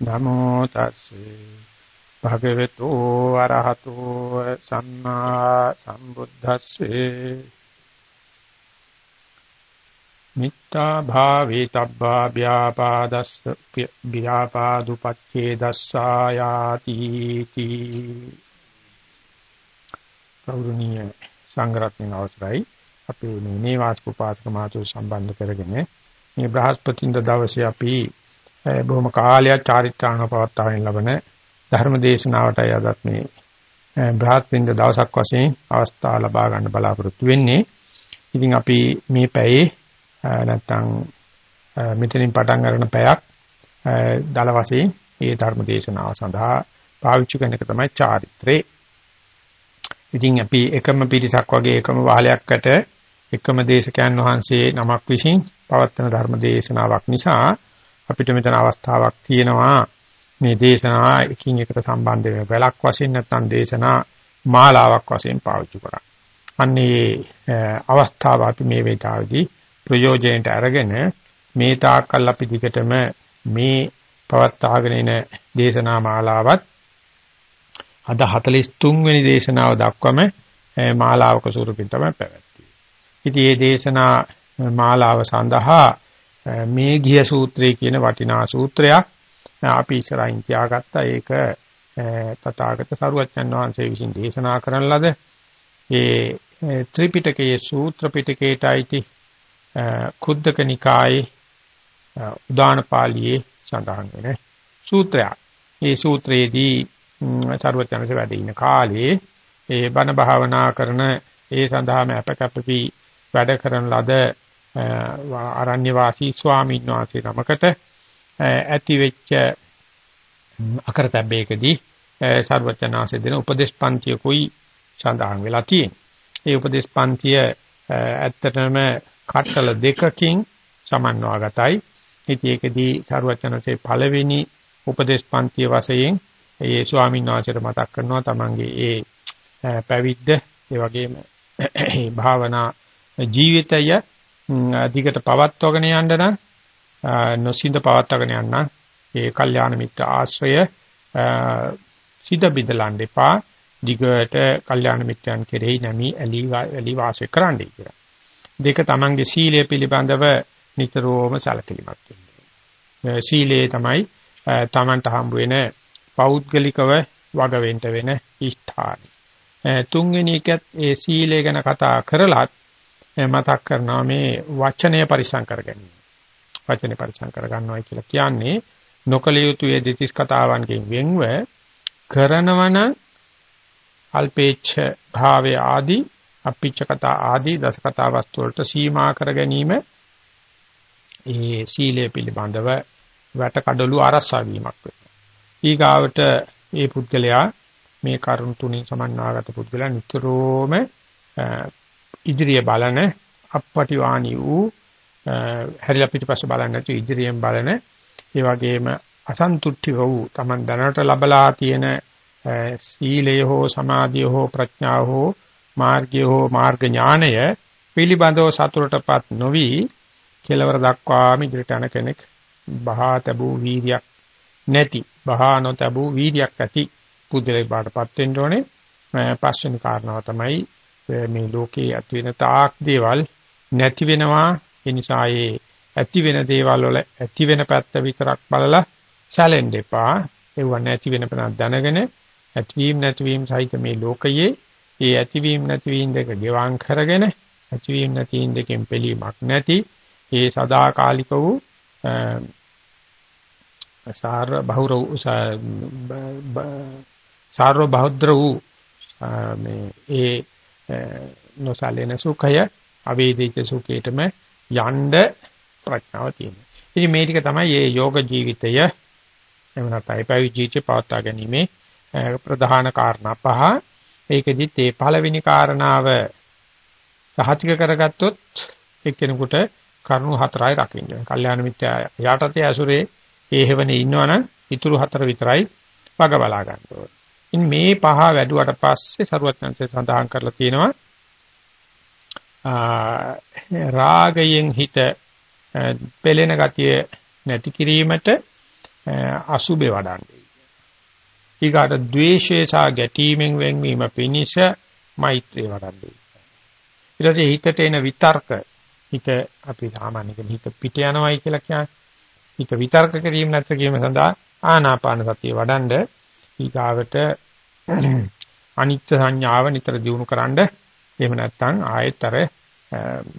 නමෝ තස්සේ භගවතු අරහතෝ සම්මා සම්බුද්දස්සේ මිත්තා භාවේ තබ්බා ව්‍යාපාදස්ස ව්‍යාපාදුපච්චේ දස්සායාති තී කෞරුණීය සංග්‍රහණ අවසරයි. අපේ මේ නේවාස්ක උපාසක මාතු සම්බන්ධ කරගෙන මේ බ්‍රහස්පතින්ද දවසේ අපි බොහොම කාලයක් චාරිත්‍රාණව පවත්වාගෙන ලබන ධර්ම දේශනාවටයි අදත් මේ බ්‍රහස්පතින්ද දවසක් වශයෙන් අවස්ථාව ලබා ගන්න බලාපොරොත්තු වෙන්නේ. ඉතින් අපි මේ පැයේ නැත්තම් මෙතනින් පටන් ගන්න පැයක් දල වශයෙන් මේ ධර්ම දේශනාව සඳහා පාවිච්චි කරන එක තමයි චාරිත්‍රේ. ඉතින් අපි එකම පිරිසක් වගේ එකම වාහලයක්කට එකම දේශකයන් වහන්සේ නමක් විසින් පවත්වන ධර්ම දේශනාවක් නිසා අපිට මෙතන අවස්ථාවක් තියෙනවා මේ දේශනා එකින් එකට සම්බන්ධ වෙන වැලක් වශයෙන් නැත්නම් දේශනා මාලාවක් වශයෙන් පාවිච්චි කරා. අන්නේ අවස්ථාව අපි මේ වේතාවේදී ප්‍රයෝජනයට අරගෙන මේ තාක්කල් අපි දිගටම මේ පවත්වාගෙන එන දේශනා මාලාවත් අද 43 වෙනි දේශනාව දක්වම මාලාවක ස්වරූපින් තමයි පැවැත්වෙන්නේ. ඉතින් මේ දේශනා මාලාව සඳහා මේ ගිය සූත්‍රය කියන වටිනා සූත්‍රයක් අපි ඉස්සරහින් තියාගත්තා ඒක තථාගත සරුවච්චන් වහන්සේ විසින් දේශනා කරන ලද ඒ ත්‍රිපිටකයේ සූත්‍ර පිටකයට අයිති කුද්දක නිකායේ උදාන පාළියේ සඳහන් වෙන සූත්‍රයක්. මේ සූත්‍රයේදී සරුවච්චන්සේ වැඩ ඉන කාලේ ඒ බණ භාවනා කරන ඒ සඳහාම අපකප්පි වැඩ කරන ලද ආරණ්‍ය වාසී ස්වාමීන් වහන්සේ නමකට ඇති වෙච්ච අකරතැබ්බේකදී සර්වචනාසේ දෙන උපදේශ පන්තියකුයි සඳහන් වෙලා තියෙන්නේ. ඒ උපදේශ පන්තිය ඇත්තටම කට්ටල දෙකකින් සමන්වාගතයි. ඉතින් ඒකදී සර්වචනසේ පළවෙනි උපදේශ පන්තිය වශයෙන් ඒ ස්වාමීන් වහන්සේට මතක් කරනවා තමන්ගේ ඒ පැවිද්ද ඒ වගේම භාවනා ජීවිතය දිගට පවත්වගෙන යන්න නම් නොසින්ද පවත්වාගෙන යන්න ඒ කල්යාණ මිත්‍ර ආශ්‍රය සිත බිඳලන්න එපා දිගට කල්යාණ මිත්‍රයන් කෙරෙහි නැමි ඇලි ඇලි වාසය කරන්නයි කියලා. දෙක තමන්ගේ සීලය පිළිබඳව නිතරම සැලකිලිමත් වෙන්න. සීලයේ තමයි තමන්ට හම්බ වෙන පෞද්ගලිකව වග වෙන්න වෙන ස්ථාන. තුන්වෙනි එකත් ඒ සීලය ගැන කතා කරලත් මතක් කරනවා මේ වචනය පරිසම් කර ගැනීම. වචනේ පරිසම් කර ගන්නවායි කියලා කියන්නේ නොකලිය යුතු ඒ දෙතිස් කතාවන්ගෙන් වෙන්ව කරනවන අල්පේච්ඡ භාවය ආදී අපිච්ච කතා ආදී දස කතා වස්තු වලට සීමා කර ගැනීම ඒ සීලය පිළිබඳව වැට කඩළු ආරස්සා වීමක් වෙනවා. ඊගාවට මේ පුද්ගලයා මේ කරුණ තුنين සමන්නාගත පුද්ගලයා නිතරම ඉදිරිය බලන අපපටිවාණී වූ හැරිලා පිටිපස්ස බලන්නේ නැතු ඉදිරියෙන් බලන ඒ වගේම අසන්තුට්ඨි වූ Taman දැනට ලබලා තියෙන සීලය හෝ සමාධිය හෝ ප්‍රඥාව හෝ මාර්ගය හෝ මාර්ග ඥානය පිළිබඳව සතුටටපත් නොවි කෙලවර දක්වාම ඉදිරියට යන කෙනෙක් බහා තබූ වීර්යයක් නැති බහා නොතබූ වීර්යයක් ඇති පුද්ගලයෙක් බාටපත් වෙන්න ඕනේ. පස්වෙනි කාරණාව තමයි මේ ලෝකේ ඇති වෙන තාක් දේවල් නැති වෙනවා. ඒ නිසා ඒ ඇති වෙන දේවල් වල ඇති වෙන පැත්ත විතරක් බලලා සැලෙන්න එපා. ඒව නැති වෙන පැත්ත දැනගෙන ඇතිවීම නැතිවීම සහිත මේ ලෝකයේ ඒ ඇතිවීම නැතිවීම දෙක ගෙවම් කරගෙන ඇතිවීම නැතිවීම දෙකෙන් පිළීමක් නැති ඒ සදාකාලික වූ සාර බහුර සාර බහුද්‍ර වූ මේ ඒ නොසලෙන සුඛය අවේදිත සුඛයටම යන්න ප්‍රඥාව තියෙනවා. ඉතින් මේ ටික තමයි මේ යෝග ජීවිතය එහෙම නැත්නම් පැවි ජීවිතය පවත්වා ගැනීමේ ප්‍රධාන කාරණා පහ. ඒකෙදිත් මේ පළවෙනි කාරණාව සහතික කරගත්තොත් එක්කෙනෙකුට කරුණු හතරයි රකින්න. කල්යාණ මිත්‍යා යටතේ ඇසුරේ ඒ හැවනේ ඉන්නවනම් ඉතුරු හතර විතරයි වග බලා ගන්න ඕනේ. ඉන් මේ පහ වැඩුවට පස්සේ සරුවත්නන්සේ සඳහන් කරලා තියෙනවා රාගයෙන් හිත පෙළෙන ගතිය නැති කිරීමට අසුබේ වඩන්නේ. ඊගාට ද්වේෂය සහ ගැටීමෙන් වෙන්වීම පිණිස මෛත්‍රිය වඩන්නේ. ඊට පස්සේ හිතට එන විතර්ක හිත අපි සාමාන්‍යයෙන් හිත පිට යනවායි කියලා කියන්නේ. හිත විතර්ක කිරීම නැත්නම් කීම සඳහා ආනාපාන සතිය වඩන්ඩ ඊගාවට අනිත්‍ය සංඥාව නිතර දිනු කරන්ඩ එහෙම නැත්නම් ආයතර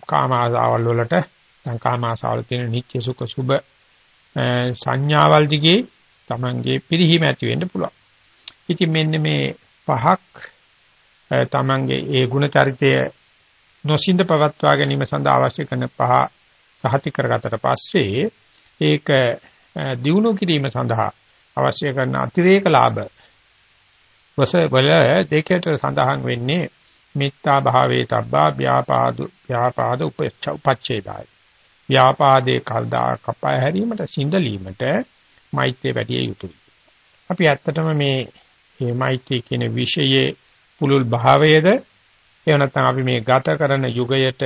කාම ආසාවල් වලට දැන් කාම ආසාවල් තියෙන නිත්‍ය සුඛ සුබ සංඥාවල් දිගේ Tamange පිරිහීම ඇති වෙන්න පුළුවන්. ඉතින් මෙන්න මේ පහක් Tamange ඒ ಗುಣ චරිතය නොසින්ද පවත්වා ගැනීම සඳහා අවශ්‍ය කරන පහ සහති කරගත්තට පස්සේ ඒක දියුණු කිරීම සඳහා අවශ්‍ය කරන අතිරේක ලාභ. වස වල දෙකට සඳහන් වෙන්නේ මිත්තා භාවේ තබ්බා ව්‍යාපාද ව්‍යාපාද උපච්ඡේදාය. ව්‍යාපාදේ කල්දා කපා හැරීමට සිඳලීමට මෛත්‍රිය වැඩි යුතුයි. අපි ඇත්තටම මේ මේ මෛත්‍රී කියන විෂයේ පුලුල් භාවයේද එහෙම නැත්නම් අපි මේ ගත කරන යුගයට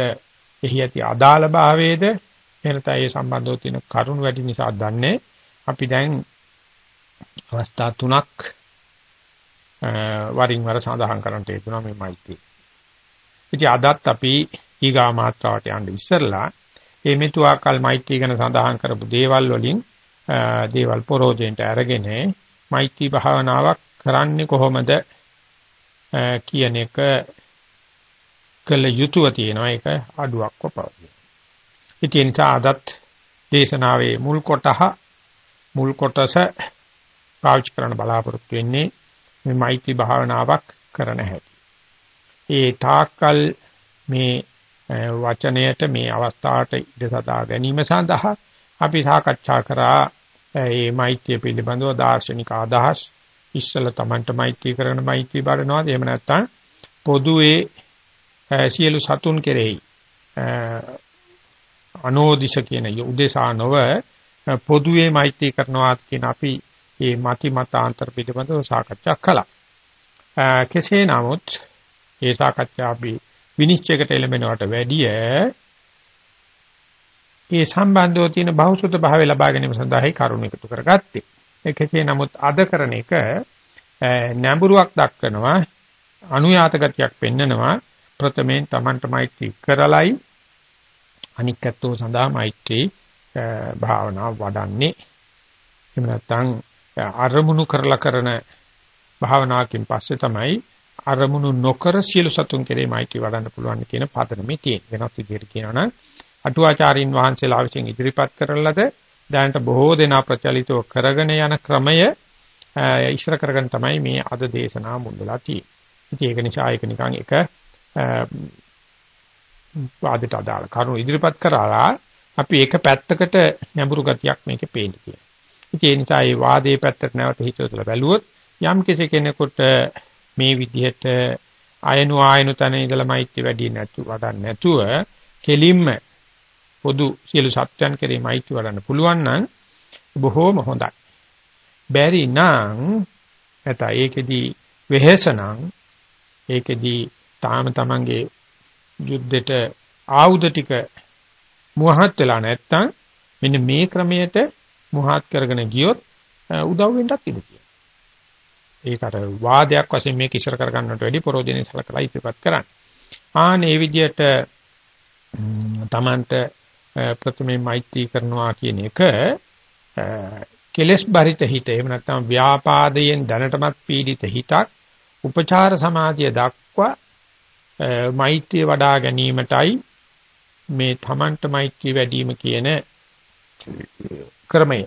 එහි ඇති අදාළ භාවයේද එහෙනම් ඒ සම්බන්ධව තියෙන කරුණු වැඩි නිසා දන්නේ අපි දැන් අවස්ථා තුනක් වරින් වර සඳහන් කරන්නට යෙදුණා මේ මෛත්‍රී. ඉතින් අදත් අපි ඊගා මාත්‍රාවට යන්න ඉස්සරලා මේ මෙතුආකල් මෛත්‍රී ගැන සඳහන් කරපු දේවල් වලින් දේවල් පරෝජෙන්ට අරගෙන මෛත්‍රී භාවනාවක් කරන්නේ කොහොමද කියන එක කළ යුතුව තියෙනවා ඒක අඩුවක්ව පවතින. ඉතින් ඒ නිසා අදත් දේශනාවේ මුල් කොටහ මුල් කොටස පාවිච්චි කරන්න බලාපොරොත්තු වෙන්නේ මේ මෛත්‍රී භාවනාවක් කරන හැටි. ඒ තාක්කල් මේ වචනයට මේ අවස්ථාවට ඉඩ සදා ගැනීම සඳහා අපි සාකච්ඡා කරා මේ මෛත්‍රිය පිළිබඳව දාර්ශනික අදහස් ඉස්සල Tamanට මෛත්‍රී කරන මෛත්‍රී බඩනවාද එහෙම නැත්නම් පොදුවේ සියලු සතුන් කෙරෙහි අනෝදිශ කියන උදේසා නොව පොදුවේ මෛත්‍රී කරනවා කියන අපි මේ mati මතාන්තර පිළිබඳව සාකච්ඡා කළා. කෙසේ නමුත් මේ සාකච්ඡා අපි විනිශ්චයකට එළඹෙනවට වැඩිය ඒ සම්බන්ධව තියෙන බහුසුත භාවය ලබා ගැනීම සඳහායි කරුණ එකතු කරගත්තේ. ඒකේ නමුත් අද කරන එක නැඹුරුවක් දක්වනවා අනුයාත ගතියක් පෙන්නනවා ප්‍රථමයෙන් Tamanට මෛත්‍රී කරලයි අනික් ඇත්තෝ සඳහා මෛත්‍රී භාවනාව වඩන්නේ එහෙම නැත්නම් අරමුණු කරලා කරන භාවනාවකින් පස්සේ තමයි අරමුණු නොකර සියලු සතුන් කෙරේ මෛත්‍රී වඩන්න පුළුවන් කියන පදනමේ තියෙන. වෙනත් විදිහට කියනවනම් අටුවාචාරින් වහන්සේලා විසින් ඉදිරිපත් කරලද දැනට බොහෝ දෙනා ප්‍රචලිතව කරගෙන යන ක්‍රමය ඉස්සර කරගෙන තමයි මේ අද දේශනාව මුල් වෙලා තියෙන්නේ. ඒක නිසා ඒක නිකන් එක වාදයට අදාළ කරුණු ඉදිරිපත් කරලා අපි ඒක පැත්තකට නැඹුරු ගතියක් මේකේ පේන්න තියෙනවා. ඉතින් ඒ නිසා මේ වාදයේ පැත්තට නැවත හිතවල බැලුවොත් යම් කෙනෙකුට මේ විදිහට අයනු ආයනු තන ඉඳලා මෛත්‍රී වැඩි නැතු වඩන්න නැතුව කෙලින්ම පොදු සියලු සත්‍යයන් කෙරේ මෛත්‍රී වඩන්න පුළුවන් නම් බොහෝම හොඳයි. බැරි නම් නැත ඒකෙදි වෙහෙසනම් ඒකෙදි තාම තමන්ගේ යුද්ධෙට ආයුධ ටික මුවහත් වෙලා නැත්තම් මෙන්න මේ ක්‍රමයට මුවහත් කරගෙන ගියොත් උදව් වෙන්නත් ඉඩ තියෙනවා. ඒකට වාදයක් වශයෙන් මේක ඉස්සර කර ගන්නට වැඩි පරෝධිනේ සලකලා ඉතිපත් කරන්න. ආන් මේ විදිහට තමන්ට ප්‍රථමයෙන් මෛත්‍රී කරනවා කියන එක කෙලස් බරිත හිත එහෙම නැත්නම් ව්‍යාපාදයෙන් දැනටමත් පීඩිත හිතක් උපචාර සමාධිය දක්වා මෛත්‍රිය වඩා ගැනීමටයි මේ තමන්ට මෛත්‍රී වැඩිම කියන ක්‍රමය.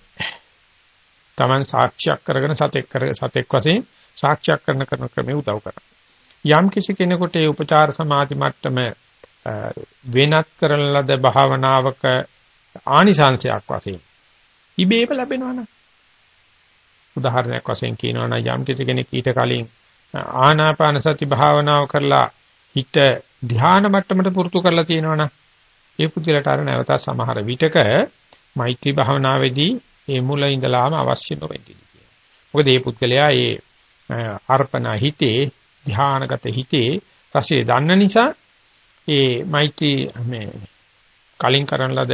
තමන් සාක්ෂියක් කරගෙන සතෙක් කර සතෙක් වශයෙන් සාක්ෂියක් කරන කරන ක්‍රමය උදව් කරනවා. යම් කිසි කෙනෙකුට ඒ උපචාර සමාධි මට්ටම වෙනත් කරන ලද භාවනාවක ආනිසංශයක් වශයෙන් ඉබේම ලැබෙනවනේ. උදාහරණයක් වශයෙන් කියනවා නම් යම් කිසි කෙනෙක් ඊට කලින් ආනාපාන සති භාවනාව කරලා හිත ධ්‍යාන මට්ටමට පුරුදු කරලා තියෙනවනම් ඒ පුද්ගලට අර නැවත සමහර විටක මෛත්‍රී භාවනාවේදී ඒ මුල ඉඳලාම අවශ්‍ය නොවෙන්නේ කියලා. මොකද මේ පුද්ගලයා ඒ අර්පණ හිතේ ධ්‍යානගත හිතේ රසය දන්න නිසා ඒ මෛත්‍රී මේ කලින් කරන ලද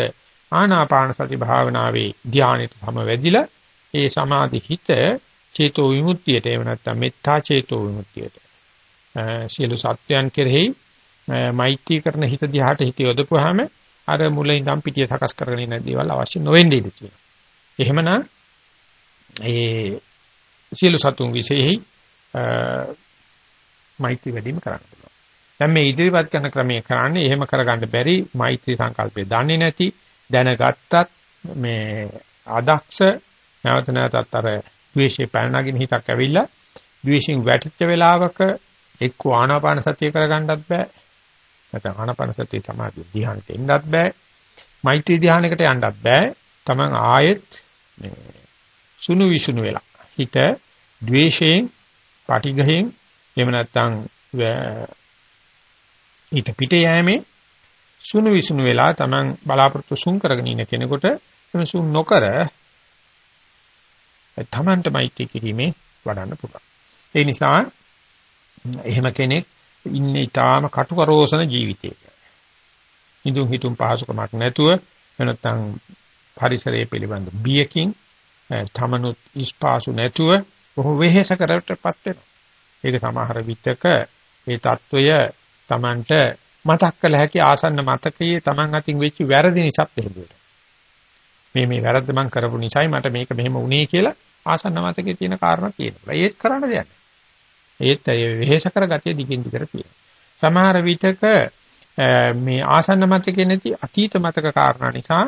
ආනාපාන සති භාවනාවේ ධානයට සමවැදිලා ඒ සමාධි හිත චේතෝ විමුක්තියට එහෙම නැත්නම් මෙත්තා චේතෝ විමුක්තියට සියලු සත්‍යයන් කෙරෙහි මෛත්‍රී කරන හිත දිහාට හිත යොදපුවාම අර මුල ඉඳන් පිටිය සකස් කරගෙන ඉන්න දේවල් අවශ්‍ය නොවෙන්නේ ඉඳී තියෙනවා. එහෙමනම් ඒ සියලු සතුන් විශේෂයි මෛත්‍රී වැඩිම කරන්න පුළුවන්. දැන් මේ ඉදිරිපත් කරන ක්‍රමයේ කරන්නේ එහෙම කරගන්න බැරි මෛත්‍රී සංකල්පය දන්නේ නැති දැනගත්තත් මේ අදක්ෂ නැවත නැවතත් අර ද්වේෂේ පැනනගින හිතක් ඇවිල්ලා ද්වේෂෙන් වැටිච්ච වෙලාවක එක්ක ආනාපාන සතිය කරගන්නත් බෑ නැත්නම් ආනාපාන සතිය සමාධිය ධ්‍යානෙට එන්නත් බෑ මෛත්‍රී ධ්‍යානයකට යන්නත් බෑ තමන් ආයෙත් මේ සුණු විසුණු වෙලා හිත ද්වේෂයෙන් පටිඝයෙන් එහෙම නැත්නම් ඊට පිට යෑමේ සුණු විසුණු වෙලා Taman බලාපොරොත්තු සුන් කරගෙන ඉන්න කෙනෙකුට එම සුන් නොකර Tamanට මෛත්‍රී කිරීමේ වඩන්න පුළුවන්. ඒ නිසා එහෙම කෙනෙක් ඉන්නේ ඊටාම කටුකරෝසන ජීවිතයක. ඉදුම් හිතුම් පහසුකමක් නැතුව නැත්නම් පරිසරය පිළිබඳ බියකින් තමනුත් ඉස්පාසු නැතුව බොහෝ වෙහෙස කරටපත් වෙනවා. ඒක සමහර විටක මේ తত্ত্বය Tamanට මතක් කළ හැකි ආසන්න මතකයේ Taman අතින් වෙච්ච වැරදි නිසාත් හේතුවට. මේ මේ වැරද්ද මම කරපු නිසායි මට මේක මෙහෙම වුනේ කියලා ආසන්න මතකයේ තියෙන කාරණා තියෙනවා. ඒත් කරන්න දෙයක් නැහැ. ඒත් ඒ වෙහෙස කරගතිය දිගින් දිගට තියෙනවා. සමහර විටක මේ ආසන්න මතකයේ නැති අතීත මතක කාරණා නිසා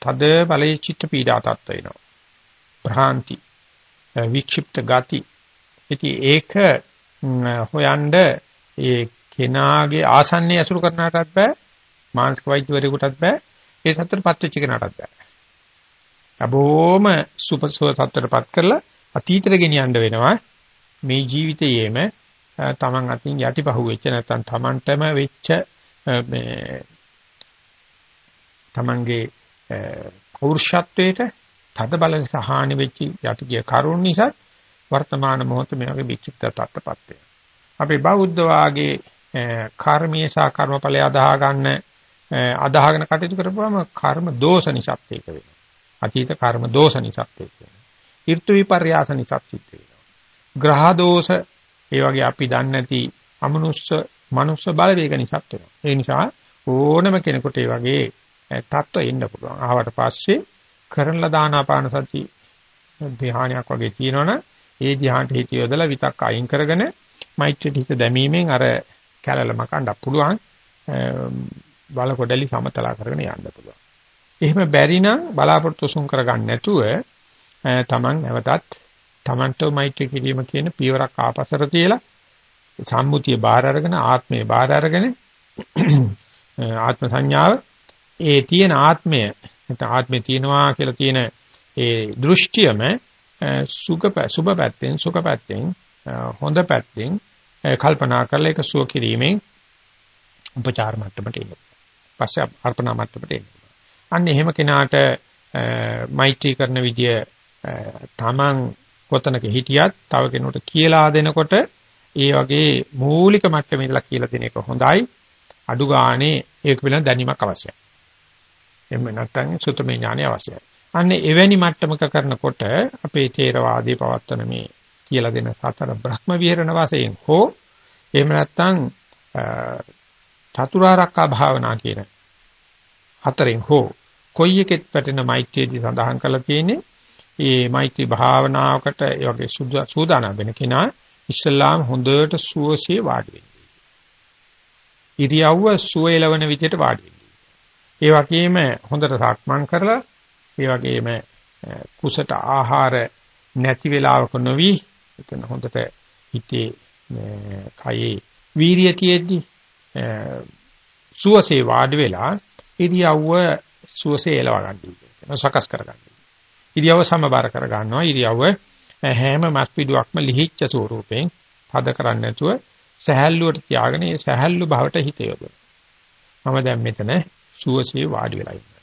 තද බලයේ චිත්ත පීඩා තත්ත්ව වෙනවා. භ්‍රාන්ති වික්ෂිප්ත ගති. ඉතින් ඒක හොයන්න ඒ කෙනාගේ ආසන්නයේ අසුරු කරනාටත් බෑ මානසික වෛද්‍යවරයෙකුටත් බෑ ඒ සත්‍යයටපත් වෙච්ච කෙනාටත් බෑ. අබෝම සුපසෝ සත්‍යයටපත් කරලා අතීතෙට ගෙනියන්න වෙනවා මේ ජීවිතයේම තමන් අතින් යටිපහුවෙච්ච නැත්නම් තමන්ටම වෙච්ච මේ තමන්ගේ පෞරුෂත්වයට තද බල සහානි වෙච්ච යටිගිය කරුණ නිසා වර්තමාන මොහොතේ මේ වගේ විචිත්ත තත්ත්වපත් වෙනවා. අපි බෞද්ධ වාගේ කර්මීය සහ කර්මඵලය අදාහ ගන්න අදාහගෙන කටයුතු කරපුවම කර්ම දෝෂ නිසාත් ඒක වෙනවා. අතීත කර්ම දෝෂ නිසාත් ඒක වෙනවා. ඍතු විපර්යාස නිසාත් සිද්ධ වෙනවා. ග්‍රහ දෝෂ ඒ වගේ අපි දන්නේ නැති අමනුෂ්‍ය මනුෂ්‍ය බලවේග නිසාත් වෙනවා. ඒ නිසා ඕනම කෙනෙකුට ඒ වගේ තත්ත්ව එන්න පුළුවන්. ආවට පස්සේ කරන දානාපාන සති ධ්‍යානයක් වගේ තියෙනවනේ ඒ ධ්‍යානට හිත යොදලා විතක් අයින් කරගෙන මෛත්‍රියට හිත දැමීමෙන් අර කැලලම කණ්ඩ පුළුවන් බල කොඩලි සමතලා කරගෙන යන්න පුළුවන්. එහෙම බැරි නම් බලාපොරොත්තු සුන් කරගන්න නැතුව තමන් නැවතත් තමන්ට මෛත්‍රී කිරීම කියන පියවරක් ආපසර තියලා සම්මුතිය බාහිර අරගෙන ආත්මය බාහිර අරගෙන ආත්ම සංඥාව ඒ තියෙන ආත්මය නැත්නම් ආත්මේ තියෙනවා කියලා තියෙන ඒ දෘෂ්ටියම සුඛ සුභ පැත්තෙන් සුඛ පැත්තෙන් හොඳ පැත්තෙන් කල්පනා කරලා ඒක සුව කිරීමෙන් උපචාර මට්ටමට එන්න. පස්සේ අර්පණා මට්ටමට එන්න. අන්න එහෙම කෙනාට මෛත්‍රී කරන විදිය තමන් කොතනක හිටියත් තව කෙනෙකුට කියලා දෙනකොට ඒ වගේ මූලික මට්ටමේ ඉඳලා කියලා දෙන එක හොඳයි. අඩු ගානේ ඒක පිළිබඳ දැනීමක් අවශ්‍යයි. එහෙම නැත්නම් සුතමේ ඥානය අවශ්‍යයි. අන්න එවැනි මට්ටමක කරනකොට අපේ තේරවාදී පවත්තන මේ කියලා දෙන සතර බ්‍රහ්ම විහරණ වාසයෙන් හෝ එහෙම නැත්නම් චතුරාර්යකා භාවනා කියන හතරෙන් හෝ කොයි එකෙත් පැටෙන මෛත්‍රියදී සඳහන් කරලා තියෙන්නේ මේ මෛත්‍රී භාවනාවකට ඒ වගේ සූදානම් වෙන කෙනා ඉස්ලාම් හොඳට සුවසේ වාඩි වෙන්න. ඉරියව්ව සුවයලවන විදිහට වාඩි වෙන්න. ඒ වගේම හොඳට සක්මන් කරලා ඒ වගේම කුසට ආහාර නැති වෙලාවක නොවි එතන හොඳට හිතේ කයේ වීරිය තියෙද්දි සුවසේ වාඩි වෙලා ඉරියව්ව සුවසේ එලව ගන්න සකස් කර ගන්න. ඉරියව්ව සමබර කර ගන්නවා. ඉරියව්ව හැම මස් පිඩුවක්ම ලිහිච්ච ස්වරූපයෙන් පද කරන්නේ නැතුව සහැල්ලුවට තියාගෙන ඒ සහැල්ලු භවට හිත යොදවන. මම දැන් මෙතන සුවසේ වාඩි වෙලා ඉන්නවා.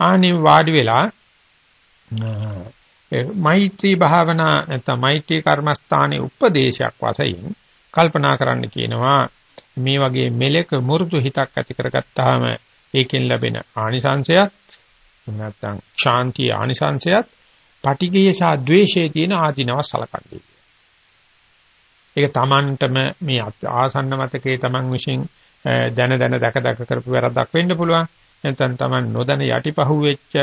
ආනේ වාඩි වෙලා මෛත්‍රී භාවනා නැත්නම් මෛත්‍රී කර්මස්ථානයේ උපදේශයක් වශයෙන් කල්පනා කරන්න කියනවා මේ වගේ මෙලෙක මුරුදු හිතක් ඇති කරගත්තාම ඒකෙන් ලැබෙන ආනිසංශයත් නැත්නම් ශාන්තිය ආනිසංශයත් පටිඝය සහ ද්වේෂයේ තියෙන ආධිනව සලකන්නේ. ඒක Tamanටම මේ ආසන්න මතකයේ Taman විශ්ින් දැන දැන දැක දැක කරපු වැරද්දක් වෙන්න පුළුවන්. නැත්නම් Taman නොදැන යටිපහුව වෙච්ච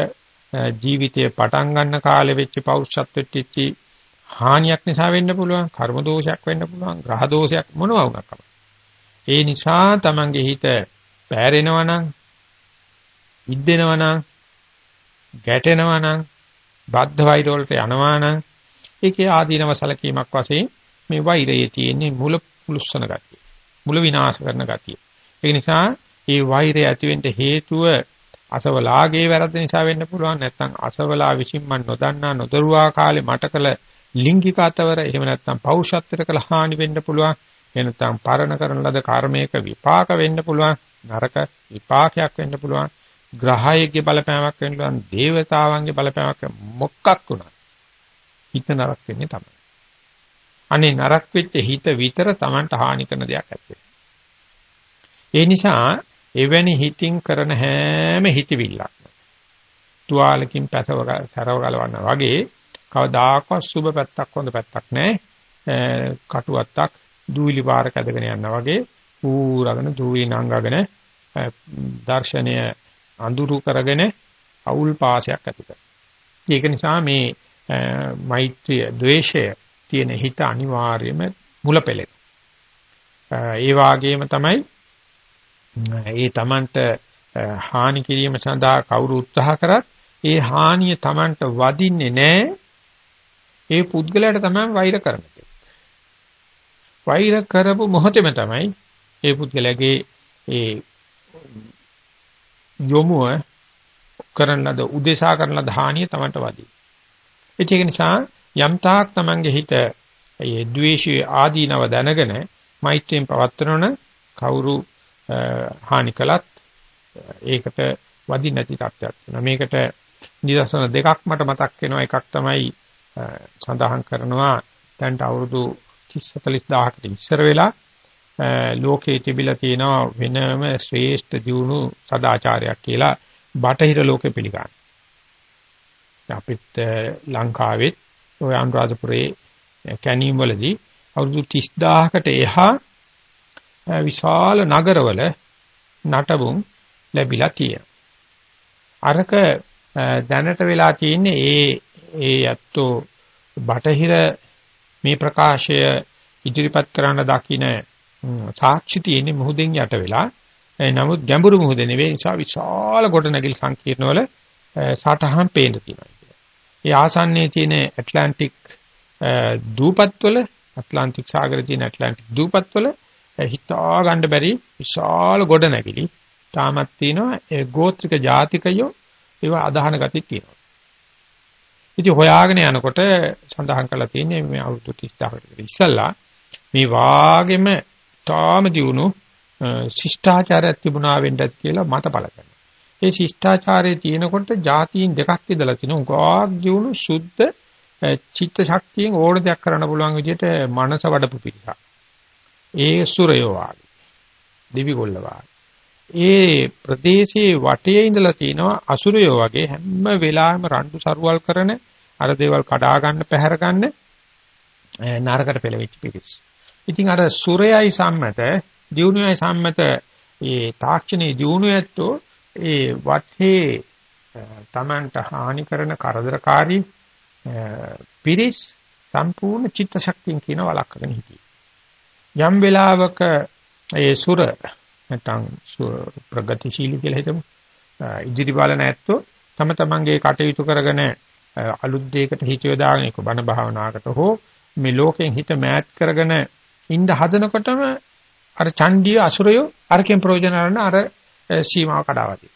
ජීවිතයේ පටන් ගන්න කාලේ වෙච්ච පෞරුෂත්වෙට ඉච්චි හානියක් නිසා වෙන්න පුළුවන්. කර්ම දෝෂයක් වෙන්න පුළුවන්. ග්‍රහ දෝෂයක් මොනවා වුණත් ඒ නිසා Tamanගේ හිත පෑරෙනවා නම් ඉද්දෙනවා නම් ගැටෙනවා නම් බද්ධ වෛර වලට යනවා නම් ඒකේ ආදීනව සැලකීමක් වශයෙන් මේ වෛරයේ තියෙන මුල පුලුස්සන ගතිය. මුල විනාශ කරන ගතිය. ඒ නිසා මේ වෛරය ඇතිවෙන්න හේතුව අසවලාගේ වැරද්ද නිසා වෙන්න පුළුවන් නැත්නම් අසවලා විසින් මන් නොදන්නා නොදරුවා කාලේ මට කළ ලිංගික අතවර එහෙම නැත්නම් පෞරුෂත්වයට කළ හානි වෙන්න පුළුවන් එහෙම නැත්නම් පරණ කරන ලද කර්මයක විපාක වෙන්න පුළුවන් නරක විපාකයක් වෙන්න පුළුවන් ග්‍රහයේගේ බලපෑමක් වෙන්න පුළුවන් දේවතාවන්ගේ බලපෑමක් මොකක් වුණත් හිත නරක වෙන්නේ තමයි අනේ නරක වෙච්ච හිත විතර Tamanට හානි කරන දෙයක් ඇත්තේ. ඒ නිසා එවැනි හිතින් කරන හැම හිතවිල්ලක් තුවාලකින් පැසව සරව ගලවන්න වගේ කවදාකවත් සුබ පැත්තක් හොඳ පැත්තක් නැහැ. කටුවත්තක් දූවිලි පාරක ඇදගෙන යනවා වගේ ඌරගෙන දූවිලි නංගගෙන දර්ශනය අඳුරු කරගෙන අවුල් පාසයක් ඇති කරනවා. ඒක නිසා මේ මෛත්‍රිය, ද්වේෂය තියෙන හිත අනිවාර්යයෙන්ම මුල පෙළෙන. ඒ වාගේම තමයි ඒ Tamanට හානි කිරීම සඳහා කවුරු උත්සාහ කරත් ඒ හානිය Tamanට වදින්නේ නැහැ. ඒ පුද්ගලයාට තමයි වෛර කරන්නේ. වෛර කරපු මොහොතේම තමයි ඒ පුද්ගලයාගේ ඒ යොමුව කරන ලද උදේසා කරන ලද හානිය Tamanට වදී. ඒක නිසා යම් තාක් Tamange හිත ඒ ද්වේෂයේ ආදීනව දැනගෙන මෛත්‍රියෙන් පවත්වනවන කවුරු හානි කළත් ඒකට වදි නැති තත්ත්වයක් වෙනවා. මේකට නිදර්ශන දෙකක් මට මතක් වෙනවා. එකක් තමයි සඳහන් කරනවා දැන්ට අවුරුදු 30 40000කට ඉස්සර වෙලා ලෝකයේ තිබිලා තියෙනවා වෙනම ශ්‍රේෂ්ඨ දියුණු සදාචාරයක් කියලා බටහිර ලෝකෙ පිළිගන්න. අපිත් ලංකාවෙත් ඔය අනුරාධපුරේ කැනීම් වලදී අවුරුදු 30000කට එහා විශාල නගරවල නටබුන් ලැබිලා තියෙනවා. අරක දැනට වෙලා තියෙන්නේ ඒ ඒ යැත්තෝ බටහිර මේ ප්‍රකාශය ඉදිරිපත් කරන්න දකින්න සාක්ෂි තියෙන්නේ මුහුදෙන් යට වෙලා නමුත් ගැඹුරු මුහුද නෙවෙයි නිසා විශාල ගොඩනැගිලි සංකීර්ණවල සටහන් පේන්න තියෙනවා. ඒ ආසන්නයේ තියෙන ඇට්ලැන්ටික් දූපත්වල ඇට්ලාන්ටික් සාගරයේ තියෙන ඇට්ලාන්ටික් දූපත්වල හිතා ගන්න බැරි විශාල ගොඩ නැගිලි තාමත් තියෙනවා ඒ ගෝත්‍රික ජාතිකයෝ ඒවා අදහන ගතිය තියෙනවා. ඉතින් හොයාගෙන යනකොට සඳහන් කරලා තියෙන්නේ මේ අවුරුදු 30000කට ඉස්සල්ලා මේ වාගෙම තාම දියුණු ශිෂ්ටාචාරයක් තිබුණා වෙන්නත් කියලා මත පළ කරනවා. ඒ ශිෂ්ටාචාරයේ තියෙනකොට જાතීන් දෙකක් ඉඳලා තිනු උගාක් දියුණු සුද්ධ චිත්ත ශක්තියෙන් ඕන දෙයක් කරන්න පුළුවන් විදිහට මනස වඩපු පිටසක්. ඒ සුරයෝ වාගේ. දිවිගොල්ල වාගේ. ඒ ප්‍රදේශයේ වටේ ඉඳලා තිනවා අසුරයෝ වගේ හැම වෙලාවෙම රණ්ඩු සරුවල් කරන අර දේවල් කඩා ගන්න පැහැර ගන්න නරකට පෙළෙවිච්ච පිටිස්. ඉතින් අර සුරයයි සම්මත, දියුණුවයි සම්මත ඒ තාක්ෂණයේ දියුණුවැත්තෝ ඒ වටේ තමන්ට හානි කරන කරදරකාරී පිරිස් සම්පූර්ණ චිත්ත ශක්තියෙන් කියන වලක්කගෙන හිටියේ. යම් වෙලාවක ඒ සුර නැත්නම් ප්‍රගතිශීලී කියලා හිතමු. ඉදිරි බලන ඇත්තෝ තම තමන්ගේ කටයුතු කරගෙන අලුත් දෙයකට හිත යොදාගෙන ඒක බණ භාවනාවකට හෝ මේ ලෝකෙන් හිත මෑත් කරගෙන ඉඳ හදනකොටම අර චණ්ඩිය අසුරය අරකින් ප්‍රයෝජන ගන්න අර සීමාව කඩාවදී.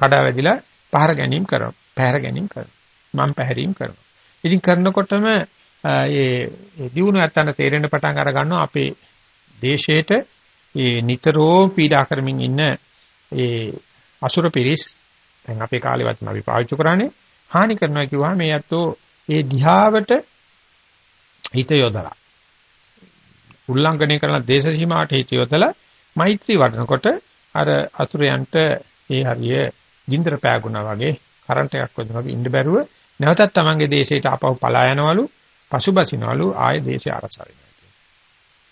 කඩාවැදිලා පහර ගැනීම කරනවා. පැහැර ගැනීම කරනවා. මම පැහැරීම් කරනවා. ඉතින් කරනකොටම ඒ දියුණු නැත්තන තේරෙන්න පටන් අර ගන්නවා අපේ දේශයේට ඒ නිතරම පීඩා කරමින් ඉන්න ඒ අසුර පිරිස් දැන් අපේ කාලේ වචන අපි පාවිච්චි කරන්නේ හානි කරනවා කිව්වහම මේ අතෝ ඒ දිහාවට හිත යොදලා උල්ලංඝනය කරන දේශ සීමාවට හිත යොදලා මෛත්‍රී වඩනකොට අර අසුරයන්ට ඒ හරිය ගින්දර පෑගුණා වගේ කරන්ට් එකක් වදිනවා වගේ ඉන්න බැරුව නැවතත් තමන්ගේ දේශයට ආපහු පලා යනවලු පසුබසිනවලු ආයේ දේශය අරසා වෙනවා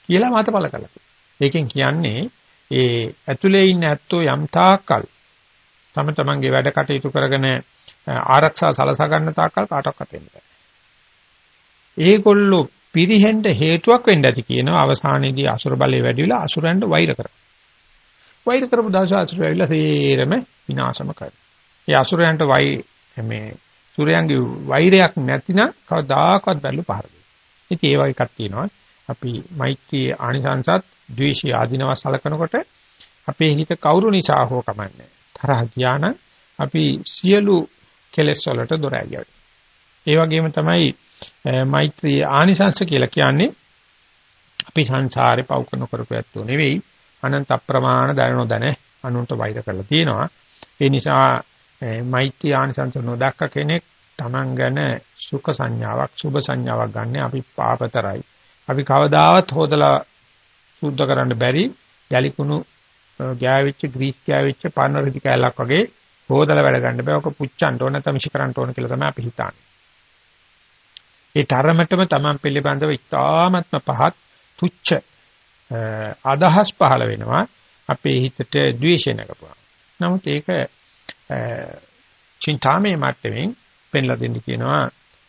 කියලා මතපල කළා. ඒකෙන් කියන්නේ ඒ ඇතුලේ ඉන්න ඇත්තෝ යම් තාක්කල් තම තමන්ගේ වැඩ කටයුතු කරගෙන ආරක්ෂා සලසා ගන්න තාක්කල් කාටවත් වෙන්න බෑ. ඒගොල්ලෝ පිරිහෙන්න හේතුවක් වෙන්න ඇති කියනවා අවසානයේදී අසුර බලය වැඩි වෙලා අසුරයන්ට වෛර කරනවා. වෛර කරපු දවස අසුර වෙලා සේරම විනාශම කරනවා. ඒ අසුරයන්ට වෛ මේ සූර්යයන්ගේ වෛරයක් නැතිනම් කවදාකවත් බැලු පහර දෙන්නේ. ඉතින් ඒ වගේ එකක් තියෙනවා. අපි මෛත්‍රී ආනිසංසත් ද්වේෂී ආධිනව සලකනකොට අපේ හිත කවුරු නිසා හෝ කමන්නේ. තරහ ගියාන අපි සියලු කෙලෙස් වලට දොර ඇරියයි. ඒ වගේම තමයි මෛත්‍රී ආනිසංස කියලා කියන්නේ අපි සංසාරේ පව් කරන කරපැත්තෝ නෙවෙයි අනන්ත අප්‍රමාණ දැනනෝ දැන අනුන්ට වෛර කරලා තියෙනවා. ඒ නිසා මෛත්‍රී ආනිසංස නොදක්ක කෙනෙක් Taman ගැන සුඛ සංඥාවක් සුභ සංඥාවක් ගන්න අපි පාපතරයි. අපි කවදාවත් හොදලා සුද්ධ කරන්න බැරි යලිකුණු ගෑවිච්ච ග්‍රීස් ගෑවිච්ච පාන රිදි කැලක් වගේ හොදලා වැඩ ගන්න බෑ. ඔක පුච්චන්න ඕන නැත්නම් මිෂ කරන්න ඕන කියලා තමයි අපි හිතන්නේ. ඒ තරමටම Taman පිළිබඳව ඉතාමත්ම පහත් තුච්ච අදහස් පහළ වෙනවා අපේ හිතට ද්වේෂය නැගපුවා. නමුත් ඒක චින්තාමේ මට්ටමින් පෙන්ලා දෙන්න කියනවා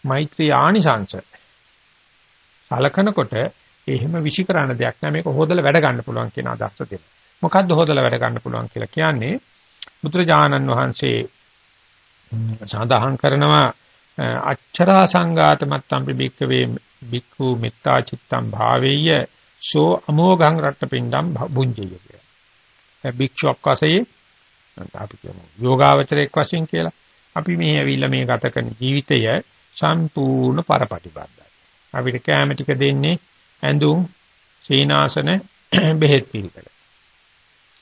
මෛත්‍රී ආනිසංස. සලකනකොට එහෙම විෂිකරන දෙයක් නෑ මේක හොදලා වැඩ ගන්න පුළුවන් කියන අදහස දෙන්න. මොකද්ද හොදලා වැඩ ගන්න පුළුවන් කියලා කියන්නේ බුදුරජාණන් වහන්සේ සඳහන් කරනවා අච්චරා සංඝාත මත්තම් බික්කවේ බික්ඛු මෙත්තා චිත්තම් භාවේය සෝ අමෝඝං රට්ටපින්ඩම් භුංජය කියලා. භික්ෂුවක් වශයෙන් අපි කියමු යෝගාවචරයක් වශයෙන් කියලා. අපි මේ ඇවිල්ලා මේ ගත කරන ජීවිතය සම්පූර්ණ පරපටිබද්ධයි. අපිට කැම ටික දෙන්නේ ඇඳුම්, සීනාසන, බෙහෙත් පිළිකල.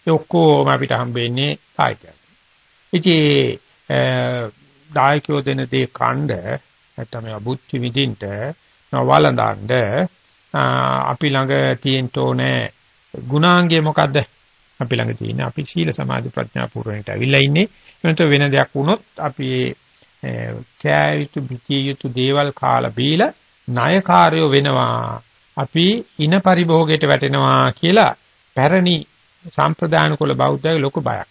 ඒ ඔක්කොම අපිට හම්බෙන්නේ කායිකයි. ඉතින් දායකයෝ දෙන දේ කණ්ඩ නැත්නම් මේ බුද්ධි විදින්ට නවලඳන්න අපි ළඟ තියෙන්න ඕනේ ගුණාංගය මොකද්ද? අපි ළඟ තියෙන අපි සීල සමාධි ප්‍රඥා පූර්ණයට අවිල්ලා ඉන්නේ. එනතෝ වෙන දෙයක් වුණොත් අපි කෑයුතු පිටියුතු දේවල් කාලා බීලා ණයකාරයෝ වෙනවා. අපි ඉන පරිභෝගයට වැටෙනවා කියලා පැරණි සම්ප්‍රදාන කුල බෞද්ධය ලොකු බයක්.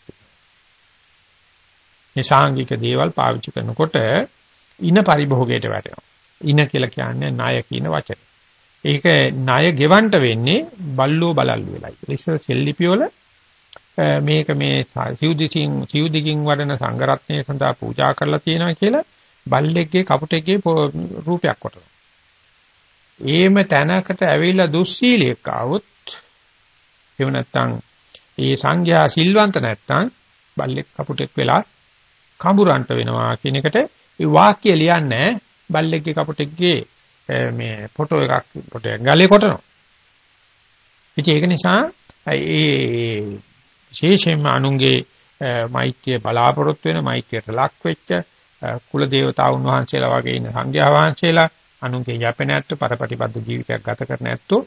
මේ සාංගික දේවල් පාවිච්චි කරනකොට ඉන පරිභෝගයට වැටෙනවා. ඉන කියලා කියන්නේ ණය කියන වචනේ. ඒක ණය ගෙවන්න වෙන්නේ බල්ලෝ බලල්ලු වෙලයි. ඉස්සර සෙල්ලිපි වල මේක මේ සිව්දිසින් සිව්දිකින් වඩන සංඝරත්නය සඳහා පූජා කරලා තියෙනවා කියලා බල්ලෙක්ගේ කපුටෙක්ගේ රූපයක් කොටනවා. ඒම තැනකට ඇවිල්ලා දුස්සීලියෙක් ආවොත් එහෙම නැත්නම් ඒ සංඝයා සිල්වන්ත නැත්නම් බල්ලෙක් කපුටෙක් වෙලා කඹුරන්ට වෙනවා කියන එකට ඒ වාක්‍ය ලියන්නේ බල්ලෙක්ගේ කපුටෙක්ගේ මේ ෆොටෝ එකක් ෆොටෝ එකක් ගලේ කොටනවා. ඉතින් ඒක නිසා ඒ විශේෂයෙන්ම අනුන්ගේ මෛත්‍රිය බලාපොරොත්තු වෙන මෛත්‍රියට ලක් වෙච්ච කුල දේවතාවුන් වහන්සේලා වගේ ඉන්න සංඝයා වහන්සේලා අනුන්ගේ යැපෙන ඇත්තෝ පරපටිබද්ධ ජීවිතයක් ගත කරන ඇත්තෝ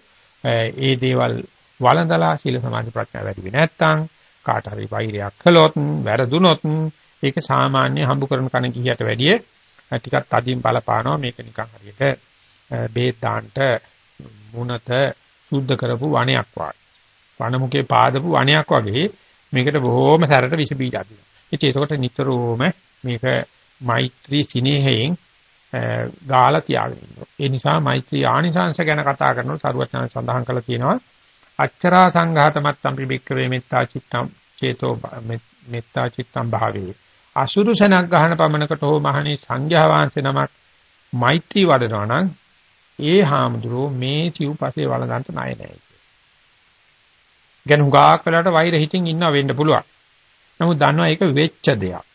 ඒ දේවල් වළඳලා සීල සමාධි ප්‍රඥා වැඩි වෙ නැත්නම් කාට හරි වෛරයක් කළොත් වැරදුනොත් ඒක සාමාන්‍ය හම්බ කරන කණ කිහියට වැඩිය ටිකක් තදින් බලපානවා මේක නිකන් හරියට බේත් දාන්නට මුණත සුද්ධ කරපු වණයක් වගේ. වණමුකේ පාදපු වණයක් වගේ මේකට බොහොම සැරට විස බීජ අදිනවා. ඉතින් ඒකට නිතරම මේක මෛත්‍රී සිනේහයෙන් ගාලා තියාගෙන ඉන්නවා. ඒ නිසා මෛත්‍රී ආනිසංශ ගැන කතා කරනකොට සරුවචන සඳහන් කළා තියෙනවා අච්චරා සංඝාතමත් අම්පි බික්කවේ මෙත්තා චිත්තම් චේතෝ මෙත්තා චිත්තම් භාවේ අසුරුසනක් ගහන පමණකට හෝ මහණේ සංඝයා වහන්සේ නමක් මෛත්‍රී වඩනවා නම් ඒ හාමුදුරුවෝ මේ සිව්පසේ වළඳන්ට ණය නැහැ. ගැන හුඟක් වෙලාට වෛර හිතින් ඉන්නව වෙන්න පුළුවන්. නමුත් දන්නවා ඒක වෙච්ච දෙයක්.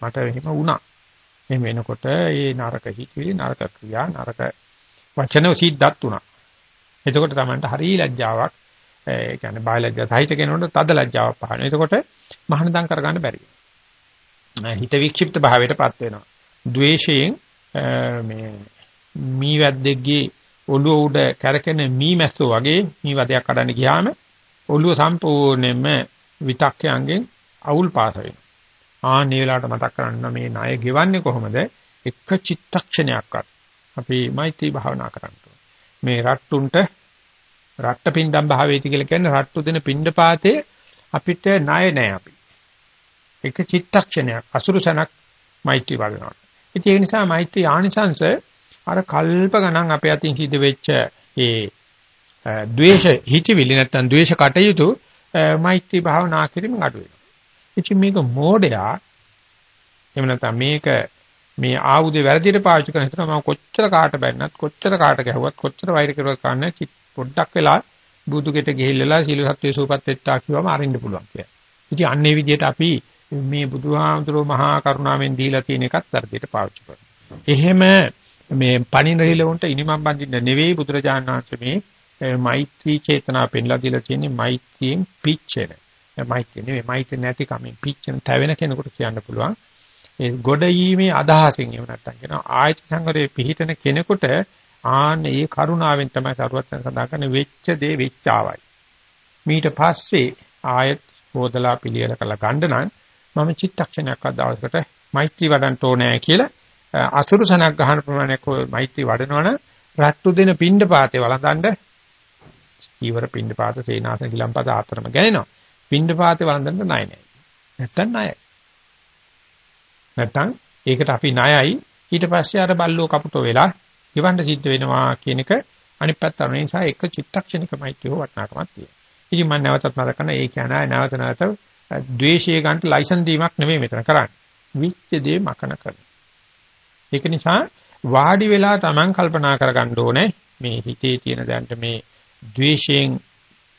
මට එහෙම වුණා. එහෙම වෙනකොට ඒ නරක හිතවිලි නරක ක්‍රියා නරක වචන සිද්ධාත් වුණා. එතකොට තමයි හරි ලැජ්ජාවක් ඒ කියන්නේ බය ලැජ්ජා සහිත කෙනෙකුට තද ලැජ්ජාවක් පහළ. එතකොට මහානදම් කරගන්න බැරි හිත වික්ෂිප්ත භාවයටපත් වෙනවා. ද්වේෂයෙන් මේ මී වැද්දෙක්ගේ ඔළුව උඩ කැරකෙන මී මැස්සෝ වගේ මී වදයක් කඩන්න ගියාම ඔළුව සම්පූර්ණයෙන්ම විතක්කයන්ගෙන් අවුල් පාස වෙනවා. ආන්නේ වෙලාවට මතක් කරන්න මේ ණය ගෙවන්නේ කොහොමද? එක චිත්තක්ෂණයක්වත් අපි මෛත්‍රී භාවනා කරන්න මේ රට්ටුන්ට රට්ටපින්දම් භාවේති කියලා කියන්නේ රට්ටු දෙන පින්ඩපාතේ අපිට ණය නෑ අපි. එක චිත්තක්ෂණයක් අසුරුසනක් මෛත්‍රී වඩනවා. ඉතින් ඒ නිසා මෛත්‍රී ආනිසංශ අර කල්ප ගණන් අපේ අතින් හිට වෙච්ච ඒ ද්වේෂ හිතවිලි නැත්තම් ද්වේෂ කටයුතු මෛත්‍රී භාවනා කිරීමෙන් අඩු වෙනවා. ඉතින් මේක මෝඩයා එහෙම නැත්නම් මේක මේ ආයුධ වැරදියට පාවිච්චි කරන හිතන මම කොච්චර කාට බැන්නත් කොච්චර කාට ගැහුවත් කොච්චර වෛර කරුවත් කන්නේ පොඩ්ඩක් වෙලා බුදු ගෙට ගිහිල්ලා සීල සත්‍ය සූපත් වෙත්තා කිව්වම අරින්න පුළුවන් කියලා. ඉතින් අන්න ඒ විදිහට අපි මේ බුදුහාමුදුරුවෝ මහා කරුණාවෙන් දීලා තියෙන එකත් වැරදියට පාවිච්චි කරනවා. එහෙම මේ පණිනරිලවුන්ට ඉනිමම් බඳින්න නෙවෙයි බුදුරජාණන් වහන්සේ මේ මෛත්‍රී චේතනා පෙන්ලා දීලා තියෙන්නේ මෛත්‍රියෙන් පිච්චෙන. මෛත්‍රිය නෙවෙයි මෛත්‍රිය නැති කමින් පිච්චෙන තැවෙන කෙනෙකුට කියන්න පුළුවන්. ඒ ගොඩීමේ අදහසින් එහෙම නැත්තම් කියනවා ආයත සංගරේ පිහිටන කෙනෙකුට ආන්න ඒ කරුණාවෙන් තමයි සරුවත් සඳහන් කරන්නේ වෙච්ච දේ වෙච්චාවයි. මීට පස්සේ ආයත් හොදලා පිළියෙල කළ ගන්න නම් මම චිත්තක්ෂණයක් අදවසකට මෛත්‍රී වඩන්න ඕනේ කියලා අසුරු සනක් ගන්න ප්‍රමාණයක් ඔය මෛත්‍රී වඩනවනම් රට්ටු දෙන පින්ඩ පාතේ වළඳන්න ස්ථීවර පින්ඩ පාත සේනාසන කිලම්පත ආතරම ගෑනවා. පින්ඩ පාතේ වළඳන්න ණය නැහැ. නැත්තම් ණයයි. නැත්තම් ඒකට අපි ණයයි ඊට පස්සේ අර බල්ලෝ කපුටෝ වෙලා ඉවන්න සිද්ධ වෙනවා කියන එක අනිත් පැත්ත අර නිසා එක චිත්තක්ෂණික මෛත්‍රිය වටනකමක් තියෙනවා. ඉතින් මම නැවතත් මතක කරන ඒ කියන්නේ නැවත නැවත ද්වේෂය ගන්න ලයිසන් දීමක් නෙමෙයි මෙතන කරන්නේ. විච්ඡ දේ මකන කරන. ඒක නිසා වාඩි වෙලා Taman කල්පනා කරගන්න ඕනේ මේ හිතේ තියෙන දැනට මේ ද්වේෂයෙන්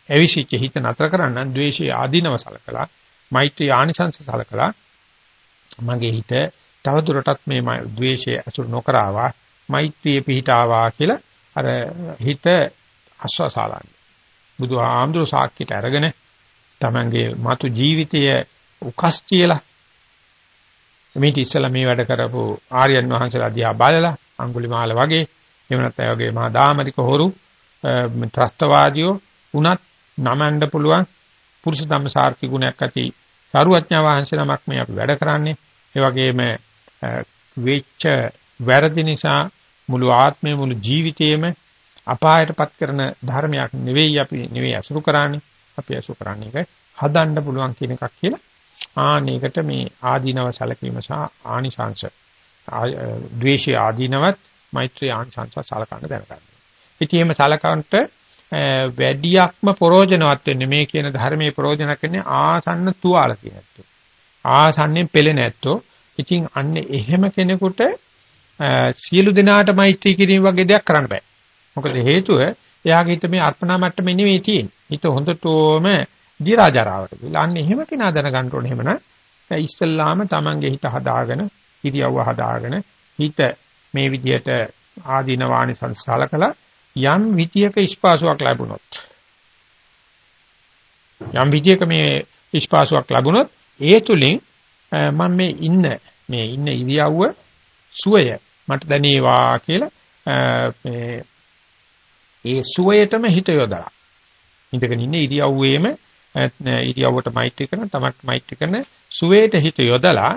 ඇවිසිච්ච හිත නතර කරන්න ද්වේෂය ආධිනව සලකලා මෛත්‍රී ආනිසංස සලකලා මගේ හිත තව දුරටත් මේ ද්වේෂය අසුර නොකරවා මෛත්‍රිය පිහිටාවා කියලා අර හිත අස්වසාලන්නේ බුදුහාමුදුරු සාක්කියට අරගෙන තමන්ගේ මතු ජීවිතය උකස් කියලා. මේටි ඉස්සලා මේ වැඩ කරපු ආර්යයන් වහන්සේලා දිහා බලලා අඟුලිමාල වගේ එහෙම නැත්නම් ඒ වගේ මහා දාමරික හොරු ත්‍රස්තවාදියෝ උනත් නමන්න පුළුවන් පුරුෂ ධම්ම සාර්ථි ගුණයක් ඇති සාරුවඥා වහන්සේ නමක් මේ අපි වැඩ කරන්නේ. ඒ වගේම වෙච්ච වැරදි නිසා මුළු ආත්මය මුළු ජීවිතේම අපායටපත් කරන ධර්මයක් නෙවෙයි අපි නෙවෙයි අසුරු කරන්නේ. අපි අසුරු කරන්නේ හදන්න පුළුවන් කියන එකක් කියලා ආනේකට මේ ආදීනව සැලකීම සහ ආනිසංශ ද්වේෂය ආදීනවත් මෛත්‍රී ආනිසංශ සලකන්න දැනගන්න. ඉතින් එහෙම සලකන්ට වැඩියක්ම ප්‍රෝජනවත් වෙන්නේ මේ කියන ධර්මයේ ප්‍රෝජන කරන්නේ ආසන්න තුවාල කියනත්. ආසන්නෙන් පෙළෙන ඇත්තෝ. ඉතින් අන්න එහෙම කෙනෙකුට සියලු දෙනාට මෛත්‍රී කිරීම වගේ දෙයක් කරන්න බෑ. මොකද හේතුව එයාගේ හිත මේ අර්පණා මට්ටමේ නෙවෙයි තියෙන්නේ. හිත හොඳටම දී රාජාරාවට ගිහලා අන්න එහෙම කෙනා දැනගන්න ඕනේ. එහෙමනම් ඉස්සල්ලාම Tamange හිත හදාගෙන ඉරියව්ව හදාගෙන හිත මේ විදියට ආදීන වාණි සංසලකලා යම් විදියක ස්පාසුවක් ලැබුණොත් යම් විදියක මේ ස්පාසුවක් ලැබුණොත් ඒ තුලින් මම මේ ඉන්න මේ ඉන්න ඉරියව්ව සුවය මට දැනේවා කියලා මේ ඒ සුවයටම හිත යොදලා ඉඳගෙන ඉන්න. ඉරියව්වේම ඉරියව්වට මෛත්‍රී කරන තමත් මෛත්‍රී කරන සුවේට හිත යොදලා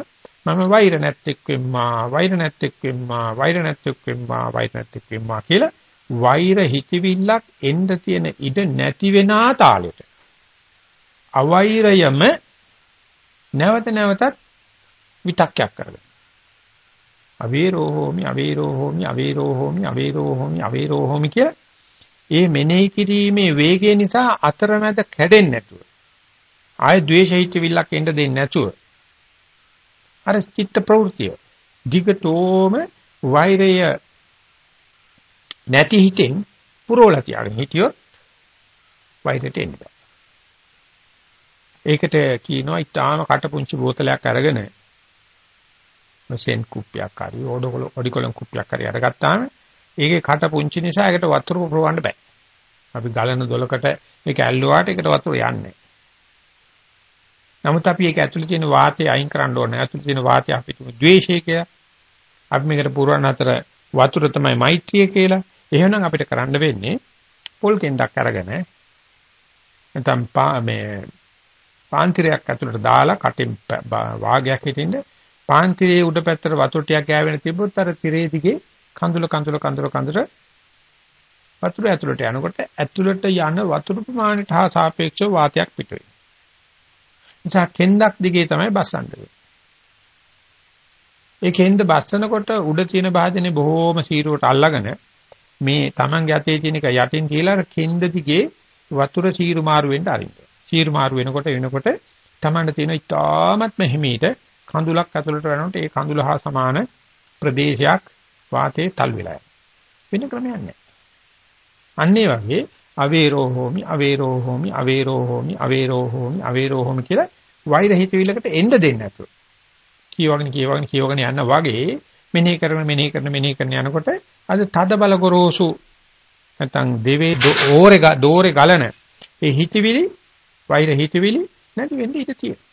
මම වෛර නැත්තෙක් වෙම්මා වෛර නැත්තෙක් වෙම්මා වෛර නැත්තෙක් වෙම්මා වෛර නැත්තෙක් වෙම්මා කියලා වෛර හිතවිල්ලක් එන්න තියෙන ඉඩ නැති වෙන තාලෙට අවෛරයම නැවත නැවතත් විතක්යක් කරගන්න. අවේරෝ හෝමි අවේරෝ හෝමි අවේරෝ හෝමි අවේරෝ හෝමි අවේරෝ හෝමි කියලා ඒ මෙනෙහි කිරීමේ වේගය නිසා අතරමැද කැඩෙන්නේ නැතුව ආය ද්වේෂ හිතවිල්ලක් එන්න දෙන්නේ නැතුව අර චිත්ත ප්‍රවෘතිය දිගටෝම වෛරය නැති හිතෙන් පුරවලා තියාගෙන හිටියොත් වෛරයට එන්න බෑ. ඒකට කියනවා ඊටාම කටපුංචි බෝතලයක් අරගෙන මෙසෙන් කුප්පියක් හරි ඕඩකොල ඔඩිකොලන් කුප්පියක් හරි අරගත්තාම ඒකේ කටපුංචි නිසා ඒකට වතුර පුරවන්න බෑ. අපි ගලන දොලකට මේක ඇල්ලුවාට ඒකට වතුර යන්නේ නමුත් අපි ඒක ඇතුළේ තියෙන වාතය අයින් කරන්න ඕනේ. ඇතුළේ තියෙන වාතය අපි තුමු ද්වේෂය කියලා. අපි මේකට පුරවන අතර වතුර තමයි මෛත්‍රිය කියලා. එහෙනම් අපිට කරන්න වෙන්නේ පොල් කෙන්ඩක් අරගෙන නැත්නම් මේ පාන්තිරයක් ඇතුළට දාලා කටින් වාගයක් හිටින්න පාන් තිරේ උඩ පැත්තට වතුර ටිකක් ගෑවෙන තිබ්බොත් අර තිරේ දිගේ කඳුල කඳුල කඳුල කඳුල වතුර ඇතුළට යනකොට ඇතුළට යන වතුර ප්‍රමාණයට හා සාපේක්ෂව වාතයක් පිට වෙනවා. නිසා කෙන්දක් දිගේ තමයි බස්සන්නේ. ඒ කෙන්ද බස්සනකොට උඩ තියෙන භාජනේ බොහෝම සීරුවට අල්ලගෙන මේ Tamange අතේ තියෙන එක යටින් තියලා කෙන්ද දිගේ වතුර සීරු මාරු වෙන්න අරින්න. සීරු මාරු වෙනකොට වෙනකොට Tamange තියෙන ඉතාමත්ම හිමීට කඳුලක් ඇතුළට යනකොට ඒ කඳුල හා සමාන ප්‍රදේශයක් වාතයේ තල් වෙලා වෙන ක්‍රමයක් නැහැ. අන්න ඒ වගේ අවේරෝ හෝමි අවේරෝ හෝමි අවේරෝ හෝමි අවේරෝ හෝමි අවේරෝ හෝමි කියලා වෛර හිතවිල්ලකට එන්න දෙන්නේ නැතුව. කියවගෙන කියවගෙන කියවගෙන යන වගේ මෙනෙහි කරන මෙනෙහි කරන මෙනෙහි කරන යනකොට අද තද බල ගොරෝසු නැත්නම් දෙවේ ඕරේ දෝරේ ගලන ඒ හිතවිලි වෛර හිතවිලි නැති වෙන්න ඉඩ තියෙනවා.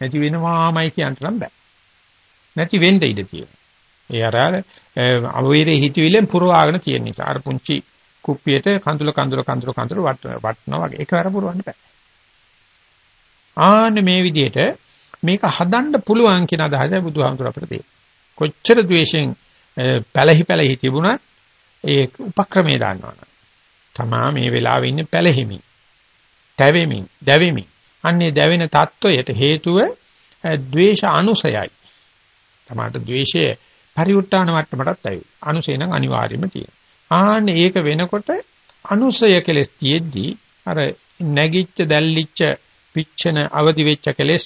නැති වෙනවාමයි කියන්න නම් බෑ. නැති වෙන්න ඉඩ තියෙනවා. ඒ අර අවේරේ හිතවිල්ලෙන් පුරවාගෙන කියන නිසා අර පුංචි කුප්පියට කඳුල කඳුල කඳුල කඳුල වටනවා වගේ එකවර පුරවන්න බෑ. ආන්න මේ විදිහට මේක හදන්න පුළුවන් කියන අදහසයි බුදුහාමුදුර අපිට දෙන්නේ. කොච්චර ද්වේෂයෙන් පැලහි පැලහි තිබුණත් ඒ උපක්‍රමයේ දාන්නවනේ. තමා මේ වෙලාවේ ඉන්නේ පැලහිමි. දැවෙමින්, දැවෙමින්. අන්නේ දැවෙන தত্ত্বයට හේතුව ද්වේෂ අනුසයයි. තමාට ද්වේෂයේ පරිඋත්තාන මට්ටමටත් ඇවි. අනුසය නම් අනිවාර්යයෙන්ම තියෙනවා. ආන්නේ ඒක වෙනකොට අනුසය කෙලස් තියෙද්දි අර නැගිච්ච දැල්ලිච්ච පිච්චන අවදි වෙච්ච කෙලස්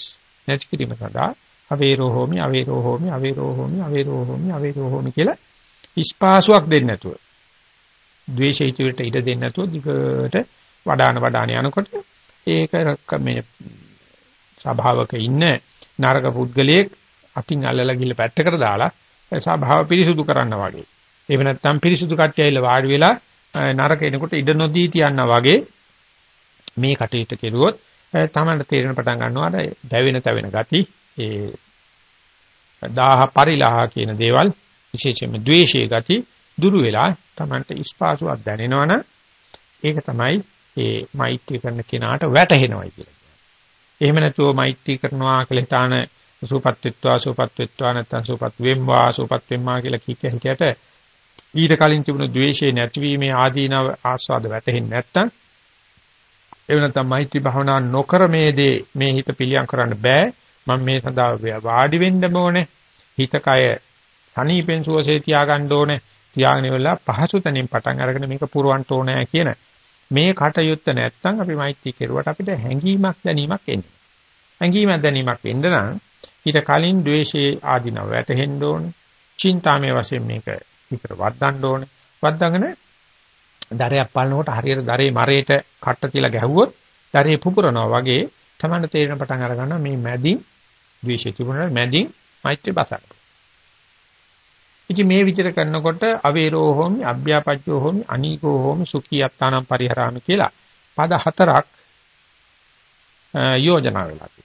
නැති කිරීම සඳහා අවේරෝ හෝමි අවේරෝ හෝමි අවේරෝ හෝමි අවේරෝ හෝමි අවේරෝ හෝමි කියලා ඉස්පාසුවක් දෙන්නේ නැතුව ද්වේෂයිත වලට ඉඩ දෙන්නේ නැතුව දිගට වඩාන වඩාන යනකොට ඒක මේ ස්වභාවක ඉන්න නරක පුද්ගලයෙක් අතින් අල්ලලා ගිහලා පැත්තකට දාලා ස්වභාව පිරිසුදු කරන්න වගේ. එහෙම නැත්නම් පිරිසුදු කට්ටිය ඇවිල්ලා වාඩි වෙලා නරක එනකොට ඉඩ නොදී තියන්න වගේ මේ කටයුතු කෙරුවොත් තමයි තේරෙන පටන් ගන්නවා අර දැවෙන තැවෙන ගති ඒ දාහ පරිලාහ කියන දේවල් විශේෂයෙන්ම ද්වේෂයේ ගති දුරු වෙලා Tamanට ස්පාසුවක් දැනෙනවනම් ඒක තමයි ඒ මෛත්‍රී කරන කෙනාට වැටහෙනවයි කියලා. එහෙම නැතුව මෛත්‍රී කරනවා කියලා හිතාන සූපත් වෙත්වා සූපත් වෙත්වා නැත්නම් සූපත් වෙම්වා සූපත් වෙම්මා කියලා කික හිතයට ඊට කලින් තිබුණු ද්වේෂය නැතිවීමේ ආදීනව ආස්වාද වැටහෙන්නේ නැත්නම් එහෙම නැත්නම් මෛත්‍රී භාවනා නොකර මේ දේ මේ හිත පිළියම් කරන්න බෑ. මම මේ සඳහා වාඩි වෙන්න ඕනේ. හිත කය සනීපෙන් සුවසේ තියාගන්න ඕනේ. තියාගෙන ඉවරලා පහසු තැනින් පටන් අරගෙන මේක පුරවන්න ඕනේ කියන මේ කටයුත්ත නැත්නම් අපි මෛත්‍රී කෙරුවට අපිට හැඟීමක් දැනීමක් එන්නේ. හැඟීමක් දැනීමක් එන්න නම් ඊට කලින් ද්වේෂයේ ආධිනව වැටෙන්න ඕනේ. චින්තාමේ වශයෙන් මේක විතර වද්දන්න ඕනේ. වද්දාගෙන දරයක් පලනකොට හරියට දරේ මරේට කට්ට තියලා ගැහුවොත් දරේ පුපුරනවා වගේ තමයි තේරෙන පටන් අර ගන්නවා මේ මැදින් ද්වේෂය තිබුණාට මැදින් මෛත්‍රී බසක්. ඉතින් මේ විදිහට කරනකොට අවේරෝ හෝමි අභ්‍යාපච්චෝ හෝමි අනීකෝ හෝමි සුඛී අත්තානම් පරිහරාමි කියලා පද හතරක් යෝජනා වෙලා තියෙනවා.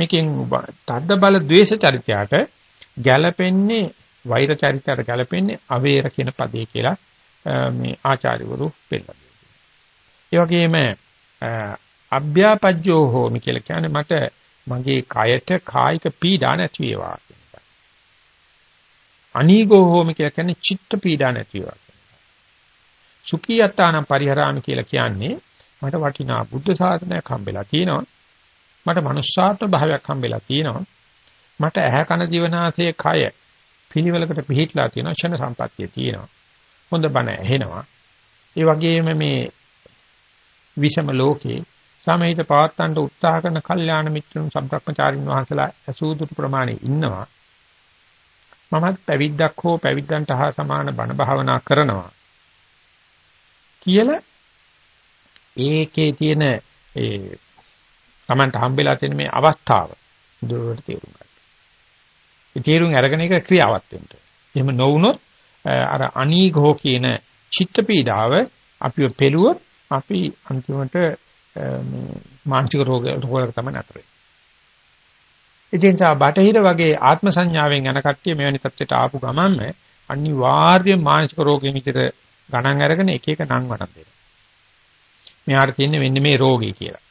මේකෙන් තද්ද බල ද්වේෂ චරිතයට ගැළපෙන්නේ වෛර චරිතයට ගැළපෙන්නේ අවේර කියන පදේ කියලා මේ ආචාර්යවරු පෙන්නනවා. ඒ වගේම අභ්‍යාපජ්ජෝ හෝමි කියලා කියන්නේ මට මගේ කයට කායික පීඩා නැති වේවා කියන එක. අනීගෝ හෝමි කියලා කියන්නේ චිත්ත පීඩා නැති වේවා. සුඛියත්තානම් පරිහරාමි කියලා කියන්නේ මට වටිනා බුද්ධ ශාසනයක් හම්බෙලා තියෙනවා. මට මනුෂ්‍යාත්ම භාවයක් හම්බෙලා තියෙනවා. මට ඇහැ කන දිවනාසය කය පිළිවෙලකට පිළිහිట్లా තියෙනවා. ක්ෂණ සම්පත්තිය තියෙනවා. හොඳ බණ ඇහෙනවා. ඒ වගේම මේ විෂම ලෝකේ සමහිත පවත්තන්ට උත්සාහ කරන කල්යාණ මිත්‍රුන් සම්ප්‍රක්‍මචාරින් වහන්සලා අසූදුතු ප්‍රමාණය ඉන්නවා. මමත් පැවිද්දක් හෝ පැවිද්දන්ට හා සමාන බණ භාවනා කරනවා. කියලා ඒකේ තියෙන ඒ Tamanට හම්බෙලා තියෙන මේ අවස්ථාව දුරට තේරුම් ගන්න. ඒ තේරුම් අරගෙන ඒක ක්‍රියාවත් වෙන්න. එහෙම නොවුනොත් අර අනීඝෝ කියන චිත්ත පීඩාව අපිව පෙළුවොත් අපි අන්තිමට මේ මානසික රෝග රෝගවල තමයි නතර වෙන්නේ. ඉතින් තා බටහිර වගේ ආත්ම සංඥාවෙන් යන කට්ටිය මෙවැනි තත්ත්වයට ආපු ගමන්ම අනිවාර්ය මානසික රෝගෙන් විතර ගණන් අරගෙන එක එක නම් වටන් දෙනවා. මෙයාට තියෙන්නේ මෙන්න මේ රෝගී කියලා.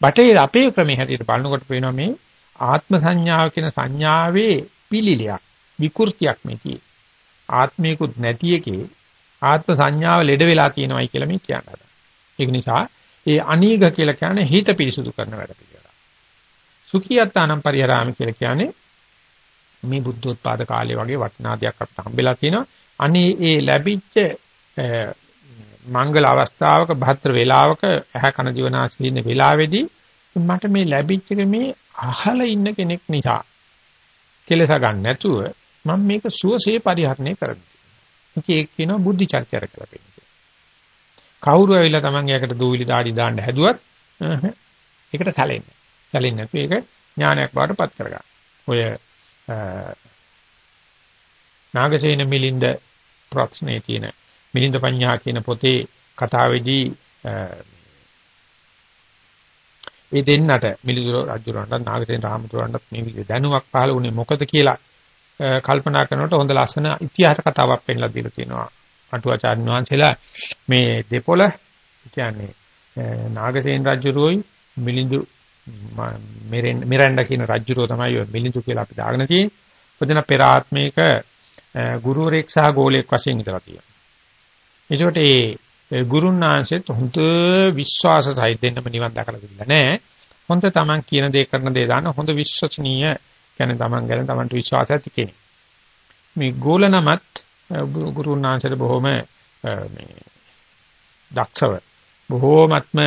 බටහිර අපේ ක්‍රමයේ හැටියට බලනකොට පේනවා මේ ආත්ම සංඥාව කියන සංඥාවේ පිළිලයක් විකෘතියක් මේකේ. ආත්මයකුත් නැති එකේ ආත්ම සංඥාව ලෙඩ වෙලා තියෙනවයි කියලා මේ කියනවා. ඒක නිසා ඒ අනීග කියලා කියන්නේ හිත පිරිසුදු කරන වැඩ පිළිවෙල. සුඛියත්තානම් පරිහරාමි කියලා කියන්නේ මේ බුද්ධෝත්පාද කාලේ වගේ වටිනා දෙයක් අපිට හම්බෙලා තියෙනවා. අනේ ඒ ලැබිච්ච මංගල අවස්ථාවක භද්‍ර වේලාවක ඇහ කන දිවනාසය ඉන්න වෙලාවේදී මට මේ ලැබිච්ච එක මේ අහලා ඉන්න කෙනෙක් නිසා කෙලස ගන්න නැතුව මම මේක සුවසේ පරිහරණය කරනවා. ඒක කියනවා බුද්ධි චර්චර කියලා කියන්නේ. කවුරු ඇවිල්ලා Taman යකට දූවිලි දාඩි දාන්න හැදුවත් ඒකට සැලෙන්නේ. සැලෙන්නේ නැතු ඒක ඥානයක් බවට පත් කරගන්න. ඔය නාගසේන මිලින්ද ප්‍රශ්නේ තියෙන මිලින්ද පඤ්ඤා කියන පොතේ කතාවේදී ඒ දෙන්නට මිලිඳු රජුරන්ට නාගසේන රාමතුරන්ට මේ විදිහ දැනුමක් පහළ වුණේ මොකද කියලා කල්පනා කරනකොට හොඳ ලස්සන ඉතිහාස කතාවක් පෙන්නලා දීලා තියෙනවා. අටුවාචාර්ය වංශලා මේ දෙපොළ කියන්නේ නාගසේන රජුරෝයි මිලිඳු මිරෙන්ඩා කියන රජුරෝ තමයි ඔය මිලිඳු කියලා අපි දාගෙන තියෙන්නේ. පොදෙන පෙර ආත්මයක ගුරුවරයෙක් සහ ගෝලයෙක් වශයෙන් ඉඳලා තියෙනවා. ඒකට ඒ ගුරුන් ආංශෙත් හොඳ විශ්වාස සහිතෙන්නම නිවන් දැකලා තිබිලා නැහැ. හොඳ තමන් කියන දේ කරන දේ දාන හොඳ විශ්වසනීය කියන්නේ තමන් ගැන තමන්ට විශ්වාසය ඇති කෙනෙක්. මේ ගෝල නමත් ගුරුන් ආංශයට බොහොම මේ දක්ෂව බොහෝමත්ම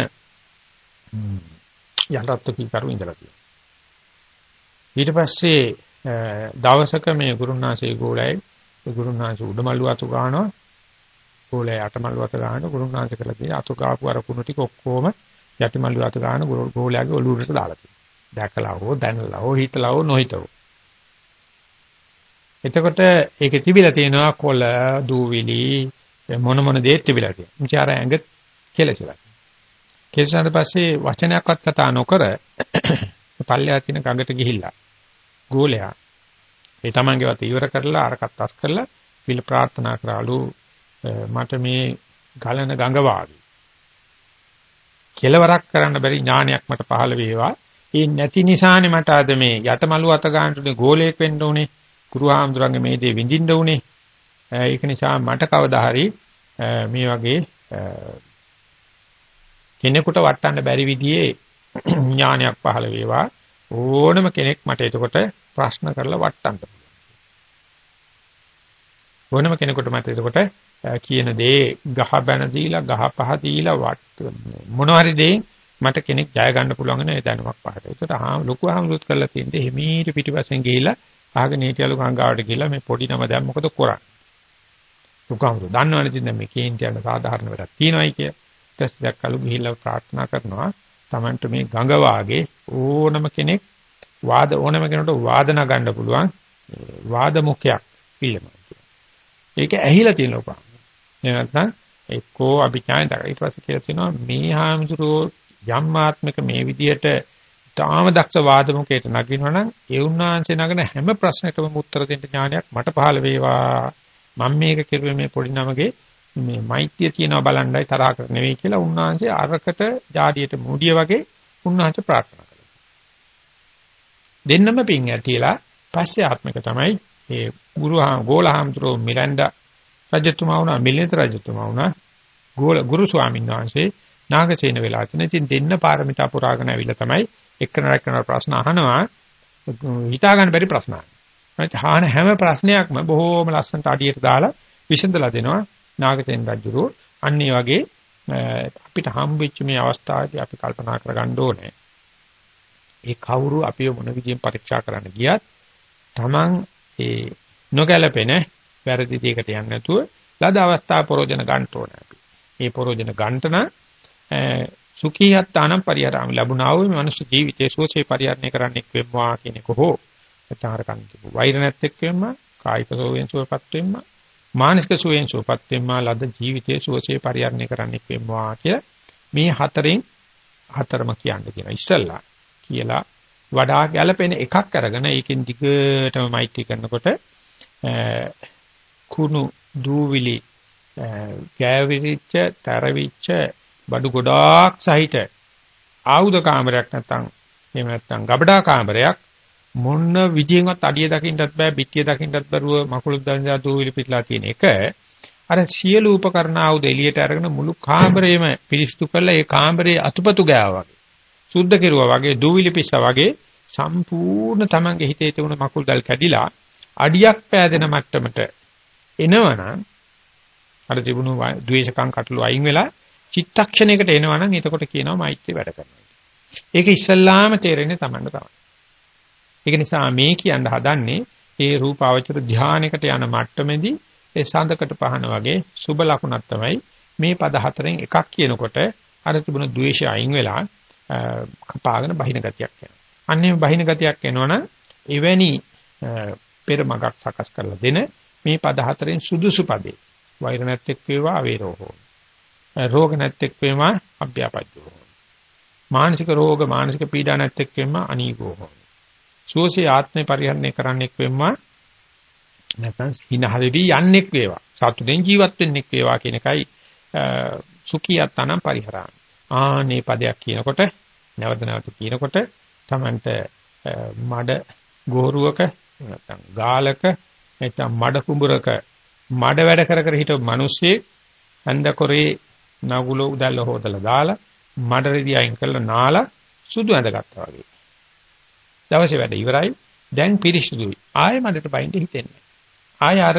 යටත්තු කීකරු ඉඳලා තියෙනවා. ඊට පස්සේ දවසක මේ ගුරුනාංශයේ ගෝලයි ගුරුනාංශ උඩමල්ලු අතු ගන්නවා ගෝලයි අටමල්ලු අත ගන්නවා ගුරුනාංශ කියලා තියෙන අතු ගාපු අර කුණු ටික ඔක්කොම යටිමල්ලු අත ගන්න ගෝලයාගේ ඔළුවට දාලා තියෙනවා. දැකලා හෝ දැනලා හෝ හිතලා හෝ නොහිතව. එතකොට ඒකේ තිබිලා තියෙනවා කොළ දූවිලි මොන මොන දේත් තිබිලා තියෙනවා. මුචාර ඇඟ කෙලසලා. කෙලසනට පස්සේ වචනයක්වත් කතා නොකර පල්ලෙහා තියෙන ගඟට ගිහිල්ලා ගෝලයා ඒ තමන්ගේවත් ඉවර කරලා අරකට අස් කරලා පිළ ප්‍රාර්ථනා කරාලු මට මේ ගලන ගඟ වාගේ කෙලවරක් කරන්න බැරි ඥානයක් මට පහළ වේවා. ඒ නැති නිසානේ මට අද මේ යටමලු අත ගන්නට උනේ ගෝලයක් වෙන්න උනේ. ගුරුහාමුදුරන්ගේ මේ දේ විඳින්න උනේ. ඒක නිසා මට කවදා හරි මේ වගේ කෙනෙකුට වටන්න බැරි විදිහේ ඥානයක් පහළ වේවා. ඕනම කෙනෙක් මට එතකොට ප්‍රශ්න කරලා වටන්න පුළුවන්. ඕනම කෙනෙකුට මට එතකොට කියන දේ ගහ බැන දීලා ගහ පහ දීලා වට මොන හරි දෙයින් මට කෙනෙක් ජය ගන්න පුළුවන් නේ දැනුමක් පහට. ඒකට ආ ලොකු ආම්ලුත් කරලා තියෙන්නේ හිමීට පිටිපස්සෙන් ගිහිල්ලා ආගෙන හිටියලු ගංගාවට ගිහිල්ලා මේ පොඩි නම දැන් මොකද කරන්නේ? ලොකු ආම්ලු දන්නවනේ ඉතින් මේ කේන්ති යන සාධාරණ වැඩක් තියෙනවායි කිය. ඊට දැක්කලු ගිහිල්ලා ප්‍රාර්ථනා කරනවා Tamanට මේ ගඟ වාගේ ඕනම කෙනෙක් වාද ඕනම කෙනෙකුට වාදන ගන්න පුළුවන් වාද මුඛයක් පිළිම. ඒක ඇහිලා තියෙන ලෝකම්. නැත්නම් එක්කෝ අභිඥාන දක ඊට පස්සේ කියලා තියෙනවා මේ හාමුදුරුවෝ යම් ආත්මික මේ විදියට තාම දක්ෂ වාදමුකයට නගිනවනම් ඒ උන්වහන්සේ නගන හැම ප්‍රශ්නයකම උත්තර දෙන්න ඥානයක් මට පහළ වේවා මම මේක කෙරුවේ මේ පොඩි නමගේ මේ මෛත්‍රිය තියනවා බලන්නයි තරහ කර නෙවෙයි කියලා උන්වහන්සේ අරකට ජාඩියට මුඩිය වගේ උන්වහන්සේ ප්‍රාර්ථනා කළා. දෙන්නම පින් ඇතිලා පස්සේ ආත්මික තමයි ඒ ගුරුහා ගෝලහාම්තුරෝ මිරන්ඩා රජතුමා වුණා මිලින්ද රජතුමා වුණා ගෝල ගුරු ස්වාමීන් වහන්සේ නාගසේන වෙලා තියෙන. ඉතින් දෙන්න පාරමිතා පුරාගෙන ඇවිල්ලා තමයි එක්කෙනා එක්කෙනා ප්‍රශ්න අහනවා හිතා ගන්න බැරි ප්‍රශ්න අහන හැම ප්‍රශ්නයක්ම බොහෝම ලස්සනට අඩියට දාලා විසඳලා දෙනවා නාගසේන රජුරෝ. අන්න වගේ අපිට හම්බෙච්ච මේ අවස්ථාවේදී අපි කල්පනා කරගන්න ඕනේ. ඒ කවුරු අපිව මොන විදියෙන් පරීක්ෂා කරන්න ගියත් Taman ඒ නොගැලපෙන වැරදි දෙයකට යන්නේ නැතුව ලද අවස්ථා ප්‍රෝජන ගන්න ඕනේ අපි. මේ ප්‍රෝජන ගන්නට නම් සුඛීයත්තානම් පරිහරාම ලැබුණා වූ මනුෂ්‍ය ජීවිතයේ සුවසේ පරිහරණය කරන්නෙක් වෙම්වා කියන එක හෝ අචාරකම් තිබු. වෛර නැත්තෙක් වෙම්මා, කායික සෝවෙන් සුවපත් වෙම්මා, මානසික සුවෙන් සුවපත් වෙම්මා ලද ජීවිතයේ සුවසේ පරිහරණය කරන්නෙක් වෙම්වා කියලා මේ හතරෙන් හතරම කියන්න කියන ඉස්සල්ලා කියලා වඩා ගැළපෙන එකක් අරගෙන ඒකෙන් දිගටම මෛත්‍රී කරනකොට කුණු දූවිලි ගෑවිරිච්ච තරවිච්ච බඩු ගොඩාක් සහිත ආයුධ කාමරයක් නැත්නම් එහෙම නැත්නම් ගබඩා කාමරයක් මොන විදියෙන්වත් අඩිය දකින්නත් බෑ, පිටිය දකින්නත් බැරුව මකුළු දන්දා දූවිලි පිටලා තියෙන එක අර සියලු උපකරණ ආයුධ එළියට අරගෙන මුළු කාමරේම පිරිසිදු කරලා ඒ කාමරේ අතුපතු ගෑවා වගේ. සුද්ධ කෙරුවා වගේ දූවිලි පිස්සා වගේ සම්පූර්ණ තමන්ගේ හිතේ තිබුණ මකුළු දල් කැඩිලා අඩියක් පෑදෙන මට්ටමට එනවනම් අර තිබුණු ද්වේෂකම් කටළු අයින් වෙලා චිත්තක්ෂණයකට එනවනම් එතකොට කියනවා මෛත්‍රිය වැඩ කරනවා. ඒක ඉස්සල්ලාම තේරෙන්නේ Tamanne තමයි. ඒක නිසා මේ කියන්න හදන්නේ ඒ රූපාවචර ධානයකට යන මට්ටමේදී ඒ සඳකට පහන වගේ සුබ ලකුණක් තමයි මේ පද හතරෙන් එකක් කියනකොට අර තිබුණ ද්වේෂය අයින් වෙලා කපාගෙන බහින ගතියක් එනවා. අන්නේ බහින ගතියක් එනවනම් එවැනි පෙරමගක් සකස් කරලා දෙන මේ පද හතරෙන් සුදුසු පදේ. වෛර නැත්තෙක් වේවා අවේරෝහෝ රෝග නැත්තෙක් වේවා අභ්‍යාපජ්ජෝ මානසික රෝග මානසික පීඩා නැත්තෙක් වේවා අනීගෝ සෝසේ ආත්මේ පරිහරණය කරන්නෙක් වෙම්මා නැත්නම් හිනහලෙවි යන්නෙක් වේවා. සතුටෙන් ජීවත් වෙන්නෙක් වේවා කියන එකයි සුඛියත්තනම් පරිහරණ ආනේ පදයක් කියනකොට නැවත නැවත කියනකොට Tamanට මඩ ගෝරුවක නැත්නම් ගාලක නැත්නම් මඩ කුඹරක මඩ වැඩ කර කර හිටව මිනිස්සේ ඇඳකොරේ නගුල උදැල්ල හොදලා දාලා මඩ රෙදි අයින් කරලා නාලා සුදු ඇඳගත්තා වගේ. දවසේ වැඩ ඉවරයි. දැන් පිරිසිදුයි. ආයෙ මඩට බයින්ද හිතෙන්නේ. ආයෙ අර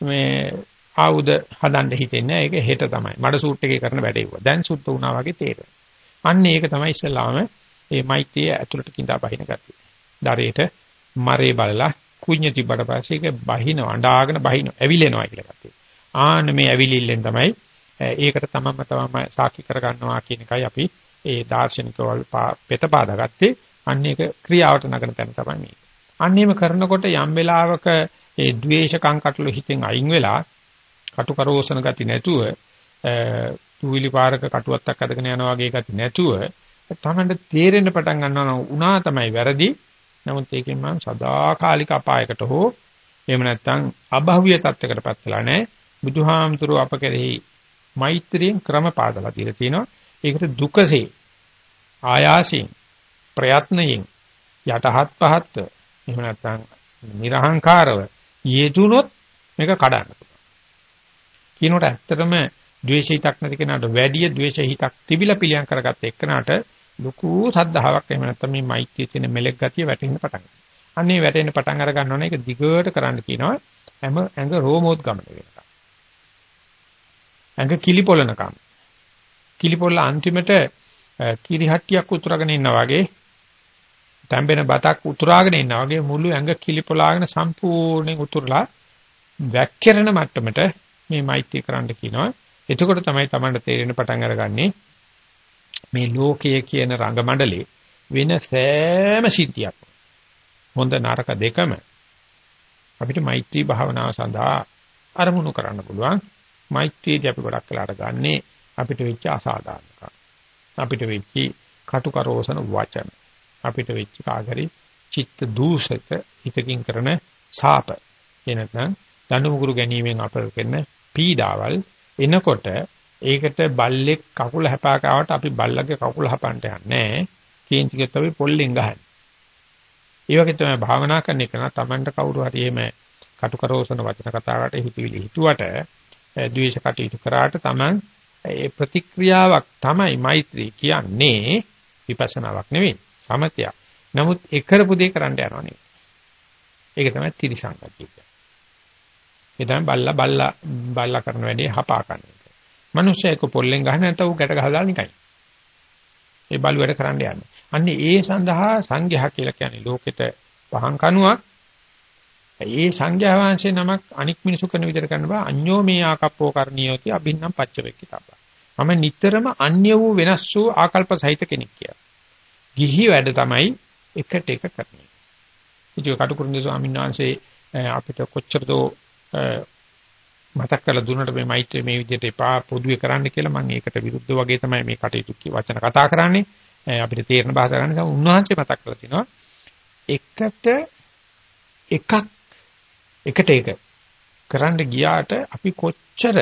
මේ ආයුධ හදන්න හිතෙන්නේ. ඒක හෙට තමයි. මඩ සූට් එකේ කරන වැඩේ වුණා. දැන් සුද්ධ වුණා වගේ තේරෙනවා. අන්න ඒක තමයි ඉස්සලාම මේ මෛත්‍රිය ඇතුළට කිඳා බහින ගතිය. දරේට මරේ බලලා කුඤ්ඤ තිබ්බට පස්සේ ඒක බහින අඬාගෙන බහින ඇවිලෙනවා කියලා ගතිය. ආන්න මේ ඇවිලිල්ලෙන් තමයි ඒකට තමම තමම සාකි කර ගන්නවා කියන එකයි අපි ඒ දාර්ශනිකවල පෙත පාදාගත්තේ. අන්න ඒක ක්‍රියාවට නගන තැන තමයි මේ. අන්න එහෙම කරනකොට යම් වෙලාවක ඒ ද්වේෂකම් කටළු හිතෙන් අයින් වෙලා කටු කරෝසන ගති නැතුව තුවිලි පාරක කටුවත්තක් අදගෙන යනවා වගේ ගති නැතුව තමන්ට තේරෙන්න පටන් ගන්නවා උනා තමයි වැරදි. නමුත් ඒකෙන් මම සදාකාලික අපායකට හෝ එහෙම නැත්නම් අභව්‍ය තත්යකටපත් වෙලා නැහැ. බුදුහාමුදුරුව අප කෙරෙහි මෛත්‍රියෙන් ක්‍රම පාදලා තියලා තිනවා. ඒකට දුකසේ ආයාසයෙන් ප්‍රයත්නයෙන් යටහත් පහත්ව එහෙම නැත්නම් නිර්හංකාරව යෙදුනොත් මේක කඩන්න පුළුවන්. කියනකොට ඇත්තටම ද්වේෂ හිතක් නැති කෙනාට වැඩි ද්වේෂ හිතක් තිබිලා පිළියම් කරගත්ත එක්කනට ලොකු සද්ධාාවක් එහෙම නැත්නම් මේ මෛත්‍රියේ තියෙන මෙලෙක් ගතිය වැටෙන්න පටන් ගන්නවා. අන්නේ වැටෙන්න පටන් අර ගන්නවනේ ඒක දිගට කරන්න කියනවා. හැම ඇඟ රෝමෝත් ගමන වෙනකම්. ඇඟ කිලිපොළනකම්. කිලිපොළ අන්තිමට කිරිහට්ටියක් උතුරගෙන ඉන්නා වගේ තැම්බෙන බතක් උතුරාගෙන ඉන්නා වගේ මුළු ඇඟ කිලිපොලාගෙන සම්පූර්ණයෙන් උතුරලා වැක්කිරෙන මට්ටමට මේ මෛත්‍රී කරන්න කියනවා. එතකොට තමයි Tamanට තේරෙන පටන් අරගන්නේ මේ ලෝකය කියන රංග මණ්ඩලේ වෙන සෑම සිද්ධියක් හොඳ නරක දෙකම අපිට මෛත්‍රී භාවනාව සඳහා අරමුණු කරන්න පුළුවන්. මෛත්‍රියදී අපි ගොඩක් වෙලාට ගන්නේ අපිට වෙච්ච අසාධාරණකම්. අපිට වෙච්ච කටුකරෝසන වචන. අපිට වෙච්ච කාගරි චිත්ත දූෂක හිතකින් කරන සාප එනනම් දඬුමුගුරු ගැනීමෙන් අපර කරන පීඩාවල් එනකොට ඒකට බල්ලෙක් කකුල හැපාකාවට අපි බල්ලගේ කකුල හපන්න යන්නේ කේන්තිකත් අපි පොල්ලෙන් ගහන්නේ. ඒ වගේ තමයි භාවනා කරන එක නම් Tamanට කවුරු හරි එහෙම කටුකරෝසන වචන කතාවට හිතවිලි හිතුවට ද්වේෂ කටයුතු කරාට Taman ඒ ප්‍රතික්‍රියාවක් තමයි මෛත්‍රී කියන්නේ විපස්සනාවක් නෙවෙයි. සමතයක්. නමුත් ඒ කරපු දේ කරන්න යනවා නෙවෙයි. ඒක තමයි ත්‍රිසංගතිය කියන්නේ. ඒ තමයි බල්ලා බල්ලා බල්ලා කරන වැඩේ හපා ගන්න එක. මිනිස්සෙක් පොල්ලෙන් ගහන නැත්නම් ඌ ගැට ගහලා නිකයි. ඒ බලු වැඩ කරන්න යන්නේ. අන්න ඒ සඳහා සංඝයා කියලා කියන්නේ ලෝකෙට පහන් කනුවක්. ඒ සංඝයා වහන්සේ නමක් අනික් මිනිසු කරන විදිහට කරන බා අඤ්ඤෝ මේ ආකප්පෝ කරණියෝති අභින්නම් පච්චවෙක්කිතබ්බ. මම නිතරම අන්‍ය වූ වෙනස් වූ ආකල්ප සහිත කෙනෙක් කියලා. ගිහි වැඩ තමයි එකට එක කරන්නේ. ඉතින් කටුකුරුන්දේ ස්වාමීන් වහන්සේ අපිට කොච්චර දෝ මතක් කරලා දුන්නට මේ මෛත්‍රිය මේ විදිහට එපා පොදුවේ කරන්න කියලා මම ඒකට විරුද්ධ වගේ තමයි මේ කටයුතු වචන කතා කරන්නේ. අපිට තේරෙන භාෂාව ගන්න නිසා උන්වහන්සේ මතක් කරලා තිනවා එකට එකක් එකට එක කරන්න ගියාට අපි කොච්චර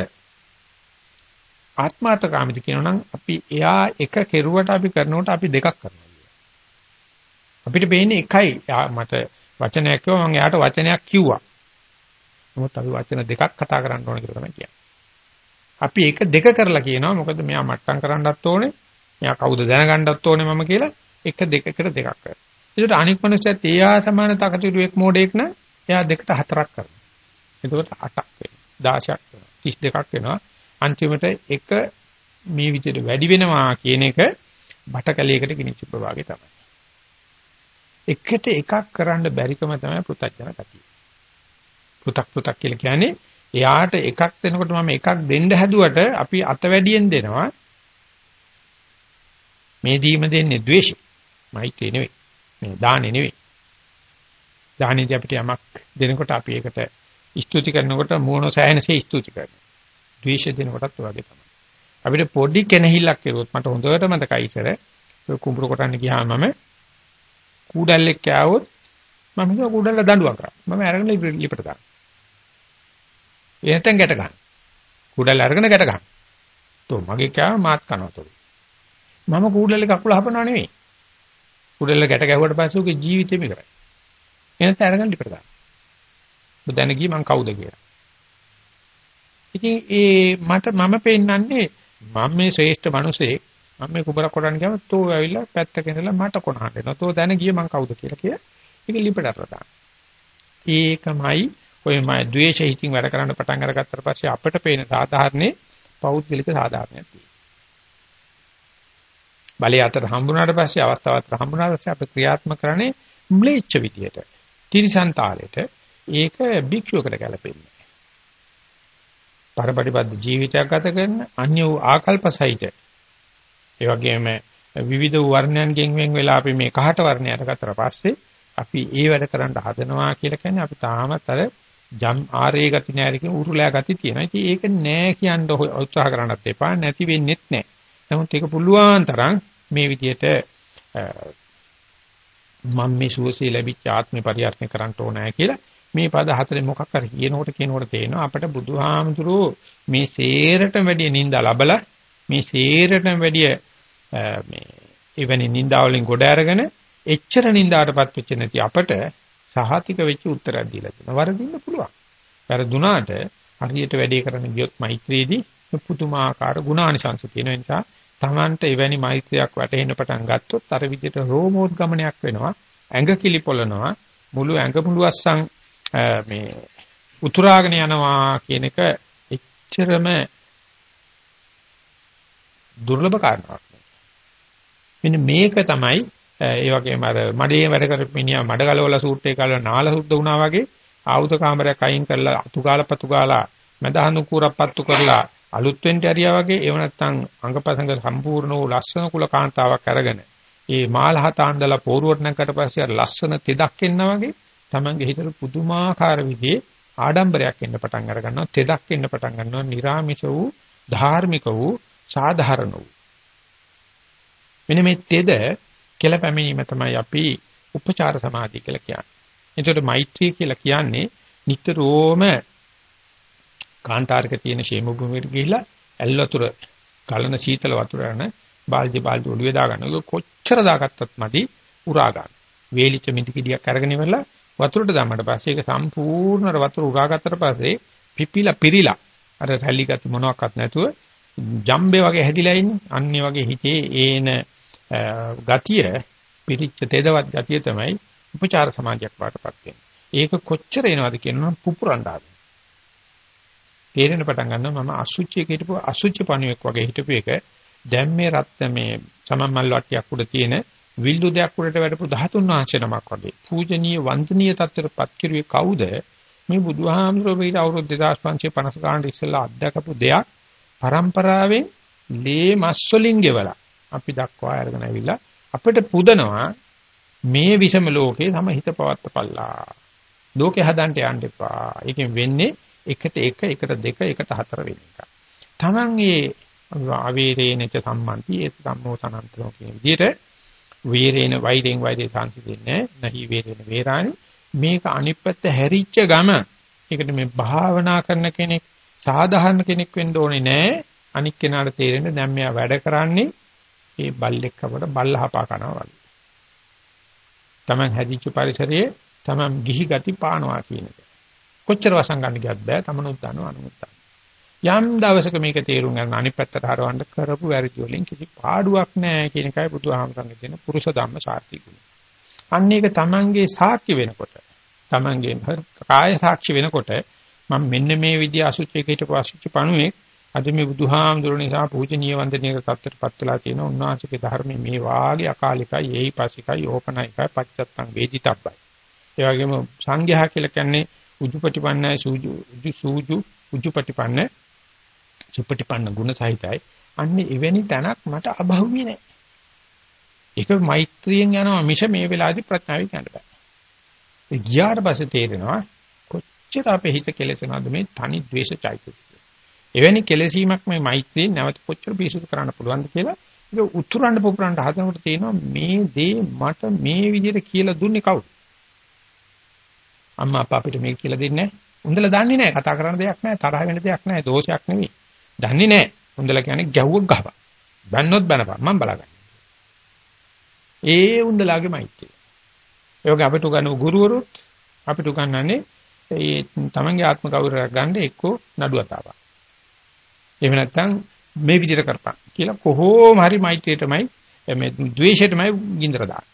ආත්මාර්ථකාමීද කියනනම් අපි එයා එක කෙරුවට අපි කරනකොට අපි දෙකක් කරනවා. අපිට පේන්නේ එකයි මට වචනයක් කිව්වා මම එයාට වචනයක් කිව්වා. නමුත් අපි වචන දෙකක් කතා කරන්න ඕන කියලා තමයි කියන්නේ. අපි ඒක දෙක කරලා කියනවා මොකද මෙයා මට්ටම් කරන්නත් ඕනේ. මෙයා කවුද දැනගන්නත් ඕනේ මම කියලා එක දෙකකට දෙකක් කරනවා. ඒකට අනික් මනුස්සයත් එයා සමාන තකතිරු එක් මෝඩෙක් නම් එයා දෙකට හතරක් කරනවා. එතකොට 8ක් වෙනවා. 16ක් වෙනවා. 32ක් වෙනවා. අන්තිමට එක මේ විදිහට වැඩි වෙනවා කියන එක බටකලයකට ගිනිච්ච ප්‍රවාහය තමයි. එකට එකක් කරන්න බැරිකම තමයි පෘථජන ගතිය. පෘ탁 පෘ탁 කියලා කියන්නේ එයාට එකක් දෙනකොට මම එකක් දෙන්න හැදුවට අපි අත වැඩියෙන් දෙනවා. මේ දීම දෙන්නේ ද්වේෂය. මෛත්‍රිය නෙවෙයි. මේ දානෙ නෙවෙයි. දානෙදී අපිට යමක් දෙනකොට අපි ඒකට ස්තුති කරනකොට මූණ සෑහෙනසේ ස්තුති කරනවා. ද්වේෂ දෙනකොටත් වගේ තමයි. අපිට පොඩි කෙනහිල්ලක් කෙරුවොත් මට හොඳට මතකයි ඉස්සර කුඹුර කොටන්න ගියාම මම කූඩල්ලෙක් කෑවොත් මම හිතුවා කූඩල්ල දඬුවම් කරා. මම අරගෙන ලිපට දානවා. එහෙනම් ගැට ගන්න. කූඩල්ල අරගෙන ගැට ගන්න. તો මගේ කෑම මාත් කනවතෝ. මම කූඩල්ලේ කකුල හපනව නෙවෙයි. කූඩල්ල ගැට ගැහුවට පස්සේ උගේ ජීවිතේම ඉවරයි. එහෙනම් අරගෙන ලිපට දාන්න. ඔබ දැන ගියේ මං කවුද කියලා. ඉතින් ඒ මට මම පෙන්නන්නේ මම මේ ශ්‍රේෂ්ඨ මිනිසෙක් මම මේ කුබර කොටන්න ගියාම තෝ ඇවිල්ලා පැත්තක ඉඳලා මට කොනහන්න එනවා. තෝ දැන ගියේ මං කවුද කියලා කිය. ඒක ලිපට ප්‍රදාන. ඒකමයි ඔය මම ද්වේෂ හිතින් වැඩ කරන්න පටන් අරගත්තට පස්සේ අපිට පේන සාධාරණේ පෞද්ගලික සාධාරණයක් තියෙනවා. බලය අතර හම්බුනාට පස්සේ අවස්ථාවත් හම්බුනාට පස්සේ අපි ක්‍රියාත්මක කරන්නේ ම්ලේච්ඡ විදියට. තිරිසන්තාලෙට ඒක භික්ෂුවකට ගැලපෙන්නේ. පරපටිපද්ද ජීවිතයක් ගත කරන අන්‍ය වූ ආකල්ප සහිත ඒ වගේම විවිධ වර්ණයන්ගෙන් වෙන් වෙලා අපි මේ කහට වර්ණයට ගතට පස්සේ අපි ඒ වැඩ කරන්න හදනවා කියලා කියන්නේ අපි තාමත් අර ජම් ආරේ ගති නැහැ කියන උරුලෑ ගති තියෙනවා. ඉතින් ඒක නෑ කියන්න උත්සාහ කරන්නත් එපා. නැති වෙන්නෙත් නෑ. නමුත් ඒක පුළුවන් තරම් මේ විදිහට මම මේ සුවසේ ලැබිච්ච ආත්මේ පරිහරණය කරන්න ඕනෑ කියලා මේ පද හතරේ මොකක් කර කියනකොට කියනකොට තේනවා අපිට බුදුහාමුදුරුවෝ මේ සේරට වැඩිය නිඳා ලබලා මේ සේරට වැඩිය මේ එවැනි නිඳා වලින් ගොඩ අරගෙන එච්චර නිඳාටපත් වෙච්ච නැති අපට සහතික වෙච්ච උත්තරයක් දීලා තියෙනවා. වරදින්න පුළුවන්. වැරදුනාට හරියට වැඩේ කරන්න ගියොත් මෛත්‍රියේදී පුදුමාකාර ගුණානිසංස තියෙන නිසා Tamanට එවැනි මෛත්‍රියක් වැටෙන්න පටන් ගත්තොත් අර විදිහට රෝමෝද්ගමනයක් වෙනවා. ඇඟ කිලිපොළනවා. මුළු ඇඟ මුළු අස්සන් මේ උතුරාගෙන යනවා කියන එක එච්චරම දුර්ලභ කාරණාවක්. මෙන්න මේක තමයි ඒ වගේම අර මඩේ වැඩ කරපු මිනිහා මඩ ගලවලා සූට් එක ගලවලා නාල සුද්ධ වුණා වගේ ආවුත කාමරයක් අයින් කරලා අතුගාලා පතුගාලා මදහනු කුරක් පත්තු කරලා අලුත් වෙන්න ඇරියා වගේ ඒව නැත්තම් අංගපසංග සම්පූර්ණ වූ ලස්සන කුල කාන්තාවක් අරගෙන ඒ මාල හත ආන්දලා පෝරුවට නැකට පස්සේ අර ලස්සන තෙදක් එන්න වගේ Tamange හිතට පුදුමාකාර විදිහේ ආඩම්බරයක් එන්න පටන් අර ගන්නවා තෙදක් එන්න පටන් ගන්නවා निराமிෂ වූ ධාර්මික වූ සාධාරණ වූ. මෙන්න මේ තෙද කියලා පැමිණීම තමයි අපි උපචාර සමාධිය කියලා කියන්නේ. එතකොට මෛත්‍රී කියලා කියන්නේ නිතරම කාන්තාරක තියෙන ෂේම භූමියට ගිහිලා ඇල් වතුර ගලන සීතල වතුර යන බාල්දි බාල්දි ඔළුවේ දාගන්න. ඒක කොච්චර දාගත්තත් මදි උරා ගන්න. වේලිච්ච මිටි කිඩියක් අරගෙන ඉවරලා වතුරට දැම්මට පස්සේ ඒක සම්පූර්ණ වතුර උරාගත්තට පස්සේ පිපිලා පිරිලා අර රැලි ගති මොනවත් නැතුව ජම්බේ වගේ හැදිලා ඉන්නේ. අන්නේ වගේ හිතේ ඒන ගතිය පිරිච්ච තෙදවත් ගතිය තමයි උපචාර සමාධියක් වාටපත් වෙන්නේ. ඒක කොච්චර එනවද කියනවා පුපුරන්න ආද. තේරෙන පටන් ගන්නවා මම අසුචියක හිටපු අසුචි පණුවෙක් වගේ හිටපු එක. දැන් මේ රත් මේ සමම්මල් වට්ටියක් උඩ තියෙන විල්ලු දෙයක් උඩට වැඩපු 13 වහන්සේ නමක් වගේ. පූජනීය වන්දනීය තත්ත්වයටපත් කිරුවේ කවුද? මේ බුදුහාමුදුරුවෝ පිට අවුරුදු 2550 ගානට ඉස්සෙල්ලා අත්දකපු දෙයක්. પરම්පරාවෙන් ලේ මස් වලින් ගෙවලා. අපි දක්වා අරගෙන ඇවිල්ලා අපිට පුදනවා මේ විෂම ලෝකේ තම හිත පවත්තපල්ලා. ලෝකේ හදන්න යන්න එපා. ඒකෙන් වෙන්නේ එකට එක එකට දෙක එකට හතර වෙන එක. තමන් මේ ආවේරේනච සම්මන්ති ඒ සම්මෝසනන්තෝ කියන විදිහට වීරේන වෛරෙන් වෛරේ සංසිඳෙන්නේ නැහි වේරේන වේරානි. මේක අනිත් පැත්ත හැරිච්ච ගම ඒකට මේ භාවනා කරන කෙනෙක් සාධාරණ කෙනෙක් වෙන්න ඕනේ නෑ. අනික් කෙනාට තේරෙන්න දැන් මෙයා වැඩ කරන්නේ ඒ බල්ලෙක් අපට බල්ල හපා කනවා වගේ Taman හැදිච්ච පරිසරයේ Taman ගිහි ගති පානවා කියන එක. කොච්චර වසන් ගන්න ගියත් බෑ තමනුත් දන්නවා අනුමුත් යම් දවසක මේක තේරුම් ගන්න අනිත් පැත්තට හරවන්න කරපු වැරදි වලින් කිසි පාඩුවක් නැහැ කියන එකයි බුදුහාමරංගේ තියෙන පුරුෂ ධම්ම සාර්ථි ගුණ. අන්න ඒක Tamanගේ සාක්ෂි වෙනකොට Tamanගේ කාය සාක්ෂි වෙනකොට මම මෙන්න මේ විදිහ අසුචික හිටපු අසුචි පණුවේ අද මේ බුදුහාමුදුර නිසා පූජනීය වන්දනීය තත්ත්වයටපත් වෙලා තියෙන උන්වහන්සේගේ ධර්මයේ මේ වාගේ අකාලිකයි ඒහිපසිකයි ඕපනයිකයි පච්චත්තං වේදිතබ්බයි. ඒ වගේම සංඝයා කියලා කියන්නේ උජුපටිපන්නයි සූජු සූජු උජුපටිපන්න සුපටිපන්න ගුණ සහිතයි. අන්නේ එවැනි තැනක් මට අභව්‍ය නැහැ. ඒක මෛත්‍රියෙන් යනවා මිෂ මේ වෙලාවේදී ප්‍රඥාවෙන් යන්න බෑ. ඒ ගියාට පස්සේ තේරෙනවා කොච්චර අපේ හිත කෙලෙසනවද මේ තනි ද්වේෂ චෛතසික. එවැනි කෙලෙසීමක් මේ මෛත්‍රියෙන් නැවත කොච්චර පිසුදු කරන්න පුළුවන්ද කියලා ඒක උතුරන්න පුපුරන්න හදනකොට තේනවා මේ දේ මට මේ විදිහට කියලා දුන්නේ කවුද? අම්මා අප්පා අපිට මේක කියලා දෙන්නේ නැහැ. උන්දලා දන්නේ නැහැ. කතා කරන්න දෙයක් නැහැ. තරහ වෙන දෙයක් නැහැ. දෝෂයක් නෙවෙයි. දන්නේ නැහැ. උන්දලා කියන්නේ ගැහුවක් ගහපන්. බැන්නොත් බැනපන්. මම බලාගන්න. ඒ උන්දලාගේ මෛත්‍රිය. ඒ වගේ අපිට උගන්වන ගුරුවරුත් අපිට උගන්වන්නේ ඒ තමන්ගේ ආත්ම ගෞරවයක් ගන්න එක්කෝ නඩුවතාවක්. එහෙම නැත්නම් මේ විදිහට කරපන් කියලා කොහොම හරි මෛත්‍රියටමයි මේ ද්වේෂයටමයි ගින්දර දාන්නේ.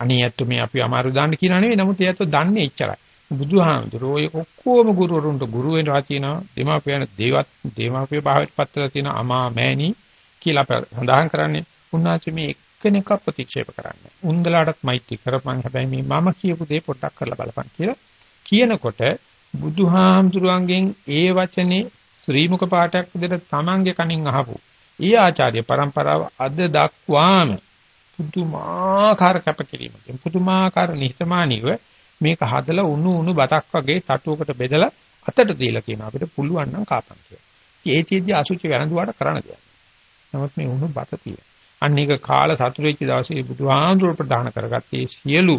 අනියත් මේ අපි අමාරු දාන්න කියනා නෙවෙයි නමුත් ඒත් දන්නේ එච්චරයි. බුදුහාමුදුරෝ ඔය ඔක්කොම ගුරුවරුන්ට ගුරු වෙනවා තියෙනවා දෙමාපියන් දේවත් දෙමාපිය භාවයට පත්වලා තියෙන අමා මෑණි කියලා සඳහන් කරන්නේ උන්වහන්සේ මේ එක්කෙනෙක් ප්‍රතික්ෂේප කරන්නේ. උන්දලාටත් මෛත්‍රී කරපන් හැබැයි මේ මම කියපු දේ පොඩ්ඩක් කරලා බලපන් කියලා කියනකොට බුදුහාමුදුරන්ගෙන් ඒ වචනේ ශ්‍රීමුක පාඨයක් විදිහට තමන්ගේ කනින් අහපු ඊ ආචාර්ය પરම්පරාව අද දක්වාම පුදුමාකාර කැපකිරීමකින් පුදුමාකාර නිහතමානීව මේක හදලා උණු උණු බතක් වගේ තටුවකට බෙදලා අතට දීලා කියන අපිට පුළුවන් නම් කාපන් කියලා. ඒතිෙදි අසුචි වැළඳුවාට කරන්න දෙයක්. නමුත් මේ උණු බත තියෙන. අන්න ඒක කාල සතුරු වෙච්ච දවසේ බුදුහාඳුර ප්‍රදාන කරගත්තේ සියලු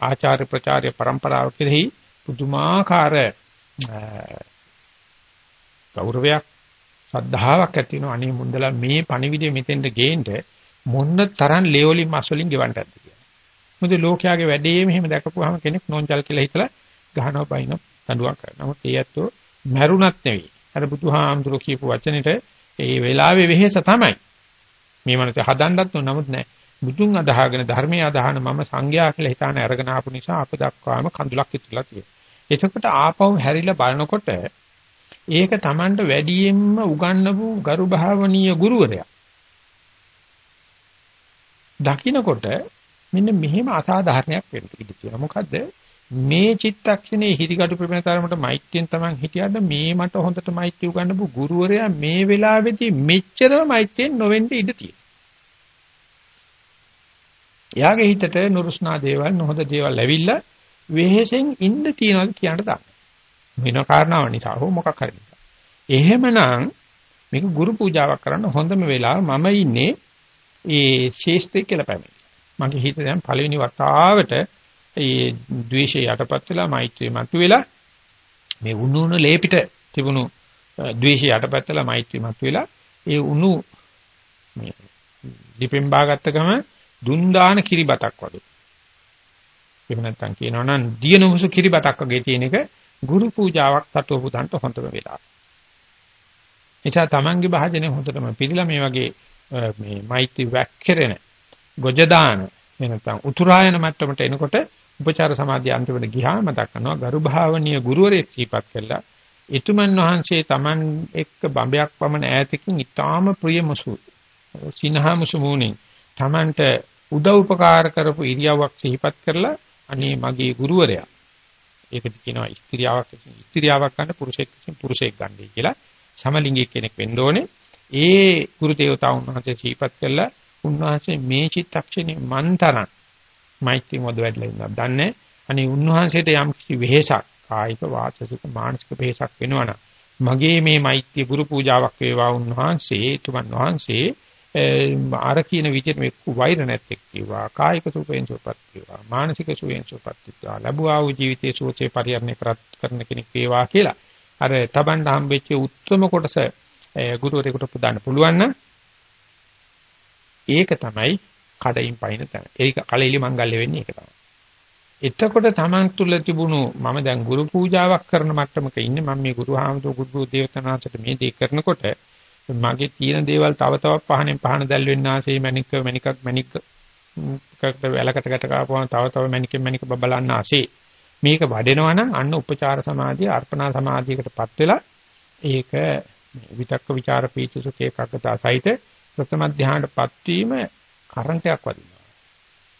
ආචාර්ය ප්‍රචාර්ය પરම්පරාව කෙරෙහි පුදුමාකාර ගෞරවයක් ශ්‍රද්ධාවක් ඇති වෙනවා අනේ මුන්දලා මේ පණිවිඩය මෙතෙන්ට ගේන්න මොන්න තරම් ලේවලින් මස්වලින් ගෙවන්නද කියලා. මොකද ලෝකයාගේ වැඩේ මෙහෙම දැකපුවාම කෙනෙක් නෝන්ජල් කියලා හිතලා ගහනවා බයින දඬුවම් කරනවා. නමුත් ඒ ඇත්තෝ මැරුණත් නෙවෙයි. අර බුදුහාමුදුරුවෝ කියපු වචනෙට ඒ වෙලාවේ වෙහෙස තමයි. මේ මනස හදන්නත් නමුත් නෑ. බුදුන් අදහගෙන ධර්මයේ අදහන මම සංඝයා කියලා හිතාන අරගෙන ආපු නිසා අප දක්වාම කඳුලක් ඉතුරුලා තියෙනවා. එතකොට ආපහු හැරිලා බලනකොට ඒක Tamanට වැඩියෙන්ම උගන්වපු ගරු භාවනීය ගුරුවරයා. දකින්නකොට මෙන්න මෙහෙම අසාධාරණයක් වෙන්න ඉඩ තියෙනවා. මොකද මේ චිත්තක්ෂණේ හිරිගඩු ප්‍රපෙන තරමට මෛත්‍රියෙන් Taman හිටියද මේ මට හොඳට මෛත්‍රිය උගන්වපු ගුරුවරයා මේ වෙලාවේදී මෙච්චරම මෛත්‍රියෙන් නොවෙන්න ඉඩ තියෙනවා. එයාගේ හිතට නුරුස්නා දේවල් නොහොඳ දේවල් ඇවිල්ලා වෙහෙසෙන් ඉන්න තියනවාද කියන්න දාන්න. වෙන කාරණාව නිසා හෝ මොකක් හරි නිසා. එහෙමනම් මේක ගුරු පූජාවක් කරන්න හොඳම වෙලාව මම ඉන්නේ ඒ ශේෂ්ත්‍රය කියලා පැමිණ. මගේ හිත දැන් පළවෙනි වතාවට ඒ ද්වේෂය යටපත් වෙලා මෛත්‍රිය මතුවෙලා මේ උණු උණු ලේපිට තිබුණු ද්වේෂය යටපත් වෙලා මෛත්‍රිය මතුවෙලා ඒ උණු මේ ලිපෙන් බාගත්ත ගම දුන් දාන කිරිබතක් වගේ. එහෙම නැත්නම් කියනවා නම් දියනහුසු කිරිබතක් වගේ තියෙන එක ගුරු පූජාවක් තටුව පුදන්ට හොඳම වෙලාව. එචා තමන්ගේ භාජනය හොඳටම පිළිලා මේ වගේ මේ මෛත්‍රී වැක්කිරෙන ගොජ දාන එනතම් උතුරායන මට්ටමට එනකොට උපචාර සමාධිය අන්තිමට ගියා මතක් කරනවා ගරු භාවනීය ගුරුවරයෙක් සිහිපත් කළා එතුමන් වහන්සේ Taman එක්ක බඹයක් පමණ ඈතකින් ඊටාම ප්‍රියමසු සිනහමසු මුණින් Tamanට උදව් උපකාර කරපු ඉරියව්වක් සිහිපත් කරලා අනේ මගේ ගුරුවරයා ඒකට කියනවා ස්ත්‍රියාවක් ස්ත්‍රියාවක් ගන්න පුරුෂයෙක් පුරුෂයෙක් ගන්නයි කියලා සමලිංගික කෙනෙක් වෙන්න ඕනේ. ඒ ගුරු දේවතාවුන් වහන්සේ සිහිපත් කළා උන්වහන්සේ මේ චිත්තක්ෂණේ මන්තරන් මෛත්‍රී මොද වැඩලා ඉන්නවා. දන්නේ අනේ උන්වහන්සේට යම් කිසි වෙහෙසක් කායික වාචසික මානසික වෙහෙසක් වෙනවනම් මගේ මේ මෛත්‍රී ගුරු පූජාවක් වේවා උන්වහන්සේ තුමන් වහන්සේ අර කියන විදිහට මේ වෛර නැත්තේ කිව්වා කායික සුවයෙන් සුවපත් කිව්වා මානසික සුවයෙන් සුවපත් කිව්වා ලැබුවා වූ ජීවිතයේ සුවසේ පරිහරණය කරන කෙනෙක් වේවා කියලා අර තබන්න හම්බෙච්ච උත්තරම කොටස ගුරුවරයෙකුට පුදාන්න පුළුවන් නම් ඒක තමයි කඩින් පයින් තැන. ඒක කලෙලි මංගල්‍ය වෙන්නේ ඒක තමයි. එතකොට Taman තුල තිබුණු මම දැන් ගුරු පූජාවක් කරන මට්ටමක ඉන්නේ මම මේ ගුරු හාමුදුරුවෝ ගුරු දේවතනාසට මේ දේ කරනකොට මගේ තියෙන දේවල් තව තවත් පහනෙන් පහන දැල් වෙන්න ආසේ මණික මණිකක් මණික කකට වැලකට ගැට කාපුවම තව තව මණිකෙන් මණික බබලන්න ආසේ. මේක වඩෙනවා නම් අන්න උපචාර සමාධිය අර්පණා සමාධියකටපත් වෙලා ඒක විතක්ක ਵਿਚාර පීති සුඛ ඒකග්ගතා සහිත ප්‍රථම ධ්‍යානටපත් වීම කරන්ට් එකක් වදිනවා.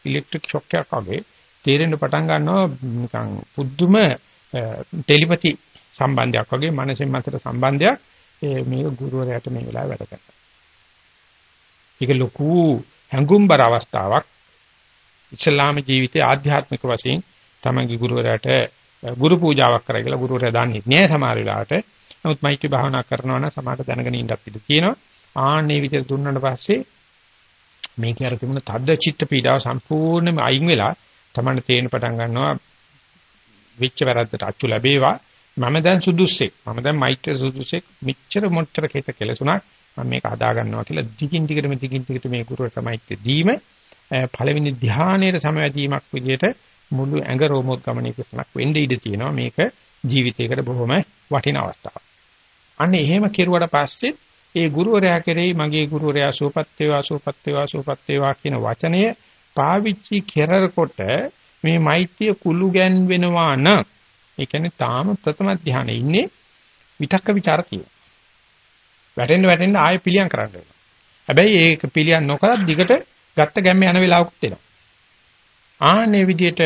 ඉලෙක්ට්‍රික් ෂොක් එකක් වගේ. තේරෙන්න පටන් ගන්නවා නිකන් පුදුම ටෙලිපති සම්බන්ධයක් වගේ මනසෙන් මතට සම්බන්ධයක්. මේක ගුරුවරයාට මේ වෙලාවේ වැඩ කරනවා. ඒක ලොකු හැඟුම්බර අවස්ථාවක්. ඉස්ලාම ජීවිතයේ ආධ්‍යාත්මික වශයෙන් තමන්ගේ ගුරුවරයාට ගුරු පූජාවක් කරා කියලා ගුරුවරයා දන්නේ නෑ සමහර වෙලාවට. නමුත් මෛත්‍රී භාවනා කරනවා නම් සමහරට දැනගෙන ඉන්නත් ඉඩ තියෙනවා. ආන්නේ විදිහට දුන්නාට පස්සේ මේක අර තිබුණ තද්ද චිත්ත පීඩාව සම්පූර්ණයෙන්ම අයින් වෙලා තමන්න තේරෙන පටන් ගන්නවා විච්ච වැරද්දට අච්චු ලැබේවා මම දැන් සුදුස්සෙක්. මම දැන් මෛත්‍රිය සුදුස්සෙක්. මෙච්චර මොච්චර කෙත කෙලසුණක් මම මේක හදා ගන්නවා කියලා දිගින් දිගටම දිගින් දිගට මේ ගුරුවරට මෛත්‍රිය දීම පළවෙනි ධ්‍යානයේ සමවැදීමක් විදිහට මුළු ඇඟ රෝමෝද්ගමනයකටක් වෙන්න ඉඩ තියෙනවා. මේක ජීවිතයකට බොහොම වටින අවස්ථාවක්. අන්න එහෙම කෙරුවට පස්සේ ඒ ගුරුවරයා කෙරෙහි මගේ ගුරුවරයා සූපත් වේවා සූපත් වේවා සූපත් වේවා කියන වචනය පාවිච්චි කරනකොට මේ මෛත්‍රිය කුළු ගැන්වෙනවා නම් ඒ කියන්නේ තාම ප්‍රථම ධානයේ ඉන්නේ විතක්ක ਵਿਚාර තියෙන. වැටෙන්න වැටෙන්න ආයෙ පිළියම් කරන්න වෙනවා. හැබැයි ඒක පිළියම් නොකරත් දිගට ගත්ත ගැම්ම යන වෙලාවකුත් එනවා. ආන්නේ විදිහට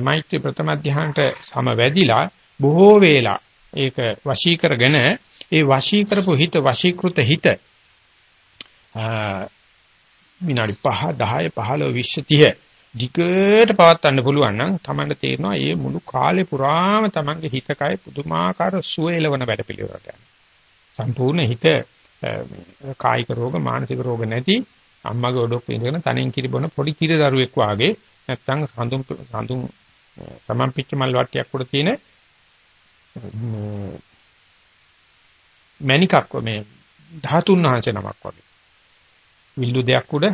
මෛත්‍රී ප්‍රථම ධානයට සමවැදිලා බොහෝ වේලා ඒක වශී කරගෙන ඒ වශී කරපු හිත වශීකృత හිත විනාඩි 5 10 15 20 30 දිගට පවත්වන්න පුළුවන් නම් Tamanට තේරෙනවා මේ මුළු කාලේ පුරාම Tamanගේ හිත කය පුදුමාකාර සුවේලවන වැඩ පිළිවෙලට යනවා. සම්පූර්ණ හිත කායික රෝග මානසික රෝග නැති අම්මගේ ඔඩොක් ඉඳගෙන තනෙන් කිරි බොන පොඩි කිරි දරුවෙක් වාගේ නැත්තම් හඳුන් හඳුන් සමම්පිච්ච මල් වට්ටියක් උඩ තියෙන මණිකක් මේ ධාතුන් වහන්සේ නමක් වගේ. විල්ලු දෙයක් උඩ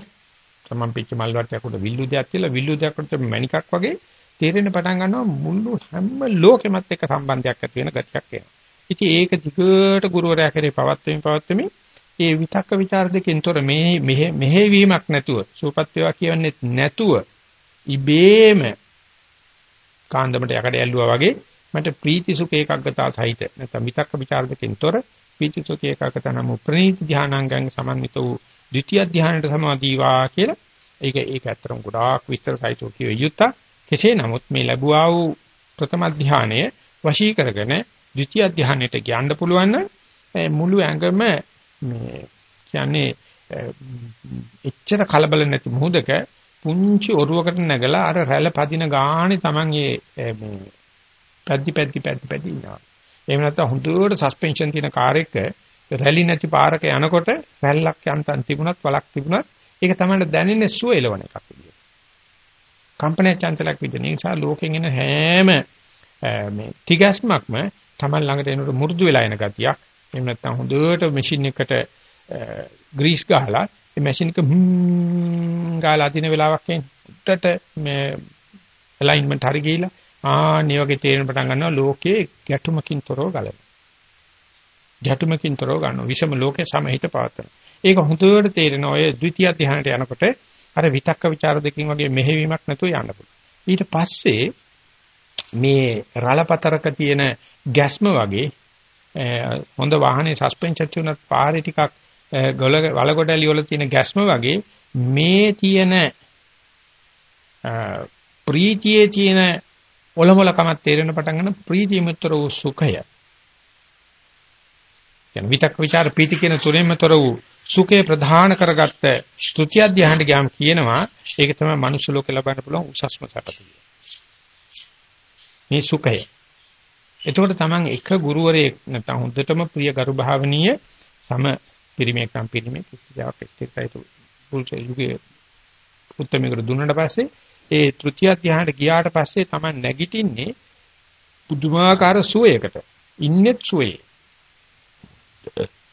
තමන් පිච්ච මල් වටයකට විල්ලුදයක් කියලා විල්ලුදයකට මණිකක් වගේ තේරෙන්න පටන් ගන්නවා මුළු හැම ලෝකෙමත් එක්ක සම්බන්ධයක් ඇති වෙන ගැටයක් එනවා. ඉතින් ඒක දිගට ගුරුවරයා කරේ පවත්වමින් පවත්වමින් ඒ විතක්ක ਵਿਚාර දෙකෙන් තොර මේ මෙහෙවීමක් නැතුව සූපත් වේවා කියන්නේත් නැතුව ඉබේම කාන්දමට යකඩ ඇල්ලුවා වගේ මට ප්‍රීති සුඛ ඒකාග්‍රතාව සහිත නැත්නම් විතක්ක ਵਿਚාර දෙකෙන් තොර ප්‍රීති සුඛ ඒකාග්‍රතාව නම් ප්‍රණීත ධානාංගයන් සමන්විත වූ ද්විතිය ධානයට සමාදීවා කියලා ඒක ඒක ඇත්තටම ගොඩාක් විස්තර සහිතව කිය යුත්තා කෙසේ නමුත් මේ ලැබුවා වූ ප්‍රථම ධානය වශී කරගෙන ද්විතිය ධානයට යන්න පුළුවන් නම් මුළු ඇඟම මේ කියන්නේ එච්චර කලබල නැති මුහුදක පුංචි ඔරුවකට නැගලා අර රැළ පදින ගානේ Taman මේ පැද්දි පැද්දි පැද්දි පැද්දි ඉනවා. එහෙම නැත්නම් හොඳට සස්පෙන්ෂන් තියෙන කාර් එක රැලි නැති පාරක යනකොට රැල්ලක් යන්තම් තිබුණත් වලක් තිබුණත් ඒක තමයි දැනෙන්නේ සුව එලවන එකක් විදියට. කම්පනය චංචලයක් විදියට. ඒ නිසා ලෝකෙන් එන හැම මේ තිගැස්මක්ම තමයි ළඟට එනකොට මු르දු වෙලා එන ගතියක්. එහෙම නැත්නම් හොඳට මැෂින් එකට ග්‍රීස් ගහලා ඒ මැෂින් එක හ්ම් ගාලා දින වෙලාවක් එන්නේ. උඩට මේ ඇලයින්මන්ට් හරි ගිහිලා ආ නියෝගේ තේරෙන පටන් ගන්නවා ලෝකේ ගැටුමකින් තොරව ගලනවා. ගැටුමකින් තොරව ගන්නවා. විෂම ලෝකේ සමහිත පවතන. ඒක හුදුවට තේරෙන ඔය ද්විතිය ධ්‍යානට යනකොට අර විතක්ක ਵਿਚාර දෙකකින් වගේ මෙහෙවීමක් නැතුව යන්න පුළුවන්. ඊට පස්සේ මේ රළපතරක තියෙන ගැස්ම වගේ හොඳ වාහනේ සස්පෙන්ෂන් තුනත් පාරේ ටිකක් ගොල වලගොඩලි වල තියෙන ගැස්ම වගේ මේ තියෙන ප්‍රීතියේ තියෙන ඔලොමලකමක් තේරෙන පටන් ගන්න ප්‍රීතියමතර වූ සුඛය කියන්නේ විතක් ਵਿਚාර පීති කියන තුනෙන්මතර වූ සුඛේ ප්‍රධාන කරගත්ත ත්‍ෘතිය ධ්‍යානට ගියාම කියනවා ඒක තමයි මනුස්ස ලෝකේ ලබන්න පුළුවන් උසස්ම සැපතිය. මේ සුඛය. එතකොට තමන් එක ගුරුවරයෙක් නැත්නම් හොඳටම ප්‍රිය ගරු භාවනීය සම පිරිමේක නම් පිරිමේ කිසිදාක එක්කයිතු පුල්චේ යුගේ උත්තරමයකට දුන්නාට පස්සේ ඒ ත්‍ෘතිය ධ්‍යානට ගියාට පස්සේ තමන් නැගිටින්නේ පුදුමාකාර සුවයකට. ඉන්නෙත් සුවේ.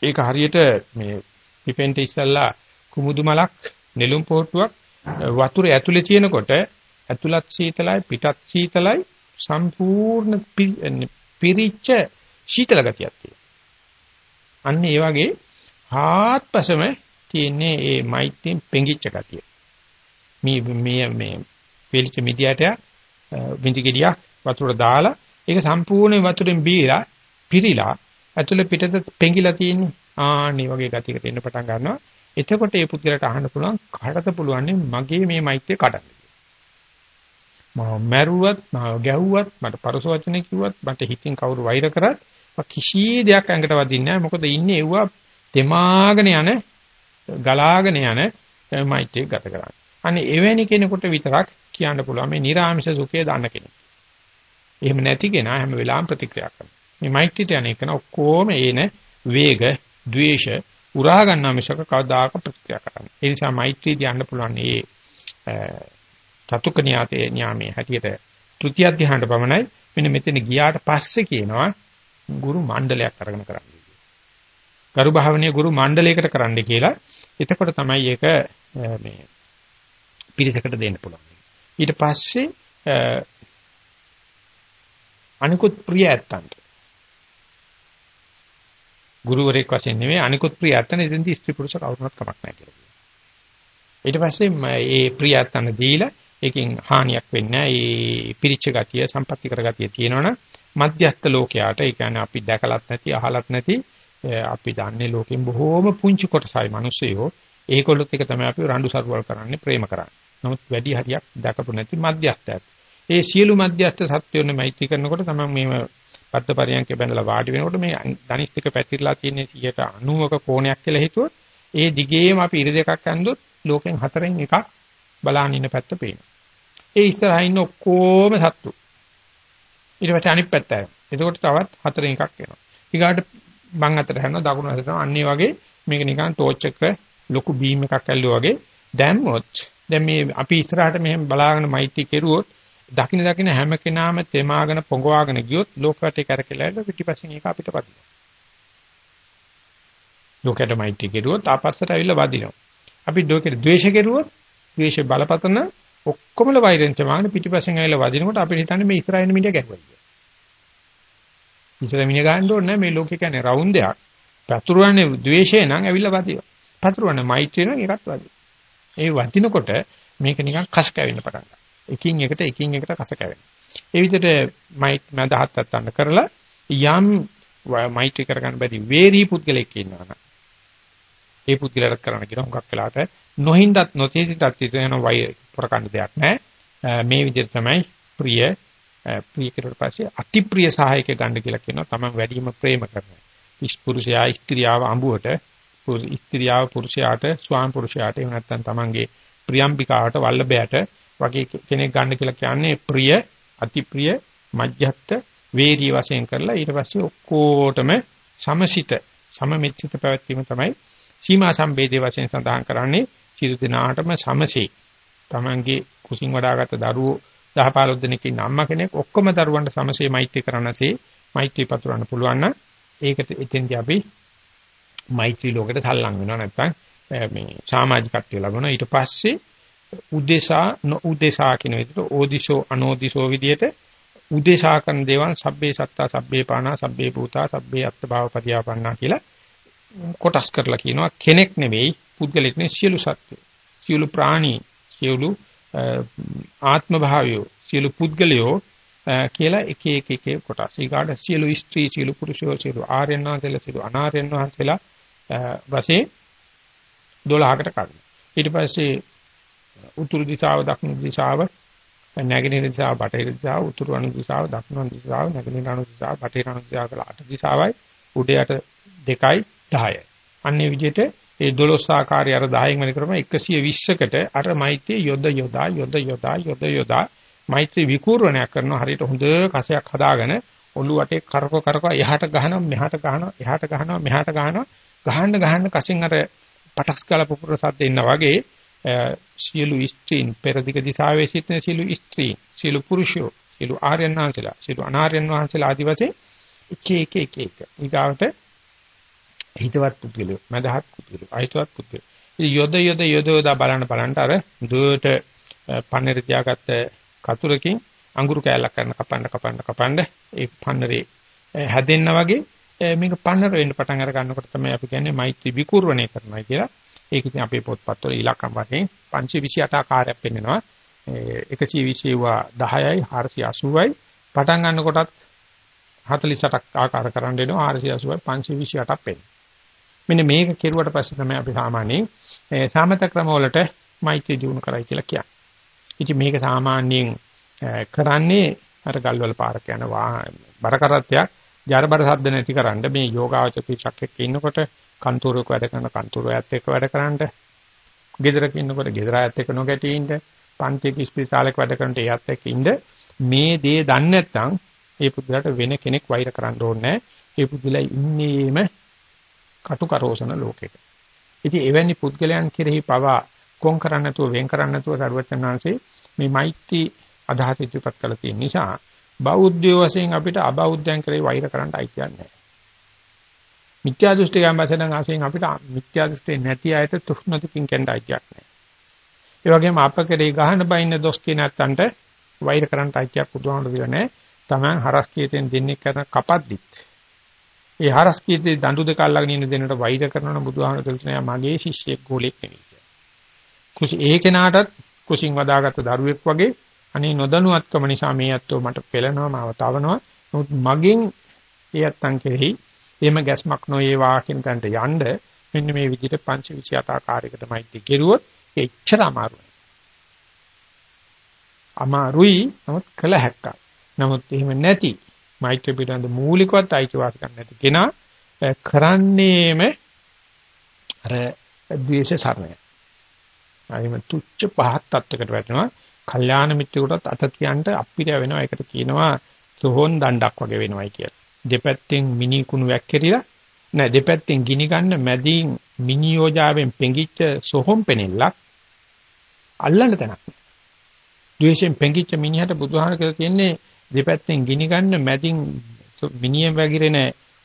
ඒක හරියට මේ පිපෙන්ට ඉස්සල්ලා කුමුදු මලක් නෙළුම් පොට්ටුවක් වතුර ඇතුලේ තියෙනකොට ඇතුළත් සීතලයි පිටත් සීතලයි සම්පූර්ණ පිරිච්ච සීතල ගතියක් තියෙනවා. අන්න ඒ වගේ ආත්පසම තියෙන්නේ මේ මෛත්‍රියෙන් පෙඟිච්ච ගතිය. මේ මේ මේ පිළිච්ච මිදියට විඳි ගෙඩියක් වතුරට දාලා ඒක සම්පූර්ණ වතුරෙන් බීලා පිරීලා ඇතුළේ පිටත පෙඟිලා තියෙන්නේ. ආන්නේ වගේ ගතියකට එන්න පටන් ගන්නවා. එතකොට මේ පුද්ගලට අහන්න පුළුවන් කාටද පුළුවන් මගේ මේ මෛත්‍රිය කඩන්න. මම මැරුවත් මම ගැහුවත් මට පරස වචන කිව්වත් මට හිතින් කවුරු වෛර කරත් කිසි දෙයක් ඇඟට වදින්නේ නැහැ. මොකද ඉන්නේ එවුවා තෙමාගෙන යන ගලාගෙන යන මෛත්‍රිය ගත කරන්නේ. අනේ එවැනි කෙනෙකුට විතරක් කියන්න පුළුවන් මේ නිර්ආමිෂ සුඛය දන්න කෙනෙක්. එහෙම නැති කෙනා හැම වෙලාවෙම ප්‍රතික්‍රියා කරනවා. මේ මෛත්‍රියට යන එක ඔක්කොම ඒන වේග, ద్వේෂ උරා ගන්නා මිසක කවදාක ප්‍රතික්‍රියා කරන්නේ. ඒ නිසා මෛත්‍රී ධ්‍යාන පුළුවන් මේ චතුක්ක න්‍යාතේ න්යාමයේ හැටියට තෘතිය ධ්‍යානට පමණයි මෙන්න මෙතන ගියාට පස්සේ කියනවා ගුරු මණ්ඩලයක් අරගෙන කරන්න. ගරු භාවනීය ගුරු මණ්ඩලයකට කරන්න කියලා. එතකොට තමයි ඒක මේ පිරිසකට දෙන්න පුළුවන්. ඊට පස්සේ අනිකුත් ප්‍රිය ඇත්තන්ට ගුරුවරයෙක් වශයෙන් නෙමෙයි අනිකුත් ප්‍රිය ඇත්තන ඉතින්දී ස්ත්‍රී පුරුෂ කවුරුනත් කමක් නැහැ කියලා. ඊට පස්සේ මේ ප්‍රිය ඇත්තන දීලා ඒකෙන් හානියක් වෙන්නේ නැහැ. මේ පිරිච්ච ගතිය, සම්පත්‍ති කර ගතිය තියෙනවනම් මධ්‍යස්ථ ලෝකයට ඒ කියන්නේ අපි දැකලත් නැති, අහලත් නැති අපි දන්නේ ලෝකෙන් බොහෝම පුංචි කොටසයි මිනිස්සුયો. ඒකොල්ලොත් එක තමයි අපි රණ්ඩු සරුවල් කරන්නේ, ප්‍රේම කරන්නේ. නමුත් වැඩි හරියක් දැකපු නැති මධ්‍යස්ථයක්. ඒ සියලු මධ්‍යස්ථ සත්‍යෝනේ මෛත්‍රී කරනකොට තමයි මේ පද්ද පරියන්කේ බැඳලා වාඩි වෙනකොට මේ ධනිෂ්ඨික පැතිරලා තියෙන 90ක කෝණයක් කියලා හිතුවොත් ඒ දිගේම අපි ඉර දෙකක් ඇඳුත් ලෝකෙන් හතරෙන් එකක් බලාගෙන ඉන්න පැත්ත පේනවා. ඒ ඉස්සරහා ඉන්න ඔක්කොම සත්තු. ඊට පස්සේ අනිත් පැත්ත ආවා. එතකොට තවත් හතරෙන් එකක් එනවා. ඊගාට බං අතට හැරෙනවා දකුණු අතට යනවා. අන්න වගේ මේක නිකන් ටෝච් එක ලොකු බීම් එකක් ඇල්ලුවා වගේ දැම්මොත් දැන් මේ අපි ඉස්සරහට මෙහෙම බලාගෙන මෛත්‍රී කෙරුවොත් දකින්න දකින්න හැම කෙනාම තෙමාගෙන පොඟවාගෙන ගියොත් ලෝකයට කරකැලලා පිටිපස්සෙන් ඒක අපිට පදිනවා. ලෝකයට මෛත්‍රී කෙරුවොත් ආපස්සට ඇවිල්ලා වදිනවා. අපි ලෝකෙට ද්වේෂ කෙරුවොත් ද්වේෂ බලපතන ඔක්කොමල වෛරෙන් තෙමාගෙන පිටිපස්සෙන් ඇවිල්ලා වදිනකොට අපිට හිතන්නේ මේ ඉස්රායෙල් මිනිහ ගැහුවා කියලා. ඉස්රායෙල් මිනිහ ගන්න ඕනේ මේ ලෝකේ කියන්නේ රවුන්ඩයක්. පතුරවන්නේ ද්වේෂය නම් ඇවිල්ලා වදිනවා. පතුරවන්නේ මෛත්‍රිය නම් ඒකත් වදිනවා. ඒ වදිනකොට මේක නිකන් කස් කැවෙන්න පටන් ගන්නවා. එකින් එකට එකින් එකට කස කැවෙනවා. ඒ විදිහට මයිත් මදහත් අත්තන්න කරලා යම් මෛත්‍රී කරගන්න බැරි වේරී පුද්ගලෙක් ඉන්නවා නම් ඒ පුද්ගලයාට කරන්න කියන හුඟක් වෙලාට නොහින්දත් නොතේසිතත් ඉතන වයි ප්‍රකණ්ඩ දෙයක් නැහැ. මේ විදිහට තමයි ප්‍රිය ප්‍රිය කෙරුවට පස්සේ අතිප්‍රිය සහායක ගන්න කියලා කියනවා. තමන් වැඩිම ප්‍රේම කරනවා. ඉස්පුරුෂයා ස්ත්‍රියව අඹුවට ස්ත්‍රියව පුරුෂයාට ස්වාම පුරුෂයාට එහෙම නැත්නම් තමන්ගේ ප්‍රියම්බිකාවට වල්ලබයට වගේ කෙනෙක් ගන්න කියලා කියන්නේ ප්‍රිය, අතිප්‍රිය, මජ්ජත්, වේරී වශයෙන් කරලා ඊට පස්සේ ඔක්කොටම සමසිත, සමමිච්ඡිත පැවැත්වීම තමයි සීමා සම්බේධයේ වශයෙන් සඳහන් කරන්නේ සියලු දෙනාටම සමසේ. Tamange කුසින් වඩාගත් දරුවෝ 10 15 දෙනෙක් ඉන්න අම්මා කෙනෙක් ඔක්කොම දරුවන්ට සමසේ මෛත්‍රී කරනසේ මෛත්‍රී පතුරවන්න පුළුවන් නම් ඒකට එතෙන්දී අපි මෛත්‍රී ලෝකෙට සල්ලං වෙනවා නැත්නම් මේ සමාජිකත්වය ලැබුණා ඊට පස්සේ උදේසා නොඋදේසා කියන විදිහට ඕදිසෝ අනෝදිසෝ විදිහට උදේසා කරන දේවල් සබ්බේ සත්තා සබ්බේ පානා සබ්බේ භූතා සබ්බේ අත්ථභාව පරියාපන්නා කියලා කොටස් කරලා කියනවා කෙනෙක් නෙවෙයි පුද්ගලෙක් නෙවෙයි සියලු සත්ත්ව සියලු ප්‍රාණී සියලු ආත්ම භාවයෝ සියලු පුද්ගලයෝ කියලා එක එක එක කොටස්. ඊගාට සියලු ස්ත්‍රී සියලු පුරුෂයෝ සියලු ආර්යයන් වහන්සේලා සියලු අනාර්යයන් වහන්සේලා වශයෙන් 12කට කඩනවා. ඊට පස්සේ උතුරු දිශාව දකුණු දිශාව නැගෙනහිර දිශාව බටහිර දිශාව උතුරු අනු දිශාව දකුණු අනු දිශාව නැගෙනහිර අනු දිශාව බටහිර අනු දිශාව කියලා අට දිශාවයි. උඩ යට දෙකයි 10යි. අන්නේ විදිහට ඒ 12 ආකාරය අර 10න් වෙන ක්‍රම 120කට අර මෛත්‍රී යොද යොදා යොද යොදා යොද යොදා මෛත්‍රී විකූර්ණයක් කරනවා. හරියට හොඳ කසයක් හදාගෙන ඔළුව වටේ කරක කරක එහාට ගහනවා මෙහාට ගහනවා එහාට ගහනවා මෙහාට ගහනවා. ගහන්න ගහන්න කසින් අර පටස් ගාලා පුපුර සද්ද ඉන්නා වගේ සියලු ස්ත්‍රීන් පෙරදිග දිශාවේ සිටින සියලු ස්ත්‍රීන් සියලු පුරුෂයෝ සියලු ආර්යයන් වහන්සේලා සියලු අනාර්යයන් වහන්සේලා ආදි වශයෙන් එක එක එක එක ඊගාවට හිතවත් පුද්ගලයෝ මදහත් පුද්ගලයෝ අහිතවත් පුද්ගලයෝ ඉතින් යොද යොද යොද යොද බලන්න බලන්න අර දුවට පන්නරේ තියාගත්ත කතුරකින් අඟුරු කෑල්ලක් කරන කපන්න කපන්න කපන්න ඒ පන්නරේ හැදෙන්න වගේ මේක පන්නර වෙන්න පටන් අර ගන්නකොට තමයි අපි කියන්නේ මෛත්‍රී විකූර්ණය කරනවා කියලා. ඒක ඉතින් අපේ පොත්පත්වල ඉලක්කම් වශයෙන් 528 ආකාරයක් පෙන්වනවා. 120 වා 10යි 480යි පටන් ගන්නකොටත් 48ක් ආකාර කරන්න වෙනවා 480යි 528ක් පෙන්වනවා. මෙන්න මේක කෙරුවට පස්සේ තමයි අපි සාමාන්‍යයෙන් සාමත ක්‍රම වලට මෛත්‍රී දිනු කරයි කියලා කියන්නේ. ඉතින් මේක සාමාන්‍යයෙන් කරන්නේ අර ගල්වල පාරක යන බර කරත්තයක් ජරබර සද්ද නැතිකරන්න මේ යෝගාවචර පිටසක් එක්ක ඉන්නකොට කන්තෝරයක වැඩ කරන කන්තෝරයත් එක්ක වැඩ කරන්න ගෙදරක ඉන්නකොට ගෙදරයත් එක්ක නොගැටී ඉන්න පන්තියක ස්පිරිතාලයක වැඩ කරනට එයත් එක්ක ඉන්න මේ දේ දන්නේ නැත්නම් ඒ පුදුලට වෙන කෙනෙක් වෛර කරන්න ඕනේ ඒ පුදුලා ඉන්නේම කටුකරෝසන ලෝකෙක. ඉතින් එවැනි පුද්ගලයන් කෙරෙහි පවා කොන් කරන්න නැතුව වෙන් කරන්න නැතුව සරුවචනාංශේ මේ මෛත්‍රී අදහස ඉදිරිපත් කළ තියෙන නිසා බෞද්ධයෝ වශයෙන් අපිට අබෞද්ධයන් කරේ වෛර කරන්න අයිතියක් නැහැ. මිත්‍යා දෘෂ්ටිකයන් වශයෙන් ආසෙන් අපිට මිත්‍යා දෘෂ්ටි නැති අයට තුෂ්ණතුකින් කෙන්ඩ අයිතියක් නැහැ. ඒ වගේම අප කරේ ගහන බයින්න දොස් කියන නැත්තන්ට වෛර කරන්න අයිතියක් බුදුහාමුදුරු දෙන්නේ නැහැ. Taman හරස් කීතෙන් දෙන්නේ කරන කපද්දිත්. ඒ හරස් කීතේ දඬු දෙක අල්ලගෙන ඉන්න දෙන්නට වෛර කරනවා බුදුහාමුදුරු දෙන්නේ මගේ ශිෂ්‍යෙක් ගෝලෙක් නෙවෙයි. කුසි ඒ කෙනාටත් කුසින් වදාගත්ත දරුවෙක් වගේ අනේ නොදනුවත්කම නිසා මේ අත්ෝ මට පෙළනවා මාව තවනවා නමුත් මගෙන් ඒ අත්තන් කෙරෙහි එහෙම ගැස්මක් නොවේවා කියන තැනට යන්න මෙන්න මේ විදිහට පංච විචයාත ආකාරයකට මෛත්‍රී කෙරුවොත් එච්චර අමාරුයි අමාරුයි නමුත් කළ හැක්කක් නමුත් එහෙම නැති මෛත්‍රී පිටඳ මූලිකවත් අයිතිවාසිකම් නැති කෙනා කරන්නේම අර ද්වේෂ සරණය අයිම තුච්ච පහත් තත්යකට වැටෙනවා. කල්යාණ මිත්‍රයෙකුටත් අත තියන්න අපිරිය වෙනවා. ඒකට කියනවා සෝහොන් දණ්ඩක් වගේ වෙනවයි කියලා. දෙපැත්තෙන් මිනි කුණු වැක්කිරිලා නෑ දෙපැත්තෙන් ගිනි ගන්න මැදින් මිනි යෝජාවෙන් පෙඟිච්ච සොහොන් පෙනෙල්ලක් අල්ලන්න තැනක් නෑ. ද්වේෂයෙන් පෙඟිච්ච මිනිහට බුදුහාම කියලා තියෙන්නේ දෙපැත්තෙන් ගිනි ගන්න මැදින් මිනියෙන් වැగిරෙන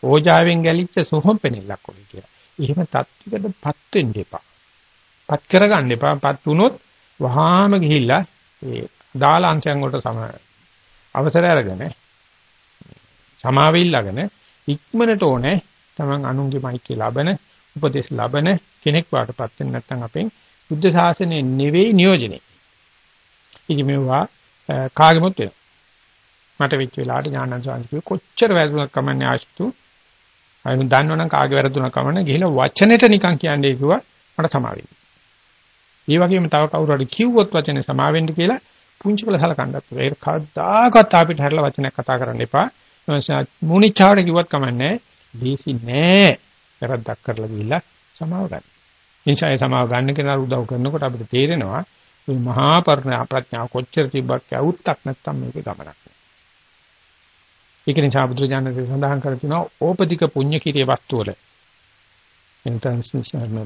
ඕජාවෙන් ගැලිච්ච සොහොන් පෙනෙල්ලක් වගේ කියලා. එහෙම තත්ත්වයකටපත් වෙන්න එපා. පත් කරගන්න එපා. පත් වුණොත් වහාම ගිහිල්ලා ඒ දාල අංශයන් වලට සම අවසර අරගෙන සමාවිල්ලාගෙන ඉක්මනට ඕනේ තමන් අනුන්ගේ මෛත්‍රිය ලබන උපදේශ ලබන කෙනෙක් වාටපත් වෙන්න නැත්නම් අපෙන් බුද්ධ ශාසනයේ නෙවෙයි නියෝජනේ. ඉතින් මේවා කාගෙමුත් වෙනවා. මට වෙච්ච වෙලාවට ඥානං සංස්කෘතිය කොච්චර වැරදුනක් කමන්නේ ආශිතු. අයින් දන්නවනම් කාගේ වැරදුනක් කමන්නේ ගිහිල්ලා වචනෙට නිකන් කියන්නේ කිව්වා මට සමාවෙන්න. ඒ වගේම තව කවුරු හරි කිව්වොත් වචනේ සමාවෙන්න කියලා පුංචි කළ සලකන්නත් ඒක කවදාකවත් අපිට හැරලා වචනයක් කතා කරන්න එපා. මුනිච්චාවට කිව්වත් කමන්නේ. දීසි නෑ. වැරද්දක් කරලා ගිහිල්ලා සමාව ගන්න. ඉන්ෂාය සමාව ගන්න කෙනා උදව් කරනකොට අපිට තේරෙනවා මේ මහා ප්‍රඥා කොච්චර තිබ්බක් ඇවුත්තක් නැත්තම් මේකේ ගමනක් නෑ. ඒක නිසා බුදුරජාණන්සේ සඳහන් කර තිනවා ඕපතික පුණ්‍ය කිරිය වස්තු වල එතන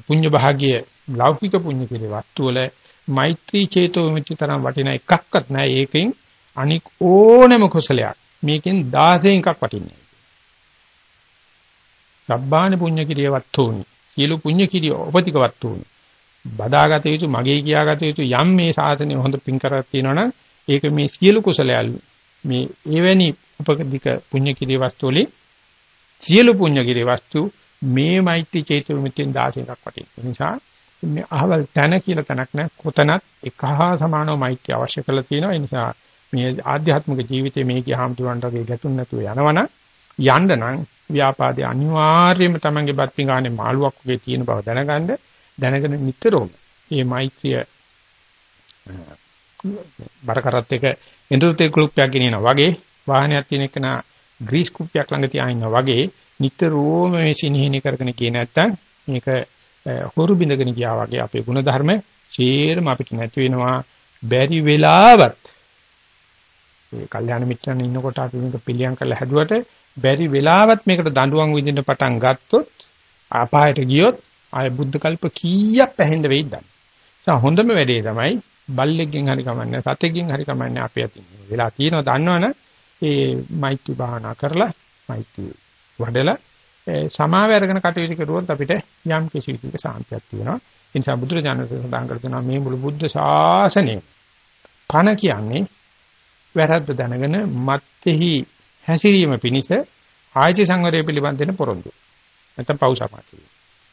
පුඤ්ඤ භාග්‍ය ලෞකික පුඤ්ඤ කියලා වස්තු වල මෛත්‍රී චේතෝ විමුක්ති තරම් වටින එකක්වත් නැහැ ඒකෙන් අනික් ඕනම කුසලයක් මේකෙන් 16 එකක් වටින්නේ සබ්බාන පුඤ්ඤ කිරිය වත්තුනි සියලු පුඤ්ඤ කිරිය උපතික වත්තුනි බදාගත යුතු මගේ කියාගත යුතු යම් මේ සාසනය හොඳ පින් කරක් තියෙනවනම් ඒක මේ සියලු කුසලයල් මේ එවැනි උපකදික පුඤ්ඤ කිරිය වස්තු වලින් සියලු පුඤ්ඤ කිරිය වස්තු මේ මෛත්‍රී චේතු විමුක්තියෙන් 16ක් වටින. ඒ නිසා මේ අහවල් තන කියලා තැනක් නැහැ. කොතනත් එකහා සමානව මෛත්‍රී අවශ්‍ය කරලා තියෙනවා. ඒ නිසා මේ ආධ්‍යාත්මික ජීවිතේ මේ ගියහම්තුරන්ට වගේ ගැටුම් නැතුව යනවනම් යන්න නම් ව්‍යාපාදේ අනිවාර්යයෙන්ම තමන්ගේ බත් පිඟානේ මාළුවක් වගේ තියෙන බව දැනගන්න දැනගෙන නිතරම මේ මෛත්‍රිය බරකරත් එක එන්ඩරතේ කුලුප්පයක් ගෙනියනවා වගේ වාහනයක් තියෙන එක නා ග්‍රීස් කුප්පියක් ළඟ තියා ඉන්නවා වගේ නිතරම මේ සිනහිනි කරගෙන ගියේ නැත්තම් මේක හොරු බින්දගෙන ගියා වගේ අපේ ಗುಣධර්ම ශීරම අපිට නැති වෙනවා. බැරි වෙලාවත් ඒ කල්යාණ මිත්‍රන් ඉන්නකොට අපි මේක පිළියම් කරලා හැදුවට බැරි වෙලාවත් මේකට දඬුවම් විඳින්න පටන් ගත්තොත් අපායට ගියොත් ආය බුද්ධ කල්ප කීයක් පැහෙන්න වෙයිද දන්නේ. හොඳම වැඩේ තමයි බල්ලෙක්ගෙන් හරි කමන්නේ සතෙක්ගෙන් හරි කමන්නේ අපි අතින්. වෙලා තියෙනවා දන්නවනේ ඒ මෛත්‍රී භාවනා කරලා මෛත්‍රී වඩලා සමාව අරගෙන කටයුතු කරුවොත් අපිට යම් කිසි විදිහක සාන්තියක් තියෙනවා. ඒ නිසා බුදුරජාණන් සඳහන් කර දෙනවා මේ මුළු බුද්ධ ශාසනය පණ කියන්නේ වැරද්ද දැනගෙන මත්ෙහි හැසිරීම පිණිස ආයති සංවරය පිළිබඳ දෙන පොරොන්දු. නැත්නම් පව් සමාධිය.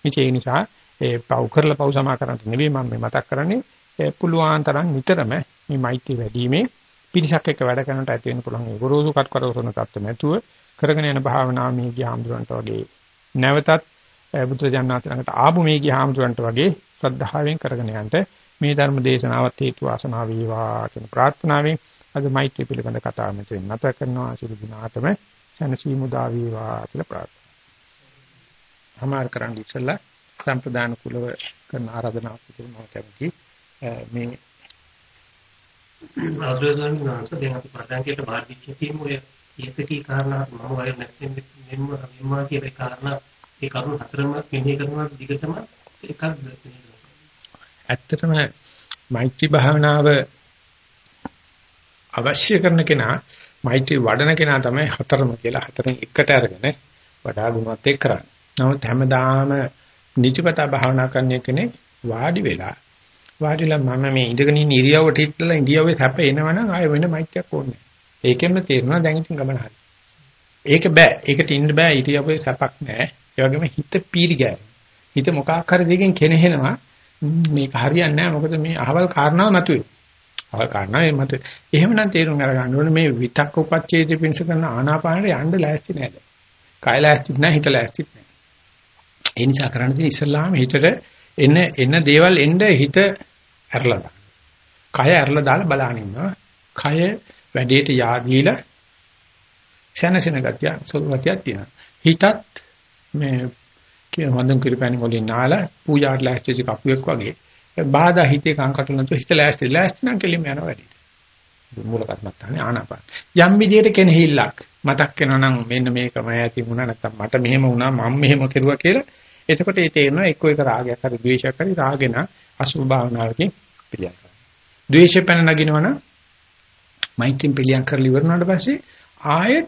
ඒ නිසා ඒ පව් කරලා පව් සමා කරන්නට නෙවෙයි මම මේ මතක් කරන්නේ පුළුවන් තරම් නිතරම මේ මෛත්‍රී වැඩිීමේ පිරිසක් එක්ක වැඩ කරනට ඇති වෙන පුළුවන් ඒ ගොරෝසු කත්කරවසන තත්ත්ව නැතුව කරගෙන යන භාවනාව මේ ගියාම්දුරන්ට වගේ නැවතත් බුදුරජාණන් ළඟට ආපු මේ ගියාම්දුරන්ට වගේ ශ්‍රද්ධාවෙන් කරගෙන යන්න මේ ධර්ම දේශනාවත් හේතු වාසනා වේවා කියන ප්‍රාර්ථනාවෙන් අද මෛත්‍රී පිළිබඳ කතාව මෙතන නැත කරනවා සිළු දිනාටම සනසීමු දා වේවා කියලා ප්‍රාර්ථනා. හමාර කරන් ඉස්සලා සම්ප්‍රදාන කුලව කරන ආරාධනාවක් තිබුණා කැමති මේ ආසෝදන් නාස දැන් අපි පටන්කේට බාධිච්ච තියෙමු ඔය ඒකකී කාරණා මම වගේ නැත්නම් මෙන්න මෙම්මා කියන කාරණා ඒ කරුණු හතරම මෙහෙය කරනවා දිගටම එකක්ද ඇත්තටම මෛත්‍රී භාවනාව අවශ්‍ය කරන කෙනා මෛත්‍රී වඩන කෙනා තමයි හතරම කියලා හතරෙන් එකට අරගෙන වඩා ගුණවත් එක්ක කරන්නේ. නමුත් හැමදාම නිතිපතා භාවනා කරන කෙනෙක් වාඩි වෙලා වාඩිලා මම මේ ඉඳගෙන ඉන්න ඉරියව්වට හිටලා ඉරියව්වේ සැප එනවනම් ආය වෙන මෛත්‍රියක් ඕනේ. ඒකෙන්ම තේරෙනවා දැන් ඉතින් ගමන හරි. ඒක බෑ. ඒකට ඉන්න බෑ ඉරියව්වේ සැපක් නෑ. ඒ වගේම හිත පීරි ගෑ. හිත මොකක් හරි දෙකෙන් කෙනෙහෙනවා මේක හරියන්නේ නැහැ මොකද මේ අහවල් කාරණාව මතුවේ. අහවල් කාරණාව මේ මත එහෙමනම් තේරුම් අරගන්න ඕනේ මේ විතක්ක උපච්ඡේදයේ පිණිස කරන ආනාපානෙට යන්න ලෑස්ති නැහැ. කය ලෑස්ති නැහැ හිත ලෑස්ති නැහැ. ඒ නිසා කරන්න තියෙන ඉස්සල්ලාම හිතට එන එන දේවල් එන්න හිත ඇරලා දාන්න. කය ඇරලා දාලා බලන ඉන්නවා. කය වැඩේට yaadීලා සනසන ගතිය සෝගතියක් තියෙනවා. හිතත් මේ කියන වන්දන කිරිපැණි වලින් නාලා පූජාට ලෑස්තිච්ච කපුවෙක් වගේ බාධා හිතේ කංකටු නැතුව හිත ලෑස්ති ලෑස්ති නම් කෙලින්ම යනවා වැඩි. මූල කර්මත්තානේ ආනාපාන. යම් විදියට කෙනෙහිල්ලක් මතක් වෙනවා නම් මෙන්න මේකම ඇති වුණා නැත්නම් මට මෙහෙම වුණා මම මෙහෙම කෙරුවා කියලා එතකොට ඒ තේරෙනවා එක්ක එක රාගයක් හරි ද්වේෂයක් හරි රාගෙන අසුභ භාවනාවකින් පිළියම් කරනවා. ද්වේෂය පැන නගිනවනම් මෛත්‍රියෙන් පිළියම් කරලා ඉවරනාට පස්සේ ආයෙත්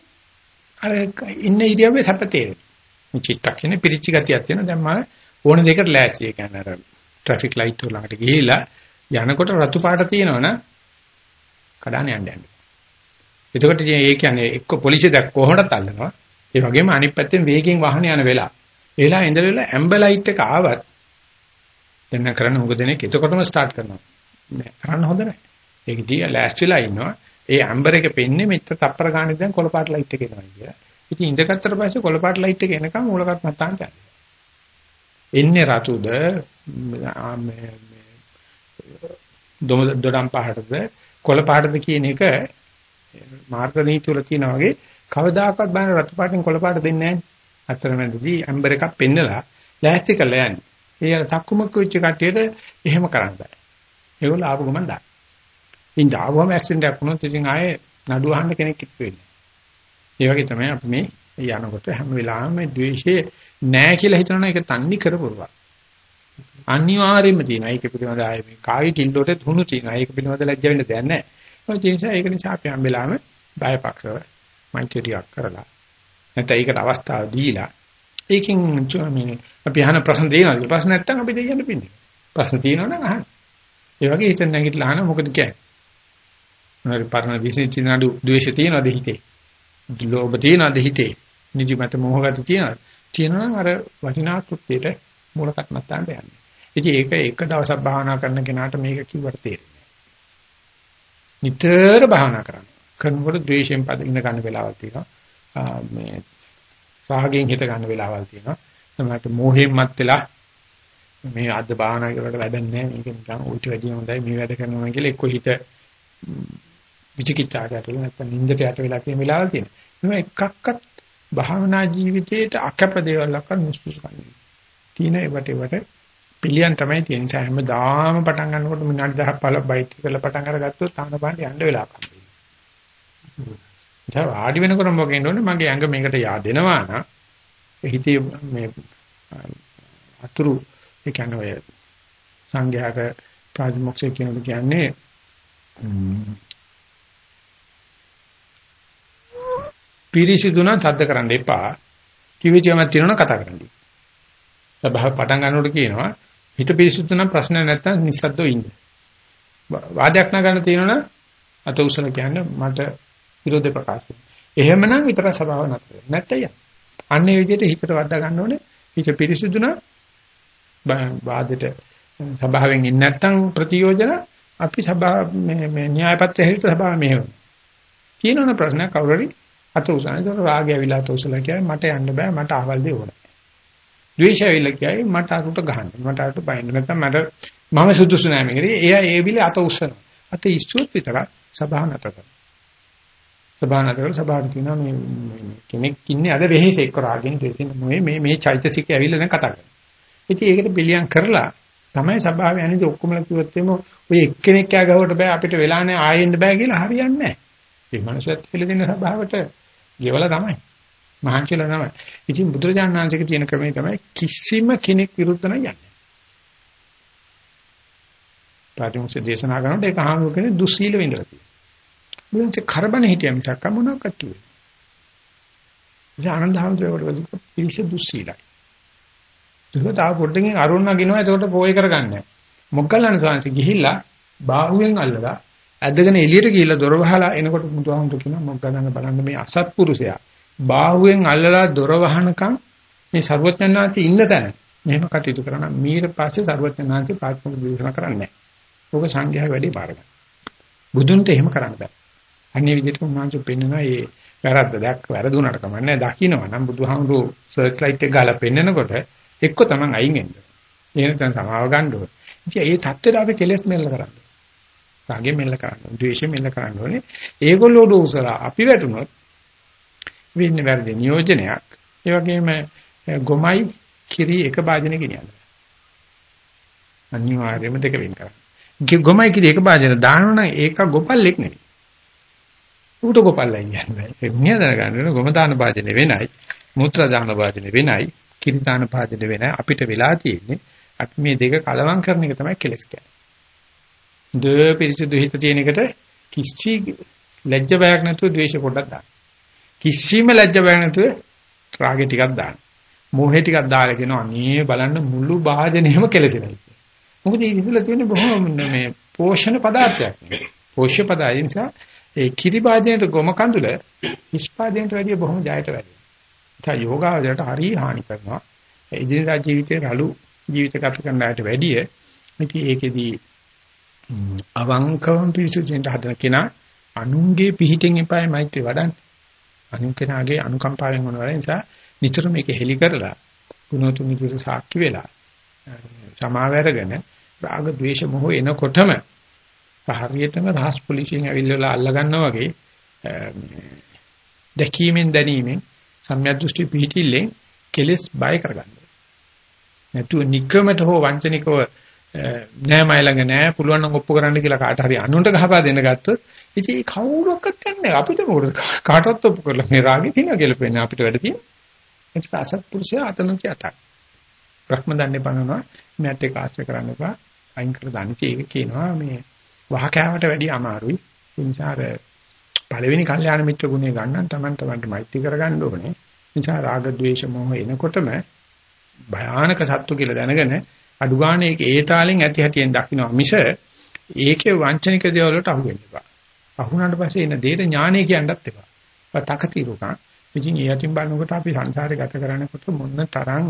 අර ඉන්න ඉරියව්වේ සැප තේරෙනවා. මේ චිත්තක්ෂණේ පිරිච්ච ගතියක් තියෙනවා. දැන් මම ඕන දෙයකට ලෑස්ති. ඒ කියන්නේ අර ට්‍රැෆික් ලයිට් වල ළඟට ගිහිලා යනකොට රතු පාට තියෙනවනම් කඩාන යන්න යන්න. එතකොට ඒ කියන්නේ එක්ක පොලිසිය දැක් කොහොමද තල්ලනවා. ඒ වගේම අනිත් පැත්තෙන් වේගෙන් වාහන යන වෙලාව. ඒලා ඉඳලා ඇම්බර් ලයිට් එක ආවත් දැන් කරන්න හොඟ දෙනෙක් එතකොටම ස්ටාර්ට් කරනවා. නෑ කරන්න හොඳ නෑ. ඒක දිහා ලෑස්තිලා ඉන්නවා. ඒ ඇම්බර් එක පෙන්නේ මෙච්චර තප්පර ගානේ දැන් කොළපාට ලයිට් එක එනවා කියලා. ඉතින් ඉඳගත්තට පස්සේ කොළපාට ලයිට් එක එනකම් මූලකත් මතාන්ට එන්නේ රතුද මේ දොඩම් පහටද කොළ පහටද කියන එක මාර්ග නීති වල තියෙනා වගේ කවදාකවත් බලන්න රතු පාටින් කොළ පාට දෙන්නේ නැහැ. අතරමැදදී ඇම්බර් එකක් පෙන්නලා ලෑස්ති කරලා යන්නේ. ඒ අර තක්කුමක් වෙච්ච කට්ටියට එහෙම කරන්න බෑ. ඒගොල්ලෝ ආපු ගමන් දාන්න. ඉතින් ආවම ඇක්සිඩන්ට් එකක් වුණොත් ඉතින් ආයේ නඩුව අහන්න කෙනෙක් ඉතුරු වෙන්නේ. ඒ වගේ තමයි අපි මේ යනකොට හැම වෙලාවෙම මේ ද්වේෂය නෑ කියලා හිතනවා ඒක තන්නේ කරපුවා. අනිවාර්යයෙන්ම තියෙනවා. ඒක පිළිබඳ ආයේ මේ කාගේ කිල්ලෝට තුණු තියෙනවා. ඒක පිළිබඳ ලැජ්ජ වෙන්න දෙයක් නෑ. ඒ නිසා ඒක නිසා අපි හැම වෙලාවෙම බයපක්ෂව මයින්ඩ් කරලා නැත්නම් ඒකට අවස්ථාව දීලා ඒකෙන් මේ අපි අහන ප්‍රශ්න දෙනවා. ප්‍රශ්න නැත්තම් අපි දෙයන්න පින්දි. ප්‍රශ්න තියෙනවනම් අහන්න. ඒ වගේ හිතෙන් නැගිටලා අහන මොකද කියන්නේ? මොනවාරි පරණ විශ්ිත නඩු ද්වේෂ තියෙනවද හිතේ? ලෝභ තියෙනවද හිතේ? නිදිමත මොහොගත තියෙනවද? තියෙනවා අර වටිනා කෘත්‍යයට මූලකත් නැත්තන්ට යන්නේ. ඉතින් ඒක එක දවසක් භාවනා කරන කෙනාට මේක කිව්වට තේරෙන්නේ නිතර භාවනා කරන්න. කරනකොට ද්වේෂයෙන් පද ඉඳ ගන්න වෙලාවක් තියෙනවා. මේ රාගයෙන් හිත ගන්න වෙලාවල් තියෙනවා. සමහරට මෝහයෙන් මත් වෙලා මේ අද භාවනා කරලා වැඩක් නැහැ. මේක නිකන් උල්ට වැඩිය හොඳයි මේ වැඩ කරනවා කියලා එක්ක හිත විචිකිච්ඡාට යටලා නැත්නම් නින්දට යට වෙලා තියෙන වෙලාවල් තියෙනවා. මේ එකක්වත් භාවනා ජීවිතයේට අකප දේවල් අක්ක නුස්පුස් ගන්න. තියෙන ඒවට ඒවට පිළියම් තමයි තියෙන නිසා හැමදාම පටන් ගන්නකොට විනාඩි 10ක් 15ක් බයිට් කරලා පටන් අරගත්තොත් තාන බාන්න යන්න වෙලාවක් හම්බෙන්නේ. දැන් ආඩි වෙනකොට මොකද කියන්නේ මගේ ඇඟ මේකට yaadෙනවා නම් හිතේ මේ අතුරු ඒ කියන්නේ ඔය සංඝයාක ප්‍රාතිමොක්ෂය කියනකොට කියන්නේ පිරිසිදු නම් තද්ද කරන්න එපා. කිවිචයමක් තියෙනවා කතා කරන්න. සභාව පටන් ගන්නකොට කියනවා හිත පිරිසුදු නම් ප්‍රශ්න නැත්තම් නිස්සද්දව ඉන්න. වාදයක් නගන්න තියෙනවනම් අත උසල කියන්නේ මට විරෝධ ප්‍රකාශ. එහෙමනම් විතර සභාව නැතර. නැත්තය. අන්නේ විදිහට හිතට වද්දා ගන්න ඕනේ. හිත පිරිසුදු නම් වාදෙට සභාවෙන් ඉන්නේ නැත්තම් ප්‍රතියෝජන අපි සභාව මේ මේ න්‍යායපත්‍ය හැටියට සභාව මෙහෙම. කියනවනේ ප්‍රශ්නයක් කවුරු හරි අත උසන. ඒක රාගය ඇවිල්ලා අත උසලා කියන්නේ මට යන්න බෑ මට ආවල් දෙ ඕනේ. ද්වේෂය ඇවිල්ලා කියයි මට අරුට ගහන්න. මට අරුට බයින්න නැත්නම් මට මම සුදුසු නෑ මේකේ. එයා ඒ විලේ අත උස්සනවා. අත ඉස්සුවත් විතරක් සභාව නැත කරනවා. සභාව නැත කරලා සභාවට කියනවා මේ කෙනෙක් ඉන්නේ අද වෙහෙස එක්ක රාගෙන් දෙසින් මේ මේ මේ චෛතසිකය ඇවිල්ලා දැන් කතා කරනවා. ඉතින් ඒකට පිළියම් කරලා තමයි සභාවේ අනිත් ඔක්කොමලා කිව්වොත් එimhe ඔය එක්කෙනෙක් යා ගහවට බෑ අපිට වෙලා නැහැ ආයෙන්න බෑ කියලා හරියන්නේ නැහැ. මේ මනුස්සයත් කියලා දෙන සභාවට ගෙවලා තමයි. මහන්සියලා තමයි. ඉතින් බුදුරජාණන් වහන්සේගේ තියෙන ක්‍රමය තමයි කිසිම කෙනෙක් විරුද්ධ නැහැ යන්නේ. පාටිමුක්ෂ දේශනා කරනකොට ඒක අහන කෙනෙක් දුස්සීල වෙඳලා තියෙනවා. බුදුන්සේ කරබන හිටියා මිසක් මොනවක්වත් කිව්වේ. ඉතින් ආනන්ද හැමදේකට වදික පිරිස දුස්සීලයි. ඒක තාම පොඩ්ඩකින් අරුණ නගිනවා එතකොට පොය කරගන්නේ. මොග්ගල්ලාන ස්වාමීන් ගිහිල්ලා බාහුවෙන් අල්ලලා ඇදගෙන එළියට ගිහිල්ලා දොර වහලා එනකොට බුදුහාමුදුර කියනවා මොග්ගදංග බලන්න මේ අසත්පුරුෂයා බාහුවෙන් අල්ලලා දොර වහනකම් මේ ਸਰුවචනාංශي ඉන්න තැන මෙහෙම කටයුතු කරනවා මීට පස්සේ ਸਰුවචනාංශي පාත්මක දේශනා කරන්නේ නැහැ. ඔබ සංඝයා වැඩේ පාරගන්න. බුදුන්ට එහෙම කරන්න බෑ. අන්නේ විදිහට උන්වහන්සේ පෙන්නනවා මේ වැරද්ද දැක් වැරදුනට කමන්නේ දකින්නවා නම් බුදුහාමුදුරු සර්ච් ලයිට් එක ගාලා පෙන්නනකොට එක්ක තමන් අයින් වෙන්න. එහෙම තමයි සමාව ගන්න ඕනේ. ඉතින් ඒ தත්ත්වයට අපි කෙලස් මෙල්ල කරන්නේ. රාගෙ මෙල්ල කරන්න. ද්වේෂෙ මෙල්ල කරන්න ඕනේ. ඒගොල්ලෝ දෝසලා අපි වැටුනොත් වෙන්නේ වැරදි නියෝජනයක්. ඒ වගේම ගොමයි කිරි එක භාජනෙ ගෙනියන්න. අනිවාර්යයෙන්ම දෙක වෙන් කරන්න. ගොමයි කිරි එක භාජන දානවනම් ඒක ගොපල්ලෙක් නෙවෙයි. ඌට ගොපල්ලයි කියන්නේ. ඒ මිනිහා දැනගන්න ගොම දාන භාජනෙ වෙනයි. මුත්‍රා දාන භාජනෙ වෙනයි. කිරිතාන පාදෙද වෙන අපිට වෙලා තියෙන්නේ අපි මේ දෙක කලවම් කරන එක තමයි කෙලස් කියන්නේ. ද පිරිසුදු හිත තියෙන එකට කිසි ලැජ්ජ බයක් නැතුව ද්වේෂ පොඩක් දාන්න. කිසිම ලැජ්ජ බයක් නැතුව රාගෙ ටිකක් දාන්න. මෝහෙ ටිකක් දාලා කියනවා අනේ බලන්න මුළු භාජනයම කෙලසෙනයි. මොකද මේ ඉස්සලා තියෙන බොහොම මේ පෝෂණ පදාර්ථයක් නේ. පෝෂ්‍ය පදාය නිසා ඒ කිරි භාජනයට ගොම කඳුල ඉස්පාදයට වැඩිය බොහොම ජයට වැඩි. ඒ යෝගාවදයට හරි හානි කරනවා. ඉදිරියට ජීවිතේ රළු ජීවිත ගත කරන්නට වැඩිය ඉතින් ඒකෙදී අවංකවම පිරිසුදුෙන්ට හදන කෙනා අනුන්ගේ පිහිටෙන් එපායි මෛත්‍රී වඩන්නේ. අනුන් කෙනාගේ අනුකම්පාවෙන් වුණ වල නිසා නිතර මේක හෙලි කරලා ගුණතුන් විදිහට සාක්ෂි වෙලා සමාව අරගෙන රාග ద్వේෂ මොහ එනකොටම හරියටම රහස් පොලිසියෙන් ඇවිල්ලා අල්ල ගන්නවා වගේ දැකීමෙන් දැනීමෙන් සම්‍යක් දෘෂ්ටි පිහිටිල්ලෙන් කෙලස් බය කරගන්න. නැතුව නිකමට හෝ වංචනිකව නෑ මයි ළඟ නෑ පුළුවන් නම් ඔප්පු කරන්න කියලා කාට හරි අනුන්ට ගහපා දෙන්න ගත්තොත් ඉතින් ඒ කවුරක්වත් යන්නේ අපිට මොකද කාටවත් ඔප්පු කරලා මේ රාගෙ තියෙනවා කියලා පෙන්නේ අපිට වැඩ තියෙන. ඒක අසත්පුරුෂයා අතනති අතක්. බ්‍රහ්ම දන්නේ පනනවා මෑත් එක ආශ්‍රය කරන්න එපා. අයින් කර දාන්න ඒක කියනවා මේ වහකෑවට වැඩිය අමාරුයි. ඒ නිසා පළවෙනි කල්යාණ මිත්‍ර ගුණය ගන්න තමන් තමන්ට මෛත්‍රී කරගන්න ඕනේ. නිසා රාග ద్వේෂ මොහ එනකොටම භයානක සත්තු කියලා දැනගෙන අඩු ගන්න ඒක ඒ තාලෙන් ඇති හැටියෙන් දකින්න මිස ඒකේ වංචනික දේවල් වලට අහු වෙන්න එපා. අහුණාට පස්සේ එන දේට ඥානය කියන්නත් එපා. තකතිරුකම්. ඉතින් ඒ යටින් බලනකොට අපි සංසාරේ ගත කරනකොට මොන තරම්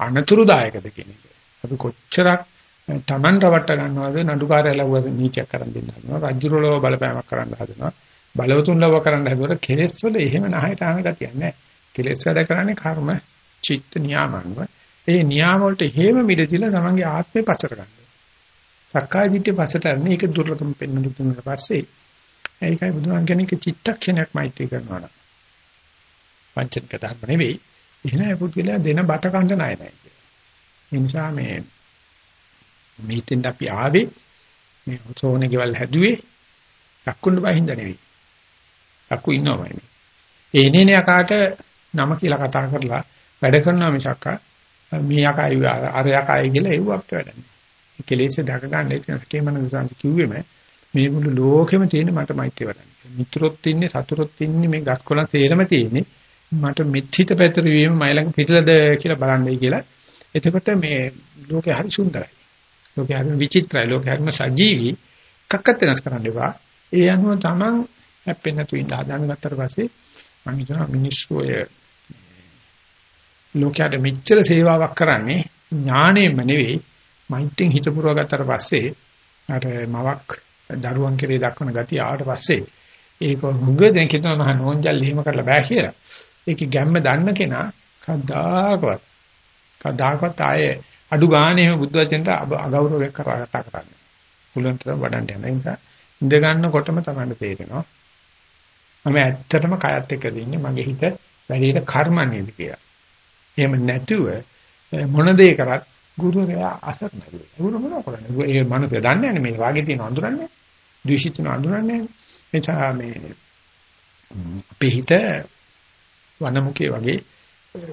අනතුරුදායකද කියන එක. අපි කොච්චරක් Taman රවට්ට ගන්නවද නඩුකාරය ලව්ව නීතියක් කරන් දෙන්න හදනවා. රජුරලව බලපෑමක් කරන්න හදනවා. බලවතුන් ලව කරන්න හැදුවට කෙලෙස් වල එහෙම නැහැට ආන ගතියක් නැහැ. කෙලෙස් වැඩ කරන්නේ කර්ම, චිත්ත නියාමන්ව. ඒ නියාම වලට හේම මිදෙතිලා තමන්ගේ ආත්මේ පසට ගන්න. සක්කාය දිට්ඨිය පසට අරන ඒක දුර්ලභම පෙන්වන්න දුන්නාට පස්සේ ඒකයි බුදුහාම කියන්නේ චිත්තක්ෂණයක් මෛත්‍රී කරනවා නම්. පංචක ධර්ම නෙවෙයි. එහෙනම් පුදුලා දෙන බත කන්න ණය නැහැ කියලා. ඒ නිසා මේ මේතෙන් අපි ආවේ මේ සෝනේ ගෙවල් හැදුවේ ලක්කුණු බහින්ද නෙවෙයි. ලක්කු ඉන්නවමයි. ඒ එනේන යකාට නම කියලා කතා කරලා වැඩ කරනවා මිසක් මේ යකයි අර යකයි කියලා ඒව අපිට වැඩන්නේ. කෙලෙස් දැක ගන්න ඉතින් කේමනසන්ත කිව්වෙම මේ මුළු ලෝකෙම තියෙන මට මෛත්‍රිය වඩන්නේ. මිත්‍රොත් ඉන්නේ සතුරොත් ඉන්නේ මේ ගස්කොලන් තේරම තියෙන්නේ. මට මෙත් හිත පැතර වීම මයි ළඟ පිටලද කියලා බලන්නයි කියලා එතකොට මේ ලෝකේ හරි සුන්දරයි. ලෝකේ හරි විචිත්‍රයි. ලෝකේ හරිම සජීවි. කක්කත් වෙනස් කරන්න එපා. ඒ අනුව තමන් හැප්පෙන්න තු ඉඳ හදාගෙන ගත්තට පස්සේ මම හිතනවා මිනිස්සු ඔය ලෝකයට මෙච්චර සේවාවක් කරන්නේ ඥාණයෙන්ම නෙවෙයි මෛත්‍රියෙන් හිත පුරව ගත්තට පස්සේ අර මවක් දරුවන් කෙරේ දක්වන ගතිය ආවට පස්සේ ඒක හුඟ දැන් කියනවා මහා නෝන්ජල් එහෙම කරලා බෑ කියලා. ඒකේ ගැම්ම දන්න කෙනා කවදාකවත් කවදාකවත් ආයේ අඩු ගානේ එහෙම බුද්ධ වචෙන්ට අගෞරවයක් කරා කතා කරන්නේ. පුළුවන් තරම් වඩන්න යන නිසා ඉඳ ගන්නකොටම තමයි තේරෙනවා. මම ඇත්තටම කයත් එක්ක දින්නේ මගේ හිත වැඩියට කර්මන්නේද කියලා. එහෙම නැතුව මොන දේ කරත් ගුරුවරයා අසරණයි. ගුරු මොනව කරන්නේ? ඒ මනුස්සය දන්නේ නැහැ මේ වාගේ තියෙන අඳුරන්නේ. ද්වේෂිත අඳුරන්නේ. එචා මේ අපේ හිත වනමුකේ වගේ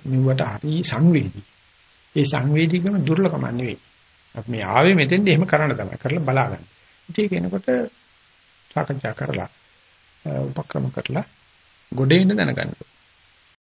මෙවට හරි සංවේදී. ඒ සංවේදීකම දුර්ලභම නෙවෙයි. අපි මේ ආවේ මෙතෙන්ද එහෙම කරන්න තමයි. කරලා බලාගන්න. ඉතින් ඒක එනකොට සාකච්ඡා කරලා උපක්‍රම කරලා ගොඩේ ඉන්න දැනගන්න.